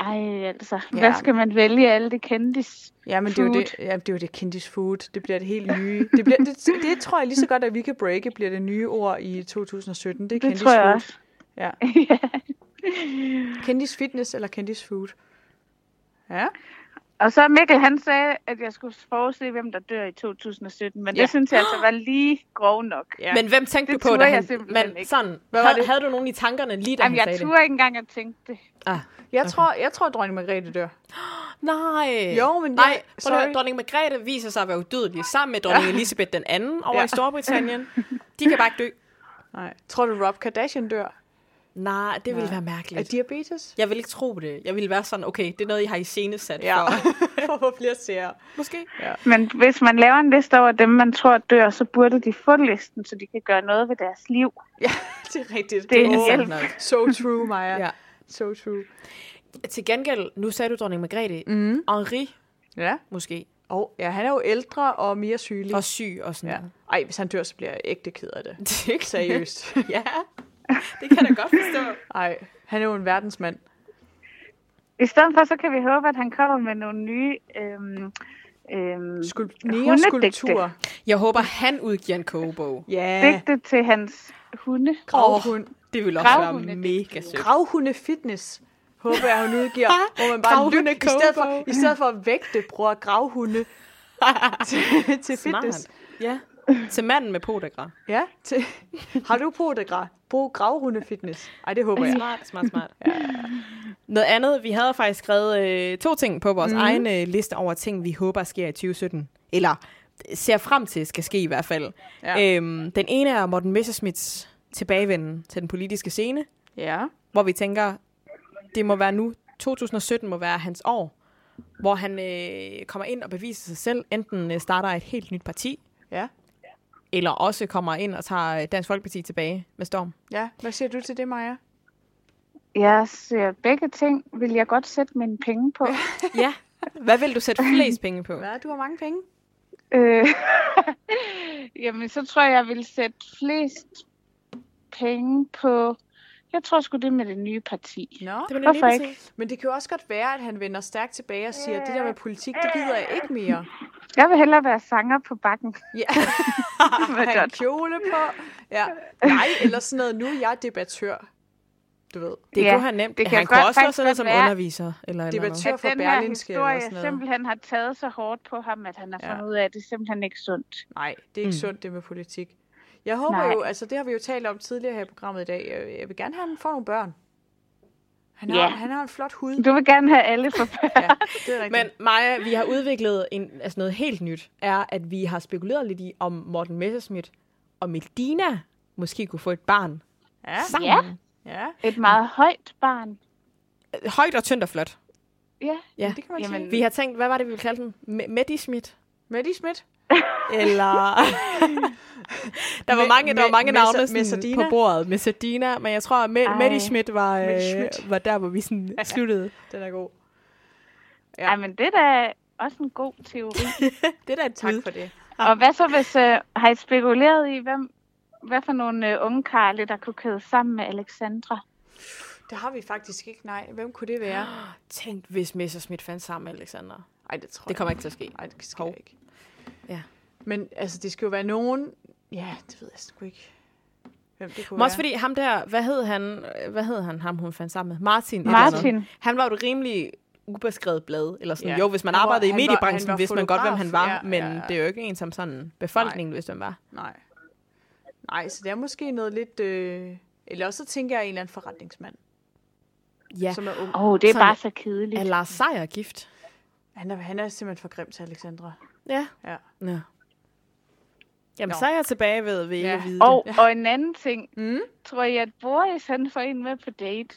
[SPEAKER 3] Ej, altså.
[SPEAKER 1] Ja.
[SPEAKER 3] Hvad skal man vælge alle det kendis?
[SPEAKER 1] Ja, men det er, jo det, ja, det er jo det Kindis food. Det bliver det helt nye. Det, bliver, det, det tror jeg lige så godt, at vi kan breake, bliver det nye ord i 2017. Det er
[SPEAKER 3] Det
[SPEAKER 1] Kindis
[SPEAKER 3] tror jeg
[SPEAKER 1] food.
[SPEAKER 3] også.
[SPEAKER 1] Ja.
[SPEAKER 3] ja.
[SPEAKER 1] Kindis fitness eller Kindis food. Ja.
[SPEAKER 3] Og så Mikkel, han sagde, at jeg skulle forudse, hvem der dør i 2017, men
[SPEAKER 1] Ja.
[SPEAKER 3] det synes jeg altså var lige grov nok.
[SPEAKER 1] ja.
[SPEAKER 2] Men hvem tænkte
[SPEAKER 3] Det
[SPEAKER 2] du på, da
[SPEAKER 3] jeg
[SPEAKER 2] han...
[SPEAKER 3] simpelthen
[SPEAKER 2] Men
[SPEAKER 3] ikke.
[SPEAKER 2] sådan,
[SPEAKER 1] Hvad var
[SPEAKER 2] havde,
[SPEAKER 1] det?
[SPEAKER 2] havde du nogen i tankerne lige da
[SPEAKER 3] Jamen,
[SPEAKER 2] han sagde
[SPEAKER 3] jeg
[SPEAKER 2] det?
[SPEAKER 3] turde ikke engang at tænke det.
[SPEAKER 2] Ah.
[SPEAKER 1] jeg, tror, jeg tror, dronning Margrethe dør.
[SPEAKER 2] Nej.
[SPEAKER 1] Jo, men
[SPEAKER 2] Nej,
[SPEAKER 1] jeg-
[SPEAKER 2] prøv at høre,
[SPEAKER 1] sorry.
[SPEAKER 2] dronning Margrethe viser sig at være udødelig sammen med dronning Elisabeth den anden over
[SPEAKER 1] Ja.
[SPEAKER 2] i Storbritannien. De kan bare ikke dø.
[SPEAKER 1] Nej. Tror du, Rob Kardashian dør?
[SPEAKER 2] Nej, det ville
[SPEAKER 1] Nej.
[SPEAKER 2] være mærkeligt.
[SPEAKER 1] diabetes?
[SPEAKER 2] Jeg vil ikke tro på det. Jeg ville være sådan, okay, det er noget, I har i scenesat
[SPEAKER 1] Ja.
[SPEAKER 2] for.
[SPEAKER 1] For at flere seere.
[SPEAKER 2] Måske.
[SPEAKER 3] Men hvis man laver en liste over dem, man tror dør, så burde de få listen, så de kan gøre noget ved deres liv.
[SPEAKER 1] Ja, det er rigtigt.
[SPEAKER 3] Det er en
[SPEAKER 1] Åh,
[SPEAKER 3] hjælp.
[SPEAKER 1] So true, Maja.
[SPEAKER 2] Ja.
[SPEAKER 1] So true.
[SPEAKER 2] Til gengæld, nu sagde du dronning Margrethe.
[SPEAKER 1] Mm.
[SPEAKER 2] Henri,
[SPEAKER 1] Ja.
[SPEAKER 2] måske.
[SPEAKER 1] Og ja, han er jo ældre og mere sygelig.
[SPEAKER 2] Og syg og sådan
[SPEAKER 1] Ja. Ej, hvis han dør, så bliver jeg ægte ked af det.
[SPEAKER 2] Det
[SPEAKER 1] Seriøst.
[SPEAKER 2] ja, det kan jeg da godt forstå.
[SPEAKER 1] Ej, han er jo en verdensmand.
[SPEAKER 3] I stedet for, så kan vi håbe, at han kommer med nogle nye øhm, øhm,
[SPEAKER 1] Skulp-
[SPEAKER 3] hundedigte.
[SPEAKER 1] skulptur.
[SPEAKER 2] Jeg håber, han udgiver en kogebog.
[SPEAKER 1] Ja.
[SPEAKER 3] digte til hans hunde.
[SPEAKER 1] Gravhund.
[SPEAKER 2] Det vil også være mega sødt.
[SPEAKER 1] Gravhunde fitness. Håber jeg, hun udgiver. hvor man bare
[SPEAKER 2] Gravhunde
[SPEAKER 1] lyt, i, stedet for. I stedet for at vægte, bruger gravhunde til, til fitness.
[SPEAKER 2] Ja. Til manden med podagra.
[SPEAKER 1] Ja, til, har du på det, gra? Brug gravhunde fitness. Ej, det håber jeg.
[SPEAKER 2] Smart, smart, smart. Ja. Noget andet, vi havde faktisk skrevet øh, to ting på vores mm. egen øh, liste over ting, vi håber sker i 2017. Eller ser frem til skal ske i hvert fald.
[SPEAKER 1] Ja.
[SPEAKER 2] Øhm, den ene er Morten Messerschmidts tilbagevenden til den politiske scene,
[SPEAKER 1] Ja.
[SPEAKER 2] hvor vi tænker, det må være nu, 2017 må være hans år, hvor han øh, kommer ind og beviser sig selv, enten øh, starter et helt nyt parti,
[SPEAKER 1] Ja.
[SPEAKER 2] Eller også kommer ind og tager øh, Dansk Folkeparti tilbage med storm.
[SPEAKER 1] Ja, hvad siger du til det, Maja?
[SPEAKER 3] Jeg ser begge ting, vil jeg godt sætte mine penge på.
[SPEAKER 2] Ja. Hvad vil du sætte flest penge på?
[SPEAKER 1] Hvad, du har mange penge.
[SPEAKER 3] øh, jamen, så tror jeg, jeg vil sætte flest penge på... Jeg tror sgu det med det nye parti.
[SPEAKER 1] Nå,
[SPEAKER 2] Det var det
[SPEAKER 3] Hvorfor ikke?
[SPEAKER 1] men det kan jo også godt være, at han vender stærkt tilbage og siger, at det der med politik, det gider jeg ikke mere.
[SPEAKER 3] Jeg vil hellere være sanger på bakken.
[SPEAKER 1] Ja.
[SPEAKER 3] Med
[SPEAKER 1] have en kjole på. Ja. Nej, eller sådan noget. Nu er jeg debattør. Du ved.
[SPEAKER 2] Det
[SPEAKER 3] Ja,
[SPEAKER 2] kunne han nemt.
[SPEAKER 3] det kan
[SPEAKER 2] han kunne
[SPEAKER 3] godt
[SPEAKER 2] også
[SPEAKER 3] faktisk
[SPEAKER 2] sig ned
[SPEAKER 3] godt
[SPEAKER 2] som
[SPEAKER 3] være.
[SPEAKER 2] underviser. Eller, eller noget.
[SPEAKER 1] Debattør for
[SPEAKER 3] At den her
[SPEAKER 1] eller
[SPEAKER 3] historie
[SPEAKER 1] sådan noget.
[SPEAKER 3] simpelthen har taget så hårdt på ham, at han har
[SPEAKER 1] Ja.
[SPEAKER 3] fundet ud af, at det er simpelthen ikke sundt.
[SPEAKER 1] Nej, det er ikke
[SPEAKER 2] mm.
[SPEAKER 1] sundt, det med politik. Jeg håber
[SPEAKER 3] Nej.
[SPEAKER 1] jo, altså det har vi jo talt om tidligere her i programmet i dag. Jeg- Jeg vil gerne have, at han får nogle børn. Han har,
[SPEAKER 3] Ja.
[SPEAKER 1] han har en flot hud.
[SPEAKER 3] Du vil gerne have alle for
[SPEAKER 1] Ja, det er rigtigt.
[SPEAKER 2] Men Maja, vi har udviklet en, altså noget helt nyt, er, at vi har spekuleret lidt i, om Morten Messerschmidt og Medina måske kunne få et barn
[SPEAKER 1] ja,
[SPEAKER 2] sammen.
[SPEAKER 3] Ja.
[SPEAKER 1] ja,
[SPEAKER 3] et meget højt barn.
[SPEAKER 2] Højt og tyndt og flot.
[SPEAKER 3] Ja,
[SPEAKER 2] Ja.
[SPEAKER 1] det kan man
[SPEAKER 3] Jamen,
[SPEAKER 1] sige.
[SPEAKER 2] Vi har tænkt, hvad var det, vi ville kalde den? Me- Medi Schmidt?
[SPEAKER 1] Mette Schmidt.
[SPEAKER 2] Eller... der var
[SPEAKER 1] Me-
[SPEAKER 2] mange, der var
[SPEAKER 1] me-
[SPEAKER 2] mange
[SPEAKER 1] Messer-
[SPEAKER 2] navne sådan,
[SPEAKER 1] Messedina?
[SPEAKER 2] på bordet. Messedina, men jeg tror, at Me-. Medi Schmidt var,
[SPEAKER 1] Mette
[SPEAKER 2] øh,
[SPEAKER 1] Schmidt.
[SPEAKER 2] var der, hvor vi sådan sluttede.
[SPEAKER 1] Den er god. Ja.
[SPEAKER 3] ja. Ej, men det er da også en god teori.
[SPEAKER 2] Det er da et
[SPEAKER 1] Tak for det.
[SPEAKER 3] Og hvad så, hvis uh, har I spekuleret i, hvem, hvad for nogle uh, unge karle, der kunne kæde sammen med Alexandra?
[SPEAKER 1] Det har vi faktisk ikke, nej. Hvem kunne det være?
[SPEAKER 2] Tænk, hvis Messerschmidt fandt sammen med Alexander.
[SPEAKER 1] Nej, det tror
[SPEAKER 2] Det
[SPEAKER 1] jeg
[SPEAKER 2] kommer ikke til at ske.
[SPEAKER 1] Nej, det
[SPEAKER 2] Hov.
[SPEAKER 1] jeg ikke.
[SPEAKER 2] Ja.
[SPEAKER 1] Men altså, det skal jo være nogen... Ja, det ved jeg sgu ikke. Hvem det kunne
[SPEAKER 2] Men også
[SPEAKER 1] være.
[SPEAKER 2] fordi ham der, hvad hed han, hvad hed han, ham hun fandt sammen med? Martin. eller.
[SPEAKER 3] Martin.
[SPEAKER 2] Han var jo et rimelig ubeskrevet blad. Eller sådan.
[SPEAKER 1] Ja.
[SPEAKER 2] Jo, hvis man
[SPEAKER 1] Han var-
[SPEAKER 2] arbejdede i
[SPEAKER 1] han var-
[SPEAKER 2] medierbranchen,
[SPEAKER 1] han var
[SPEAKER 2] vidste man godt, hvem han var.
[SPEAKER 1] fotograf. Ja,
[SPEAKER 2] men
[SPEAKER 1] ja, ja.
[SPEAKER 2] det er jo ikke en som sådan befolkningen, vidste, hvem var.
[SPEAKER 1] Nej. Nej, så det er måske noget lidt... Øh... Eller også så tænker jeg en eller anden forretningsmand,
[SPEAKER 2] Ja.
[SPEAKER 1] som er ung.
[SPEAKER 3] Åh, oh, det er
[SPEAKER 2] Sådan-
[SPEAKER 3] bare så kedeligt.
[SPEAKER 2] Er Lars Seier gift?
[SPEAKER 1] Han er, han er simpelthen for grim til Alexandra.
[SPEAKER 2] Ja.
[SPEAKER 1] Ja.
[SPEAKER 2] Nå. Jamen,
[SPEAKER 1] Nå.
[SPEAKER 2] så er jeg tilbage ved, ved ikke
[SPEAKER 1] Ja.
[SPEAKER 2] at vide
[SPEAKER 3] Og,
[SPEAKER 2] det.
[SPEAKER 3] og en anden ting.
[SPEAKER 1] Mm?
[SPEAKER 3] Tror I, at Boris han får en med på date?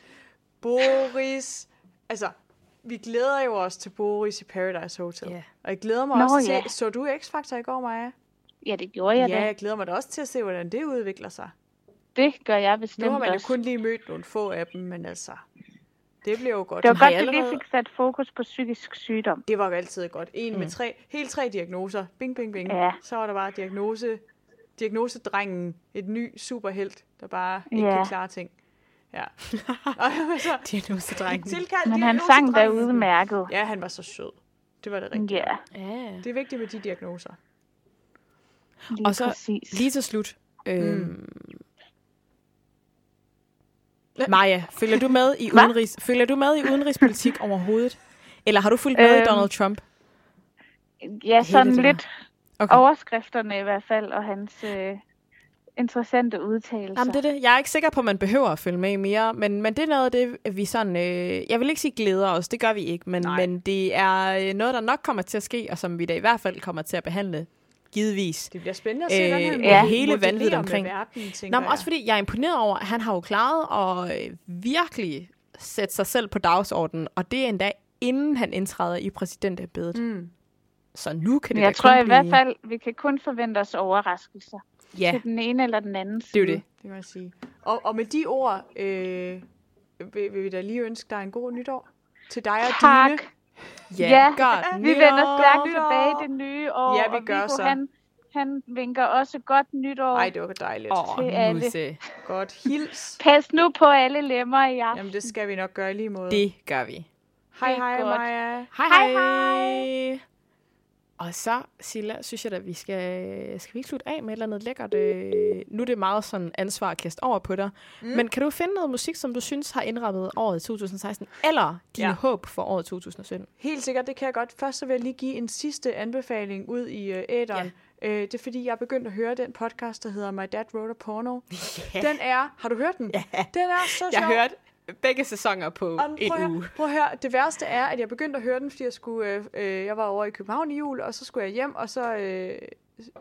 [SPEAKER 1] Boris. Altså, vi glæder jo os til Boris i Paradise Hotel.
[SPEAKER 2] Ja.
[SPEAKER 1] Og jeg glæder mig
[SPEAKER 3] Nå,
[SPEAKER 1] også til...
[SPEAKER 3] ja.
[SPEAKER 1] Så du X-Factor i går, Maja?
[SPEAKER 3] Ja, det gjorde jeg
[SPEAKER 1] ja,
[SPEAKER 3] da.
[SPEAKER 1] jeg glæder mig da også til at se, hvordan det udvikler sig.
[SPEAKER 3] Det gør jeg bestemt
[SPEAKER 1] Nu har man jo
[SPEAKER 3] også.
[SPEAKER 1] kun lige mødt nogle få af dem, men altså... Det bliver jo godt.
[SPEAKER 3] Det var godt, at vi lige
[SPEAKER 2] allerede-
[SPEAKER 3] fik sat fokus på psykisk sygdom.
[SPEAKER 1] Det var jo altid godt. En mm. med
[SPEAKER 2] Mm.
[SPEAKER 1] tre, helt tre diagnoser. Bing, bing, bing.
[SPEAKER 3] Ja.
[SPEAKER 1] Så var der bare diagnose, diagnosedrengen. Et ny superhelt, der bare ikke
[SPEAKER 3] Ja.
[SPEAKER 1] kan klare ting. Ja. Og så
[SPEAKER 2] Diagnosedreng.
[SPEAKER 1] tilkaldt
[SPEAKER 3] Men han sang da
[SPEAKER 1] diagnosedrengen.
[SPEAKER 3] udmærket.
[SPEAKER 1] Ja, han var så sød. Det var det rigtige.
[SPEAKER 3] Ja,
[SPEAKER 2] Ja.
[SPEAKER 1] Det er vigtigt med de diagnoser.
[SPEAKER 3] lige
[SPEAKER 2] Og så
[SPEAKER 3] præcis.
[SPEAKER 2] Lige til slut. Øhm, Maja, følger du med i
[SPEAKER 3] Hva?
[SPEAKER 2] udenrigs, følger du med i udenrigspolitik overhovedet? Eller har du fulgt med i
[SPEAKER 3] Øhm,
[SPEAKER 2] Donald Trump?
[SPEAKER 3] Ja, sådan lidt
[SPEAKER 2] Okay.
[SPEAKER 3] overskrifterne i hvert fald, og hans øh, interessante udtalelser.
[SPEAKER 2] Jamen, det er det. Jeg er ikke sikker på, at man behøver at følge med mere, men, men det er noget af det, vi sådan... Øh, jeg vil ikke sige glæder os, det gør vi ikke, men,
[SPEAKER 1] Nej.
[SPEAKER 2] men det er øh, noget, der nok kommer til at ske, og som vi da i hvert fald kommer til at behandle, givetvis.
[SPEAKER 1] Det bliver spændende at se,
[SPEAKER 2] Øh,
[SPEAKER 1] hvordan han
[SPEAKER 3] ja.
[SPEAKER 2] hele vanvittigt omkring.
[SPEAKER 1] Verden,
[SPEAKER 2] Nå, men
[SPEAKER 1] jeg.
[SPEAKER 2] også fordi jeg er imponeret over, at han har jo klaret at øh, virkelig sætte sig selv på dagsordenen, og det er endda inden han indtræder i præsidentembedet. Mm. Så nu kan det
[SPEAKER 3] jeg tror i
[SPEAKER 2] blive...
[SPEAKER 3] hvert fald, vi kan kun forvente os overraskelser.
[SPEAKER 2] Ja,
[SPEAKER 3] Til den ene eller den anden
[SPEAKER 2] det er jo
[SPEAKER 3] side.
[SPEAKER 2] det.
[SPEAKER 1] Det kan man sige. Og, og med de ord, øh, vil, vil vi da lige ønske dig en god nytår. Til dig og
[SPEAKER 3] Tak.
[SPEAKER 1] dine.
[SPEAKER 2] Ja,
[SPEAKER 3] Ja,
[SPEAKER 2] godt.
[SPEAKER 3] Vi vender stærkt tilbage det nye år.
[SPEAKER 1] Ja, vi
[SPEAKER 3] og
[SPEAKER 1] gør
[SPEAKER 3] Viggo,
[SPEAKER 1] så.
[SPEAKER 3] Han, han vinker også godt nytår.
[SPEAKER 1] Ej, det var dejligt.
[SPEAKER 2] Åh,
[SPEAKER 3] til alle.
[SPEAKER 2] Musse.
[SPEAKER 1] Godt. Hils.
[SPEAKER 3] Pas nu på alle lemmer i aften.
[SPEAKER 1] Jamen, det skal vi nok gøre lige måde.
[SPEAKER 2] Det gør vi.
[SPEAKER 1] Hej, hej. Maja.
[SPEAKER 2] Hej,
[SPEAKER 3] Hej,
[SPEAKER 2] hej. Og så, Silla, synes jeg da, vi skal, skal vi slutte af med et eller andet lækkert. Øh, nu er det meget sådan ansvar at kaste over på dig. Mm. Men kan du finde noget musik, som du synes har indrettet året 2016, eller dine
[SPEAKER 1] Ja.
[SPEAKER 2] ja. håb for året 2017?
[SPEAKER 1] Helt sikkert, det kan jeg godt. Først så vil jeg lige give en sidste anbefaling ud i uh, æderen. Øh, det er fordi, jeg er begyndt at høre den podcast, der hedder My Dad Wrote a Porno.
[SPEAKER 2] Ja.
[SPEAKER 1] Den er, har du hørt den?
[SPEAKER 2] Ja.
[SPEAKER 1] Den er så sjov.
[SPEAKER 2] Jeg har hørt begge sæsoner på
[SPEAKER 1] Om,
[SPEAKER 2] en
[SPEAKER 1] prøv,
[SPEAKER 2] uge.
[SPEAKER 1] prøv at høre, det værste er, at jeg begyndte at høre den, fordi jeg, skulle, øh, øh, jeg var over i København i jul, og så skulle jeg hjem, og så, øh,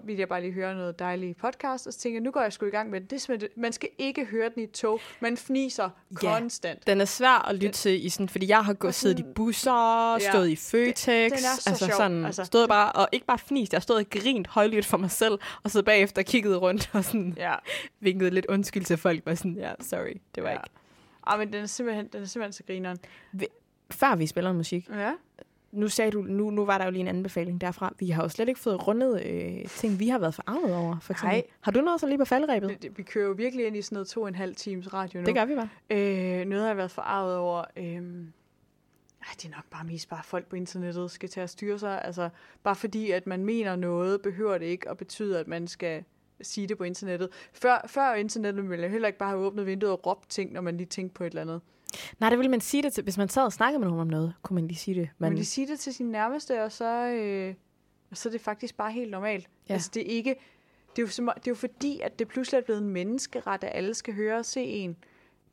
[SPEAKER 1] ville jeg bare lige høre noget dejligt podcast, og så tænkte jeg, nu går jeg sgu i gang med den. Det man skal ikke høre den i tog. Man fniser
[SPEAKER 2] Ja.
[SPEAKER 1] konstant.
[SPEAKER 2] Den er svær at lytte til, i sådan, fordi jeg har gået siddet i busser,
[SPEAKER 1] Ja.
[SPEAKER 2] stået i Føtex,
[SPEAKER 1] Den- den så
[SPEAKER 2] altså
[SPEAKER 1] sjov,
[SPEAKER 2] sådan,
[SPEAKER 1] altså.
[SPEAKER 2] stået bare, og ikke bare fnist, jeg stået og grint højlydt for mig selv, og så bagefter kigget rundt og sådan
[SPEAKER 1] Ja.
[SPEAKER 2] vinket lidt undskyld til folk, var sådan, ja, sorry, det var
[SPEAKER 1] ja.
[SPEAKER 2] ikke.
[SPEAKER 1] Ah, men den er simpelthen, den er simpelthen så grineren.
[SPEAKER 2] Før vi spiller musik,
[SPEAKER 1] Ja.
[SPEAKER 2] nu sagde du, nu, nu var der jo lige en anbefaling derfra. Vi har jo slet ikke fået rundet øh, ting, vi har været forarvet over, for eksempel.
[SPEAKER 1] Nej.
[SPEAKER 2] Har du noget så lige på falderæbet?
[SPEAKER 1] Det, det, vi kører jo virkelig ind i sådan noget to og en halv times radio nu.
[SPEAKER 2] Det gør vi bare.
[SPEAKER 1] Øh, noget har jeg været forarvet over. Øhm, ej, det er nok bare mest bare folk på internettet skal tage at styre sig. Altså, bare fordi, at man mener noget, behøver det ikke at betyde, at man skal sige det på internettet. Før, før internettet ville jeg heller ikke bare have åbnet vinduet og råbt ting, når man lige tænkte på et eller andet.
[SPEAKER 2] Nej, det ville man sige det til, hvis man sad og snakkede med nogen om noget, kunne man lige sige det.
[SPEAKER 1] Man
[SPEAKER 2] Men
[SPEAKER 1] vil sige det til sin nærmeste, og så, øh, og så er det faktisk bare helt normalt.
[SPEAKER 2] Ja.
[SPEAKER 1] Altså, det er ikke... Det er, jo det er jo fordi, at det pludselig er blevet en menneskeret, at alle skal høre og se en.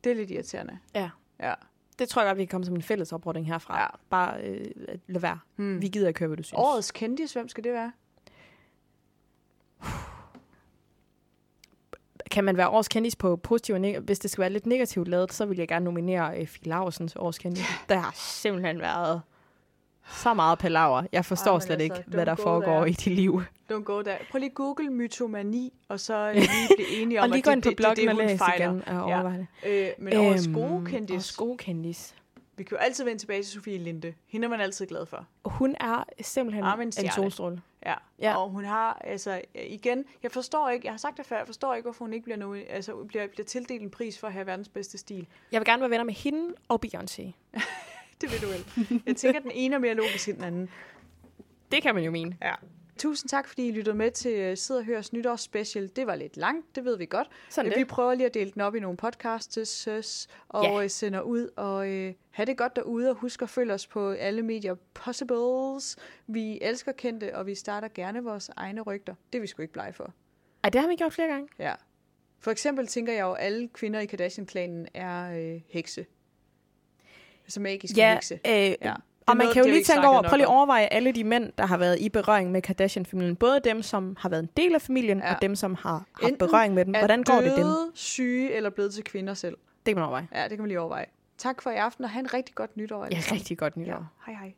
[SPEAKER 1] Det er lidt irriterende.
[SPEAKER 2] ja,
[SPEAKER 1] Ja.
[SPEAKER 2] det tror jeg godt, vi kan komme som en fælles opfordring herfra.
[SPEAKER 1] Ja.
[SPEAKER 2] Bare øh, lad være.
[SPEAKER 1] Hmm.
[SPEAKER 2] Vi gider ikke høre, hvad du synes.
[SPEAKER 1] Årets kendis, hvem skal det være?
[SPEAKER 2] Kan man være årets kendis på positiv og negativ? Hvis det skal være lidt negativt lavet, så vil jeg gerne nominere øh, Fie Laursen til årets kendis. Der har simpelthen været så meget palaver. Jeg forstår
[SPEAKER 1] Ej,
[SPEAKER 2] slet
[SPEAKER 1] altså,
[SPEAKER 2] ikke, hvad der foregår
[SPEAKER 1] there.
[SPEAKER 2] i dit liv.
[SPEAKER 1] Don't go there. Prøv lige google mytomani, og så lige blive enige om,
[SPEAKER 2] og lige
[SPEAKER 1] at
[SPEAKER 2] gå
[SPEAKER 1] det,
[SPEAKER 2] ind på
[SPEAKER 1] det, det, det,
[SPEAKER 2] bloggen og læse igen og overveje det.
[SPEAKER 1] Øh, men årets
[SPEAKER 2] Øhm,
[SPEAKER 1] gode kendis,
[SPEAKER 2] Årets gode kendis.
[SPEAKER 1] vi kan jo altid vende tilbage til Sofie Linde. Hende er man altid glad for.
[SPEAKER 2] Hun er simpelthen en solstråle.
[SPEAKER 1] Ja.
[SPEAKER 2] Ja.
[SPEAKER 1] Og hun har, altså igen, jeg forstår ikke, jeg har sagt det før, jeg forstår ikke, hvorfor hun ikke bliver, nu, altså, bliver, bliver tildelt en pris for at have verdens bedste stil.
[SPEAKER 2] Jeg vil gerne være venner med hende og Beyoncé.
[SPEAKER 1] Det vil du vel. Jeg tænker, at den ene er mere logisk end den anden.
[SPEAKER 2] Det kan man jo mene.
[SPEAKER 1] Ja. Tusind tak, fordi I lyttede med til uh, Sid og Hørs nytårsspecial. Det var lidt langt, det ved vi godt.
[SPEAKER 2] Sådan
[SPEAKER 1] Vi
[SPEAKER 2] det.
[SPEAKER 1] prøver lige at dele den op i nogle podcasts og
[SPEAKER 2] Ja.
[SPEAKER 1] yeah. sender ud. Og uh, have det godt derude, og husk at følge os på alle medier possibles. Vi elsker kendte, og vi starter gerne vores egne rygter. Det er vi sgu ikke blege for.
[SPEAKER 2] Ej, det har vi gjort flere gange.
[SPEAKER 1] Ja. For eksempel tænker jeg jo, at alle kvinder i Kardashian-klanen er øh, hekse. Altså magiske
[SPEAKER 2] Ja,
[SPEAKER 1] hekse.
[SPEAKER 2] øh,
[SPEAKER 1] Ja.
[SPEAKER 2] Og man
[SPEAKER 1] noget,
[SPEAKER 2] kan jo lige tænke over, prøv lige at overveje alle de mænd, der har været i berøring med Kardashian-familien. Både dem, som har været en del af familien,
[SPEAKER 1] Ja.
[SPEAKER 2] og dem, som har haft
[SPEAKER 1] Enten
[SPEAKER 2] berøring med dem. Hvordan går det dem?
[SPEAKER 1] døde, syge eller blevet til kvinder selv.
[SPEAKER 2] Det kan man overveje.
[SPEAKER 1] Ja, det kan man lige overveje. Tak for i aften, og have en rigtig godt nytår.
[SPEAKER 2] Ja, rigtig godt nytår.
[SPEAKER 1] Ja. Hej hej.